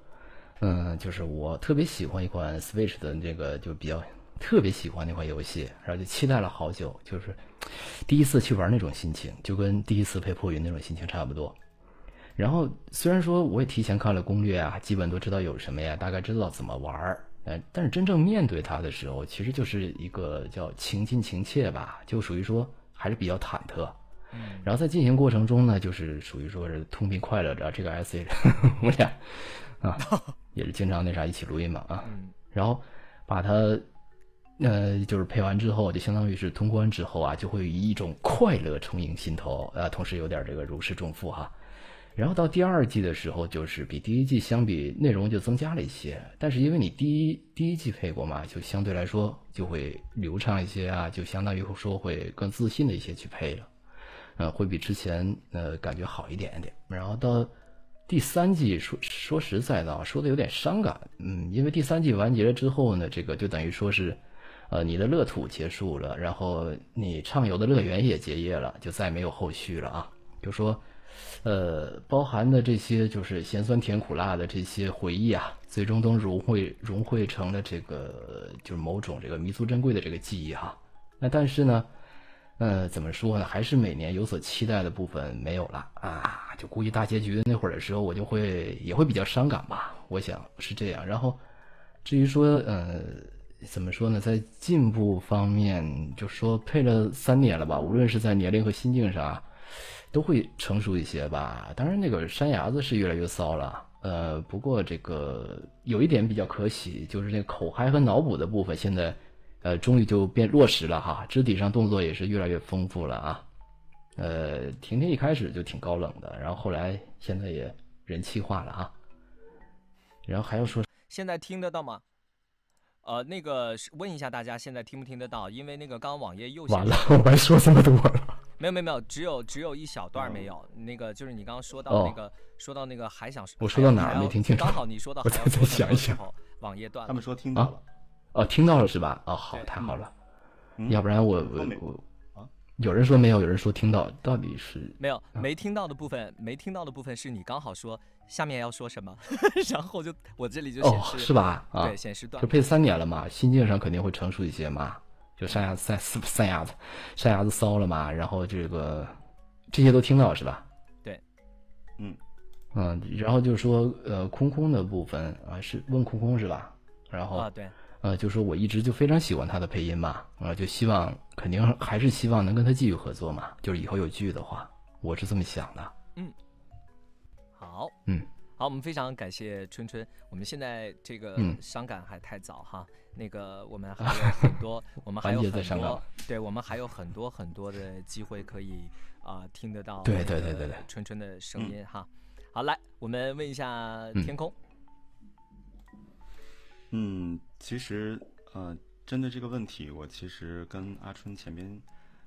嗯，就是我特别喜欢一款 Switch 的这个，就比较特别喜欢那款游戏，然后就期待了好久，就是第一次去玩那种心情，就跟第一次配破云那种心情差不多。然后虽然说我也提前看了攻略啊，基本都知道有什么呀，大概知道怎么玩儿，嗯，但是真正面对它的时候，其实就是一个叫情近情切吧，就属于说还是比较忐忑。嗯，然后在进行过程中呢，就是属于说是痛并快乐着。这个 S A，[laughs] 我俩啊 [laughs] 也是经常那啥一起录音嘛啊，然后把它呃就是配完之后，就相当于是通关之后啊，就会以一种快乐充盈心头啊，同时有点这个如释重负哈。然后到第二季的时候，就是比第一季相比内容就增加了一些，但是因为你第一第一季配过嘛，就相对来说就会流畅一些啊，就相当于说会更自信的一些去配了，呃，会比之前呃感觉好一点点。然后到第三季，说说实在的啊，说的有点伤感，嗯，因为第三季完结了之后呢，这个就等于说是，呃，你的乐土结束了，然后你畅游的乐园也结业了，就再没有后续了啊，就说。呃，包含的这些就是咸酸甜苦辣的这些回忆啊，最终都融汇融汇成了这个就是某种这个弥足珍贵的这个记忆哈。那但是呢，呃，怎么说呢？还是每年有所期待的部分没有了啊。就估计大结局的那会儿的时候，我就会也会比较伤感吧。我想是这样。然后至于说呃怎么说呢，在进步方面，就说配了三年了吧，无论是在年龄和心境上，都会成熟一些吧。当然，那个山崖子是越来越骚了。呃，不过这个有一点比较可喜，就是那个口嗨和脑补的部分，现在呃终于就变落实了哈。肢体上动作也是越来越丰富了啊。呃，婷婷一开始就挺高冷的，然后后来现在也人气化了啊。然后还要说，现在听得到吗？呃，那个问一下大家，现在听不听得到？因为那个刚刚网页又完了，我还说这么多了。没有没有没有，只有只有一小段没有。那个就是你刚刚说到那个，说到那个还想我说到哪儿没听清楚？刚好你说到，[laughs] 我再再想一想。网页断了。他们说听到了。哦，听到了是吧？哦，好，太好了。要不然我我我。有人说没有，有人说听到，到底是没有没听到的部分，没听到的部分是你刚好说下面要说什么，[laughs] 然后就我这里就显示是吧？啊，对，显示断。就配三年了嘛，心境上肯定会成熟一些嘛。就山崖子三三牙子，山崖子骚了嘛，然后这个这些都听到是吧？对，嗯嗯，然后就说呃空空的部分啊是问空空是吧？然后啊对。呃，就说我一直就非常喜欢他的配音嘛，啊，就希望肯定还是希望能跟他继续合作嘛，就是以后有剧的话，我是这么想的。嗯，好，嗯，好，我们非常感谢春春。我们现在这个伤感还太早哈，那个我们还有 [laughs] 很多，我们还有很多，对我们还有很多很多的机会可以啊听得到对对对对对春春的声音哈。好，来，我们问一下天空。嗯，其实，呃，针对这个问题，我其实跟阿春前面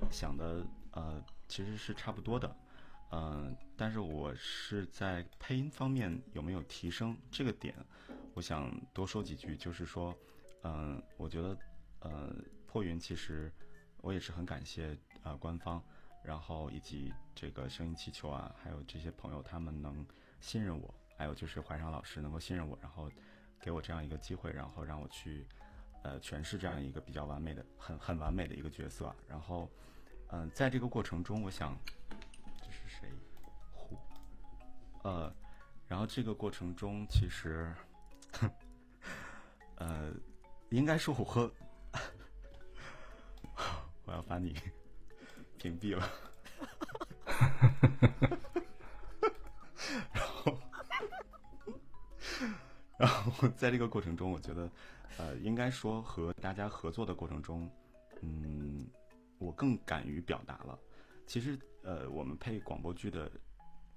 想的，呃，其实是差不多的，嗯，但是我是在配音方面有没有提升这个点，我想多说几句，就是说，嗯，我觉得，呃，破云其实我也是很感谢啊官方，然后以及这个声音气球啊，还有这些朋友他们能信任我，还有就是怀上老师能够信任我，然后。给我这样一个机会，然后让我去，呃，诠释这样一个比较完美的、很很完美的一个角色。然后，嗯，在这个过程中，我想，呃，然后这个过程中，其实，呃，应该说我和，[laughs] 我要把你屏蔽了。然后在这个过程中，我觉得，呃，应该说和大家合作的过程中，嗯，我更敢于表达了。其实，呃，我们配广播剧的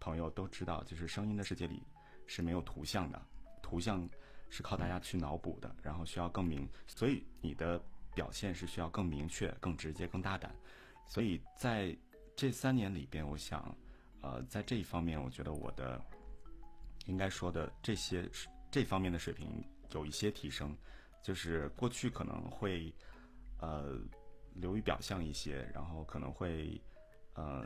朋友都知道，就是声音的世界里是没有图像的，图像是靠大家去脑补的，然后需要更明，所以你的表现是需要更明确、更直接、更大胆。所以在这三年里边，我想，呃，在这一方面，我觉得我的应该说的这些。这方面的水平有一些提升，就是过去可能会，呃，流于表象一些，然后可能会，呃，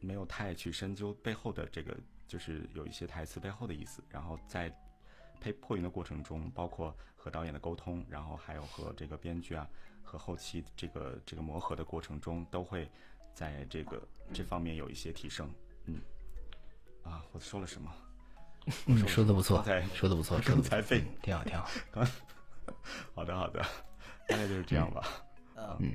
没有太去深究背后的这个，就是有一些台词背后的意思。然后在配破云的过程中，包括和导演的沟通，然后还有和这个编剧啊和后期这个这个磨合的过程中，都会在这个这方面有一些提升。嗯，啊，我说了什么？嗯，说的不错，说的不错，刚才费挺好，挺好。[laughs] 好的，好的，大概就是这样吧。嗯，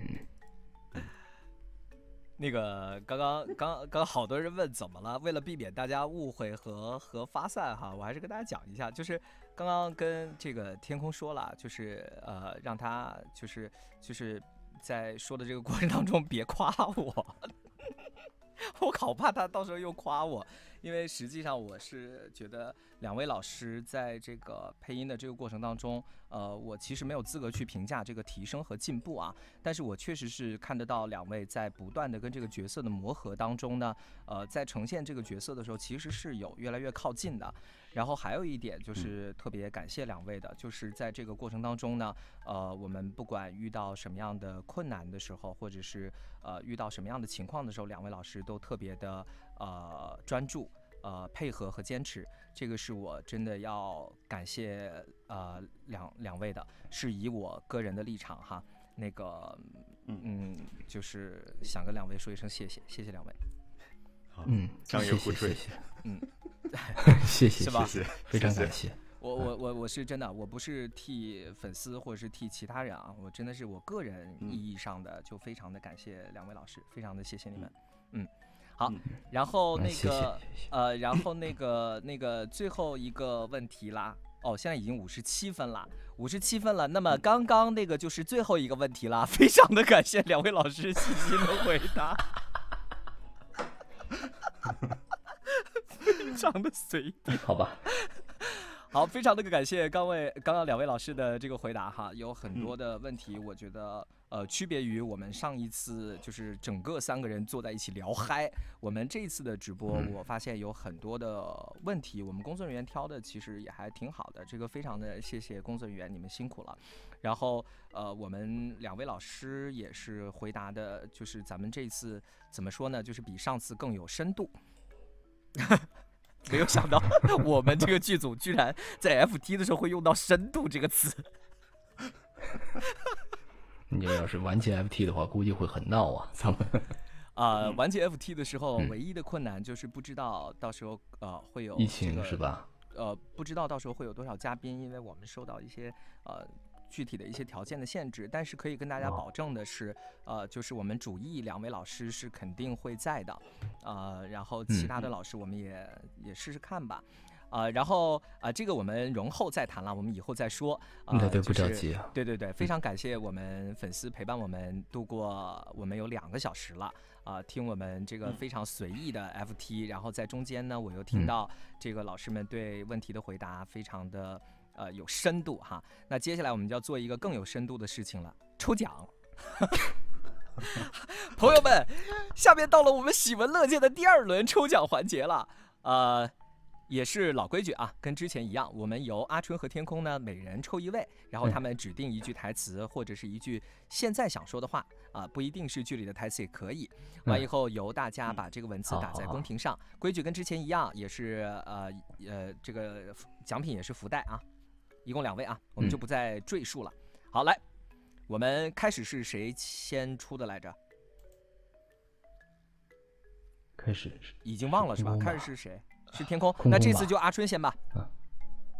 那个刚刚刚刚好多人问怎么了，为了避免大家误会和和发散哈，我还是跟大家讲一下，就是刚刚跟这个天空说了，就是呃，让他就是就是在说的这个过程当中别夸我，我好怕他到时候又夸我。因为实际上我是觉得两位老师在这个配音的这个过程当中，呃，我其实没有资格去评价这个提升和进步啊。但是我确实是看得到两位在不断的跟这个角色的磨合当中呢，呃，在呈现这个角色的时候，其实是有越来越靠近的。然后还有一点就是特别感谢两位的，就是在这个过程当中呢，呃，我们不管遇到什么样的困难的时候，或者是呃遇到什么样的情况的时候，两位老师都特别的呃专注、呃配合和坚持。这个是我真的要感谢呃两两位的，是以我个人的立场哈，那个嗯，就是想跟两位说一声谢谢，谢谢两位。好嗯，商业互吹，嗯。[laughs] 谢谢，谢谢？非常感谢。我我我我是真的，我不是替粉丝或者是替其他人啊，我真的是我个人意义上的，就非常的感谢两位老师，非常的谢谢你们。嗯，好，然后那个呃，然后那个那个最后一个问题啦。哦，现在已经五十七分了，五十七分了。那么刚刚那个就是最后一个问题啦，非常的感谢两位老师细心的回答，非 [laughs] 常的随意，[laughs] 好吧。好，非常的感谢刚位刚刚两位老师的这个回答哈，有很多的问题，我觉得呃区别于我们上一次就是整个三个人坐在一起聊嗨，我们这一次的直播我发现有很多的问题，我们工作人员挑的其实也还挺好的，这个非常的谢谢工作人员，你们辛苦了。然后呃我们两位老师也是回答的，就是咱们这次怎么说呢，就是比上次更有深度。没有想到，[laughs] 我们这个剧组居然在 FT 的时候会用到“深度”这个词。你要是完结 FT 的话，估计会很闹啊！咱们啊，完结 FT 的时候，唯一的困难就是不知道到时候呃会有疫情是吧？呃，不知道到时候会有多少嘉宾，因为我们受到一些呃。具体的一些条件的限制，但是可以跟大家保证的是，呃，就是我们主艺两位老师是肯定会在的，呃，然后其他的老师我们也也试试看吧，呃，然后啊，这个我们容后再谈了，我们以后再说。对对，不着急啊。对对对，非常感谢我们粉丝陪伴我们度过，我们有两个小时了，啊，听我们这个非常随意的 FT，然后在中间呢，我又听到这个老师们对问题的回答非常的。呃，有深度哈。那接下来我们就要做一个更有深度的事情了，抽奖。[laughs] 朋友们，下面到了我们喜闻乐见的第二轮抽奖环节了。呃，也是老规矩啊，跟之前一样，我们由阿春和天空呢每人抽一位，然后他们指定一句台词或者是一句现在想说的话啊，不一定是剧里的台词也可以。完以后由大家把这个文字打在公屏上，规矩跟之前一样，也是呃呃这个奖品也是福袋啊。一共两位啊，我们就不再赘述了。好，来，我们开始是谁先出的来着？开始已经忘了是吧？开始是谁？是天空。那这次就阿春先吧。嗯，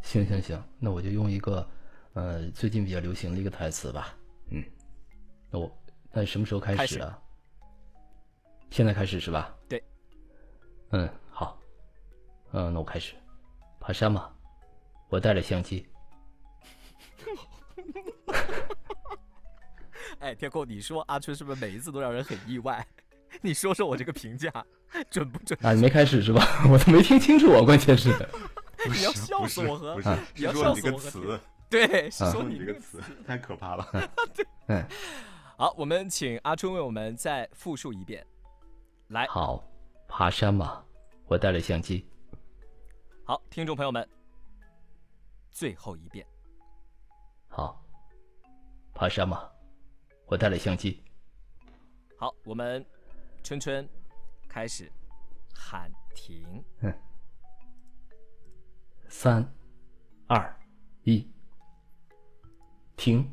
行行行，那我就用一个呃最近比较流行的一个台词吧。嗯，那我那什么时候开始啊？现在开始是吧？对。嗯，好。嗯，那我开始。爬山嘛，我带了相机。哎，天空，你说阿春是不是每一次都让人很意外？你说说我这个评价准不准？啊，你没开始是吧？[laughs] 我都没听清楚啊，关键 [laughs] 是。你要笑死我和你要笑死我和对，说你这个词太可怕了。[laughs] 对，嗯，好，我们请阿春为我们再复述一遍。来，好，爬山嘛，我带了相机。好，听众朋友们，最后一遍。好，爬山吗，我带了相机。好，我们春春开始喊停。嗯，三、二、一，停。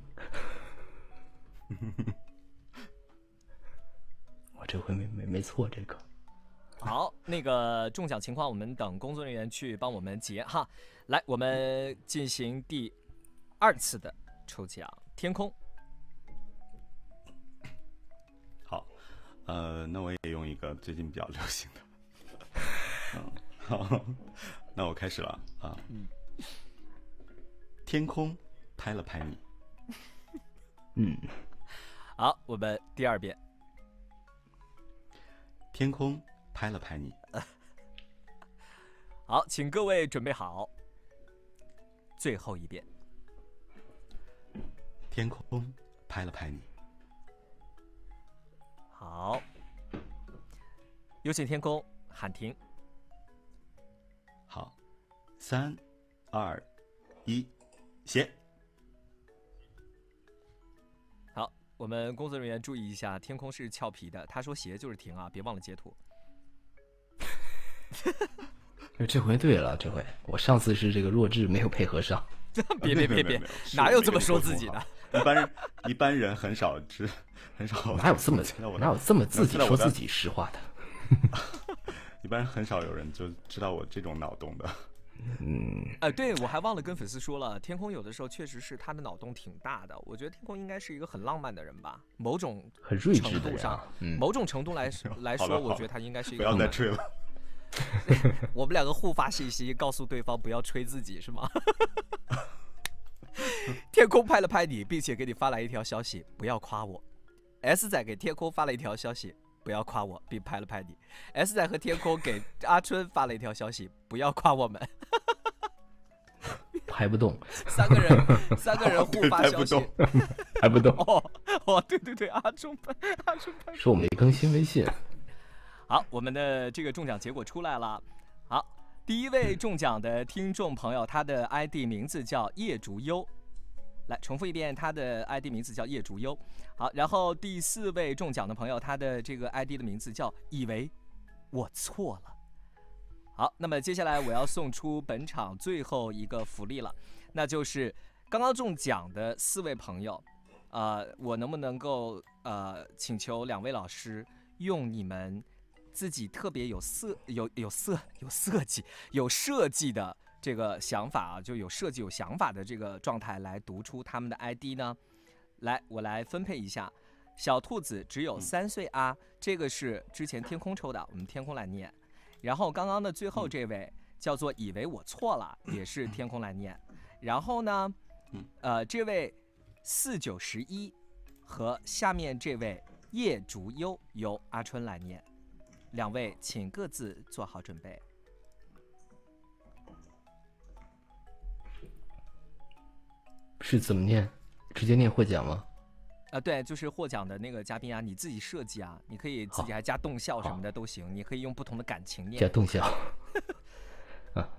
[laughs] 我这回没没没错，这个。好，那个中奖情况我们等工作人员去帮我们结哈。来，我们进行第。二次的抽奖，天空。好，呃，那我也用一个最近比较流行的。嗯，好，那我开始了啊。嗯。天空拍了拍你。[laughs] 嗯。好，我们第二遍。天空拍了拍你。[laughs] 好，请各位准备好。最后一遍。天空拍了拍你，好，有请天空喊停。好，三、二、一，写。好，我们工作人员注意一下，天空是俏皮的，他说鞋就是停啊，别忘了截图。[laughs] 这回对了，这回我上次是这个弱智没有配合上。[laughs] 别别别别，哪有这么说自己的？一般人一般人很少知，很少 [laughs] 哪有这么哪有这么自己说自己实话的？[laughs] 一般很少有人就知道我这种脑洞的。嗯，呃，对我还忘了跟粉丝说了，天空有的时候确实是他的脑洞挺大的。我觉得天空应该是一个很浪漫的人吧，某种很睿智程度上某种程度来来说，我觉得他应该是一不个浪漫。要再吹了。[laughs] 我们两个互发信息，告诉对方不要吹自己，是吗？[laughs] 天空拍了拍你，并且给你发来一条消息，不要夸我。S 仔给天空发了一条消息，不要夸我，并拍了拍你。S 仔和天空给阿春发了一条消息，不要夸我们。[laughs] 拍不动，三个人，三个人互发消息拍不动。拍不动，哦哦，对对对，阿春拍，阿春拍。说我没更新微信，好，我们的这个中奖结果出来了。好，第一位中奖的听众朋友，他的 ID 名字叫叶竹优。来重复一遍，他的 ID 名字叫叶竹优。好，然后第四位中奖的朋友，他的这个 ID 的名字叫以为我错了。好，那么接下来我要送出本场最后一个福利了，那就是刚刚中奖的四位朋友，呃，我能不能够呃请求两位老师用你们自己特别有色、有有色、[laughs] 有设计、有设计的这个想法啊，就有设计、有想法的这个状态来读出他们的 ID 呢？来，我来分配一下。小兔子只有三岁啊，这个是之前天空抽的，我们天空来念。然后刚刚的最后这位叫做以为我错了，也是天空来念。然后呢，呃，这位四九十一和下面这位叶竹优由阿春来念，两位请各自做好准备。是怎么念？直接念获奖吗？啊，对，就是获奖的那个嘉宾啊，你自己设计啊，你可以自己还加动效什么的都行，你可以用不同的感情念加。动效。啊，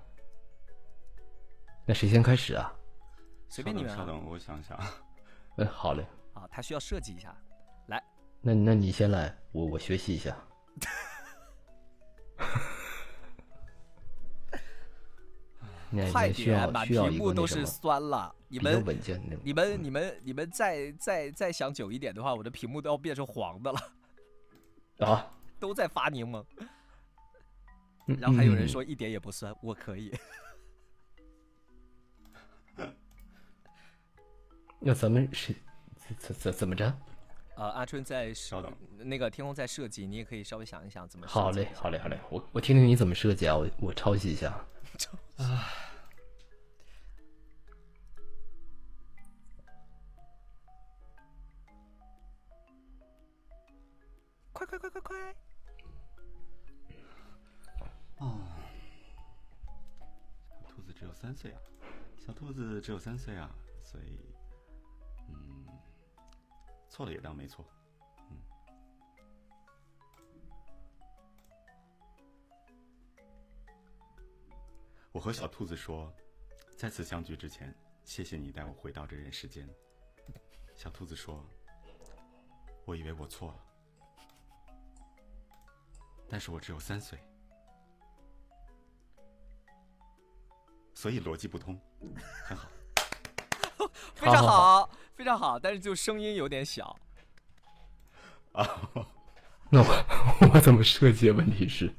那谁先开始啊？随便你们啊。稍等，稍等我想想。[laughs] 哎，好嘞，啊，他需要设计一下。来，那那你先来，我我学习一下。[laughs] [laughs] 那快点，满屏幕都是酸了。你们、稳健的。你们、你们、你们再再再想久一点的话，我的屏幕都要变成黄的了，[laughs] 啊，都在发柠檬。嗯然后还有人嗯说一点也不酸，我可以。[laughs] 那咱们是怎怎怎怎么着？呃，阿春在稍等，那个天空在设计，你也可以稍微想一想怎么设计好嘞好嘞，好嘞，我我听听你怎么设计啊，我我抄袭一下。啊快快快快快！兔子只有三岁啊，小兔子只有三岁啊，所以，嗯，错了也当没错。嗯，我和小兔子说，再次相聚之前，谢谢你带我回到这人世间。小兔子说，我以为我错了，但是我只有三岁。所以逻辑不通，很好。[laughs] 非常好好非常好，但是就声音有点小。啊，[laughs] 那我我怎么设计？问题是，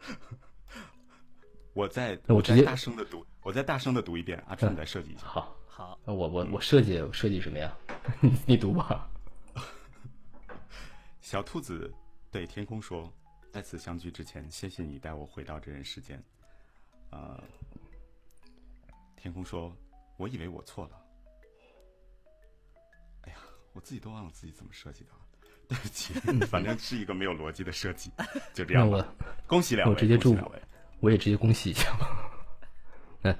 [laughs] 我再我直接再大声的读，我再大声的读一遍，阿春你再设计一下。好，好，那我我我设计我设计什么呀？[laughs] 你你读吧。小兔子对天空说：“再次相聚之前，谢谢你带我回到这人世间。”呃，天空说：“我以为我错了。”我自己都忘了自己怎么设计的了，对不起，[laughs] 反正是一个没有逻辑的设计，[laughs] 就这那我样吧。恭喜两位，我直接祝两位。我也直接恭喜一下吧。[laughs] 嗯，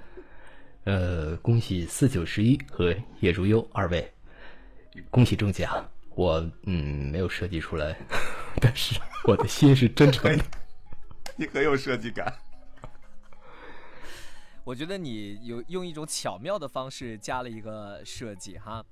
呃，恭喜四九十一和叶如优二位，恭喜中奖。我嗯没有设计出来，但是我的心是真诚的。你很有设计感。我觉得你有用一种巧妙的方式加了一个设计哈。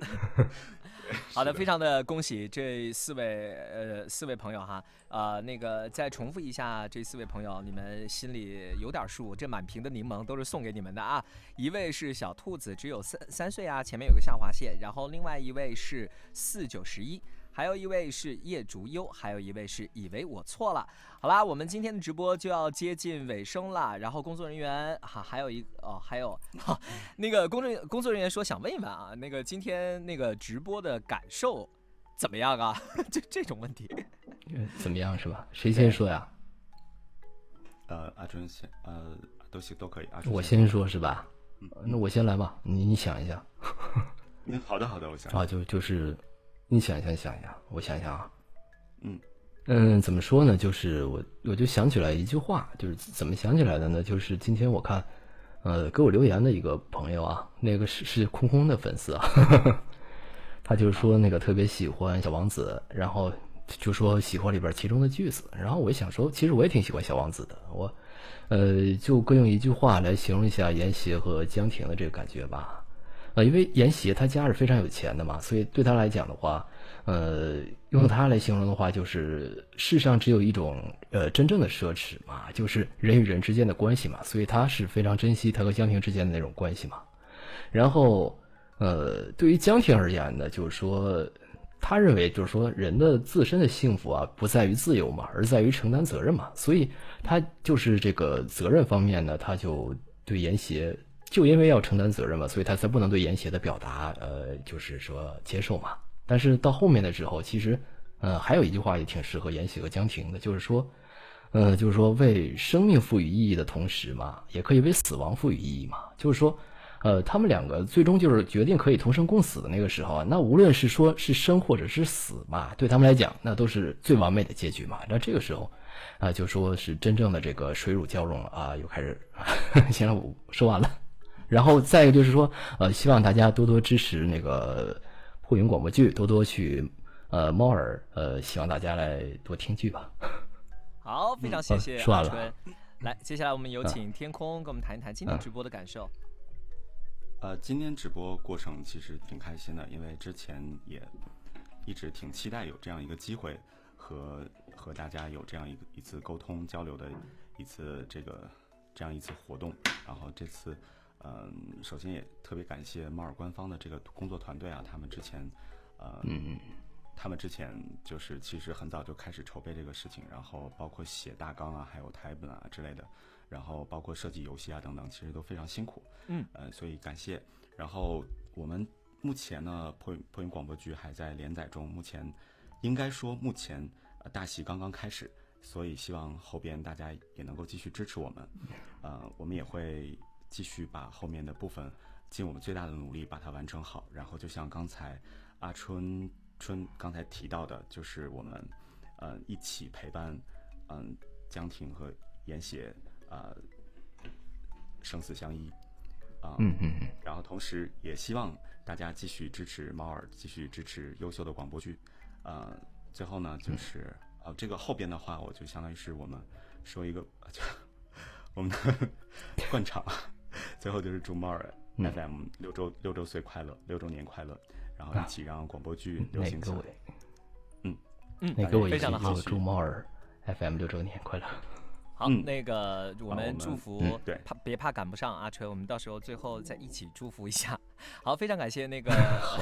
[laughs] 好的，非常的恭喜这四位呃四位朋友哈，呃那个再重复一下这四位朋友，你们心里有点数，这满屏的柠檬都是送给你们的啊。一位是小兔子，只有三三岁啊，前面有个下划线，然后另外一位是四九十一，还有一位是叶竹优，还有一位是以为我错了。好啦，我们今天的直播就要接近尾声了，然后工作人员哈还有一哦还有哈 [laughs] 那个工作工作人员说想问一问啊，那个今天那个直播的感受怎么样啊？[laughs] 这这种问题，怎么样是吧？谁先说呀？呃，阿春先，呃，都行都可以。阿春我先说是吧？那我先来吧，你你想一下。[laughs] 嗯，好的好的，我想啊，就就是你想想想一想，我想想啊。嗯。嗯，怎么说呢？就是我，我就想起来一句话，就是怎么想起来的呢？就是今天我看，呃，给我留言的一个朋友啊，那个是是空空的粉丝啊，[laughs] 他就是说那个特别喜欢小王子，然后就说喜欢里边其中的句子，然后我想说，其实我也挺喜欢小王子的，我，呃，就各用一句话来形容一下严邪和江婷的这个感觉吧，呃，因为严邪他家是非常有钱的嘛，所以对他来讲的话。呃，用他来形容的话，就是世上只有一种呃真正的奢侈嘛，就是人与人之间的关系嘛，所以他是非常珍惜他和江婷之间的那种关系嘛。然后，呃，对于江婷而言呢，就是说，他认为就是说人的自身的幸福啊，不在于自由嘛，而在于承担责任嘛，所以他就是这个责任方面呢，他就对严邪，就因为要承担责任嘛，所以他才不能对严邪的表达，呃，就是说接受嘛。但是到后面的时候，其实，呃，还有一句话也挺适合延禧和江婷的，就是说，呃，就是说为生命赋予意义的同时嘛，也可以为死亡赋予意义嘛。就是说，呃，他们两个最终就是决定可以同生共死的那个时候啊，那无论是说是生或者是死嘛，对他们来讲，那都是最完美的结局嘛。那这个时候，啊，就说是真正的这个水乳交融了啊，又开始，[laughs] 行了，我说完了。然后再一个就是说，呃，希望大家多多支持那个。破云广播剧，多多去，呃，猫耳，呃，希望大家来多听剧吧。好，非常谢谢说完了。来，接下来我们有请天空跟我们谈一谈今天直播的感受。呃，今天直播过程其实挺开心的，因为之前也一直挺期待有这样一个机会和和大家有这样一个一次沟通交流的一次这个这样一次活动，然后这次。嗯，首先也特别感谢猫耳官方的这个工作团队啊，他们之前，呃，他们之前就是其实很早就开始筹备这个事情，然后包括写大纲啊，还有台本啊之类的，然后包括设计游戏啊等等，其实都非常辛苦。嗯，呃，所以感谢。然后我们目前呢，破破云广播剧还在连载中，目前应该说目前大戏刚刚开始，所以希望后边大家也能够继续支持我们。呃，我们也会。继续把后面的部分尽我们最大的努力把它完成好，然后就像刚才阿春春刚才提到的，就是我们呃一起陪伴嗯江婷和严邪啊生死相依。啊，嗯嗯嗯，然后同时也希望大家继续支持猫耳，继续支持优秀的广播剧，呃，最后呢就是呃这个后边的话，我就相当于是我们说一个就 [laughs] 我们的 [laughs] 惯场。最后就是祝猫儿 FM 六周六周岁快乐，六周年快乐，然后一起让广播剧流行起来。嗯嗯，那给我一非常的好，祝猫儿 FM 六周年快乐。好，那个我们祝福，对，怕别怕赶不上阿锤，我们到时候最后再一起祝福一下。好，非常感谢那个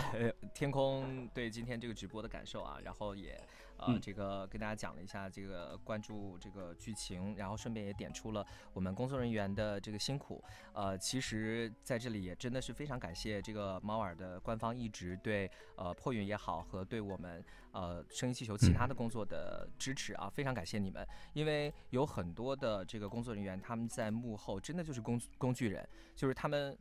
[laughs] 天空对今天这个直播的感受啊，然后也。呃，这个跟大家讲了一下这个关注这个剧情，然后顺便也点出了我们工作人员的这个辛苦。呃，其实在这里也真的是非常感谢这个猫耳的官方一直对呃破云也好和对我们呃声音气球其他的工作的支持啊，非常感谢你们，因为有很多的这个工作人员他们在幕后真的就是工工具人，就是他们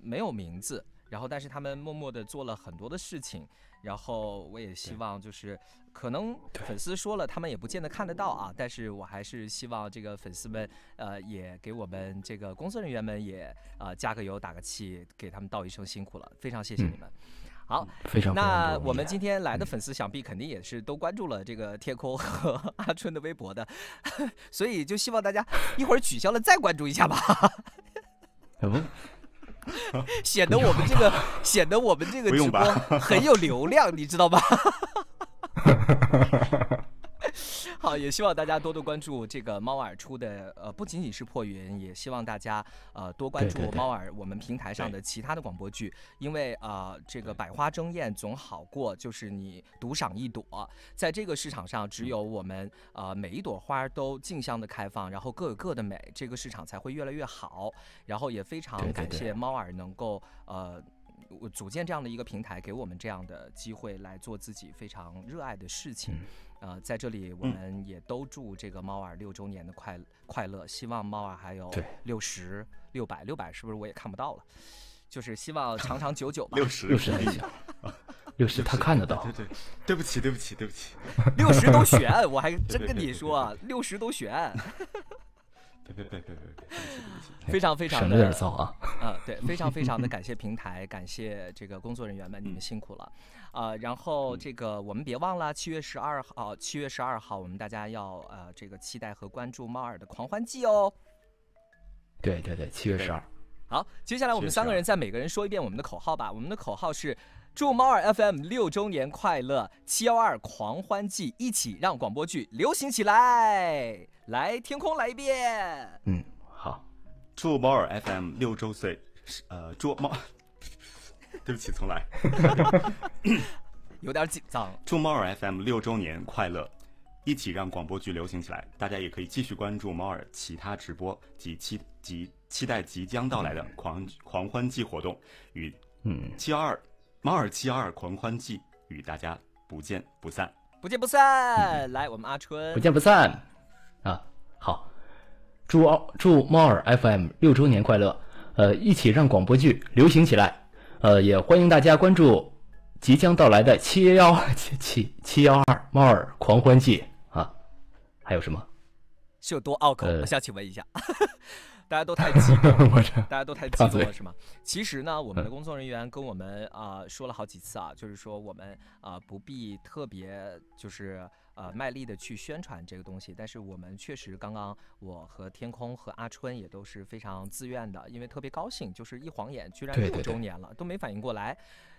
没有名字，然后但是他们默默的做了很多的事情。然后我也希望，就是可能粉丝说了，他们也不见得看得到啊。但是我还是希望这个粉丝们，呃，也给我们这个工作人员们也啊加个油打个气，给他们道一声辛苦了，非常谢谢你们。好，非常那我们今天来的粉丝想必肯定也是都关注了这个天空和 [laughs] 阿春的微博的，所以就希望大家一会儿取消了再关注一下吧。[laughs] [laughs] 显得我们这个 [laughs] 显得我们这个直播很有流量，你知道吗？[laughs] [laughs] 好，也希望大家多多关注这个猫耳出的呃，不仅仅是破云，也希望大家呃多关注猫耳我们平台上的其他的广播剧，因为啊、呃这个百花争艳总好过就是你独赏一朵，在这个市场上只有我们呃每一朵花都竞相的开放，然后各有各的美，这个市场才会越来越好。然后也非常感谢猫耳能够呃。我组建这样的一个平台，给我们这样的机会来做自己非常热爱的事情。呃，在这里我嗯们也都祝这个猫耳六周年的快快乐，希望猫耳还有六十、六百、六百是不是我也看不到了？就是希望长长久久吧。六十六十还行，六十他看得到对，对，对不起，对不起，对不起，[laughs] 六十都悬，我还真跟对对对你说，六十都悬，别别别别别别，对不起对不起。[laughs] 非常非常省着点的造啊。啊，对，非常非常的 [laughs] 感谢平台，感谢这个工作人员们，你们辛苦了。啊，然后这个我们别忘了，七月十二号，七月十二号，我们大家要呃这个期待和关注猫耳的狂欢季哦。对对对，七月十二，好，接下来我们三个人再每个人说一遍我们的口号吧。我们的口号是：祝猫耳 FM 六周年快乐，七幺二狂欢季，一起让广播剧流行起来。来，天空来一遍。嗯，好，祝猫耳 FM 六周岁，是呃，祝猫，对不起，重来。[laughs] 有点紧张。祝猫耳 FM 六周年快乐，一起让广播剧流行起来。大家也可以继续关注猫耳其他直播及期及期待即将到来的狂狂欢季活动，与嗯，七二猫耳七二狂欢季与大家不见不散。不见不散。来，我们阿春不，见不散啊！好，祝奥祝猫耳 FM 六周年快乐！呃，一起让广播剧流行起来。呃，也欢迎大家关注即将到来的七幺 [laughs] 七七七幺二猫耳狂欢季啊！还有什么？是有多拗口？呃我想请问一下，[laughs] 大家都太激动了。[laughs] 我这大家都太激张嘴动了，是吗？其实呢，我们的工作人员跟我们啊、说了好几次啊，就是说我们啊、不必特别就是呃卖力的去宣传这个东西，但是我们确实刚刚我和天空和阿春也都是非常自愿的，因为特别高兴，就是一晃眼居然六对对对周年了，都没反应过来。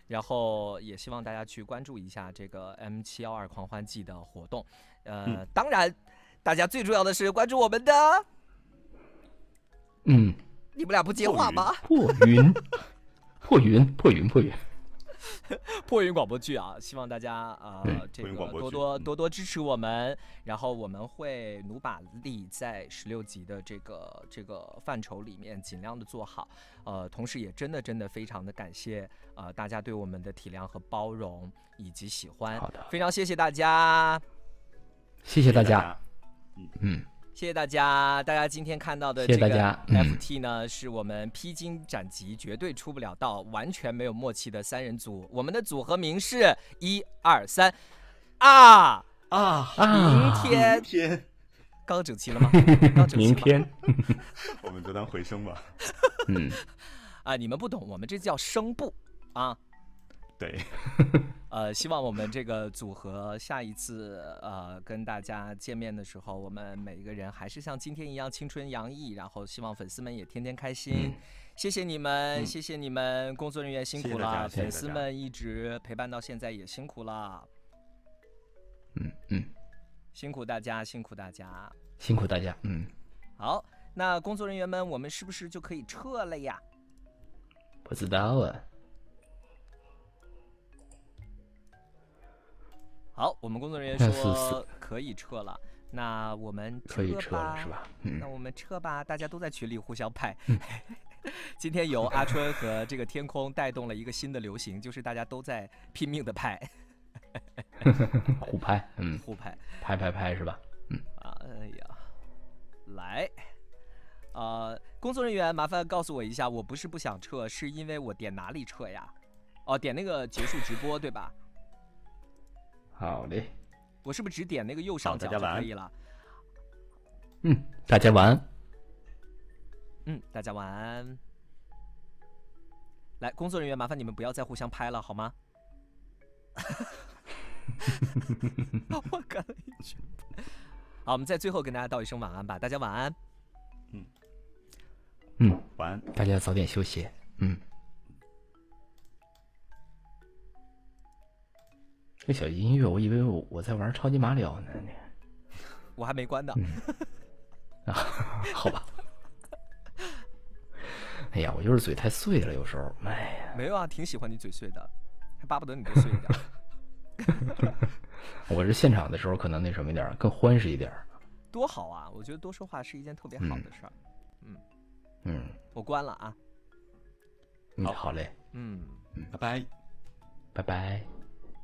然后也希望大家去关注一下这个 M 七幺二狂欢季的活动，呃，嗯当然，大家最重要的是关注我们的，嗯，你们俩不接话吗？破云，破云，破云，破云。[laughs] 破云广播剧啊，希望大家呃这个多多嗯。多多支持我们，然后我们会努把力在十六集的这个这个范畴里面尽量的做好，呃，同时也真的真的非常的感谢呃大家对我们的体谅和包容以及喜欢。好的，非常谢谢大家，谢谢大家。嗯。。嗯，谢谢大家，大家今天看到的这个 FT 呢，是我们披荆斩棘，绝对出不了道，完全没有默契的三人组。我们的组合名是一二三啊！啊，明啊，天明天刚整齐了吗？[laughs] 刚整齐明天，[laughs] 我们就当回声吧。嗯，[laughs] 啊，你们不懂，我们这叫声部啊。对，[laughs] 呃，希望我们这个组合下一次呃跟大家见面的时候，我们每一个人还是像今天一样青春洋溢，然后希望粉丝们也天天开心。谢谢你们，嗯谢谢你们，工作人员辛苦了，谢谢粉丝们一直陪伴到现在也辛苦了，嗯嗯，辛苦大家，辛苦大家。辛苦大家。嗯，好，那工作人员们，我们是不是就可以撤了呀？不知道啊。好，我们工作人员说可以撤了，那我们可以撤了吧是吧？嗯那我们撤吧，大家都在群里互相拍。[laughs] 今天由阿春和这个天空带动了一个新的流行，就是大家都在拼命的拍 [laughs] 互拍，嗯，互拍。拍拍拍是吧？啊，哎呀，来，呃，工作人员麻烦告诉我一下，我不是不想撤，是因为我点哪里撤呀？哦，点那个结束直播对吧？好嘞，我是不是只点那个右上角就可以了？嗯，大家晚安。嗯，大家晚安。来，工作人员，麻烦你们不要再互相拍了，好吗？[laughs] 我干了一句。好，我们在最后跟大家道一声晚安吧，大家晚安。嗯嗯，晚安。大家早点休息。嗯。这小音乐，我以为我我在玩超级马里奥呢。我还没关呢。啊，[laughs] 好吧。哎呀，我就是嘴太碎了，有时候。哎呀，没有啊，挺喜欢你嘴碎的，还巴不得你多碎一点。[laughs] 我是现场的时候可能那什么一点，更欢实一点。多好啊！我觉得多说话是一件特别好的事儿。嗯嗯，我关了啊。嗯，好嘞。嗯嗯，拜拜，拜拜。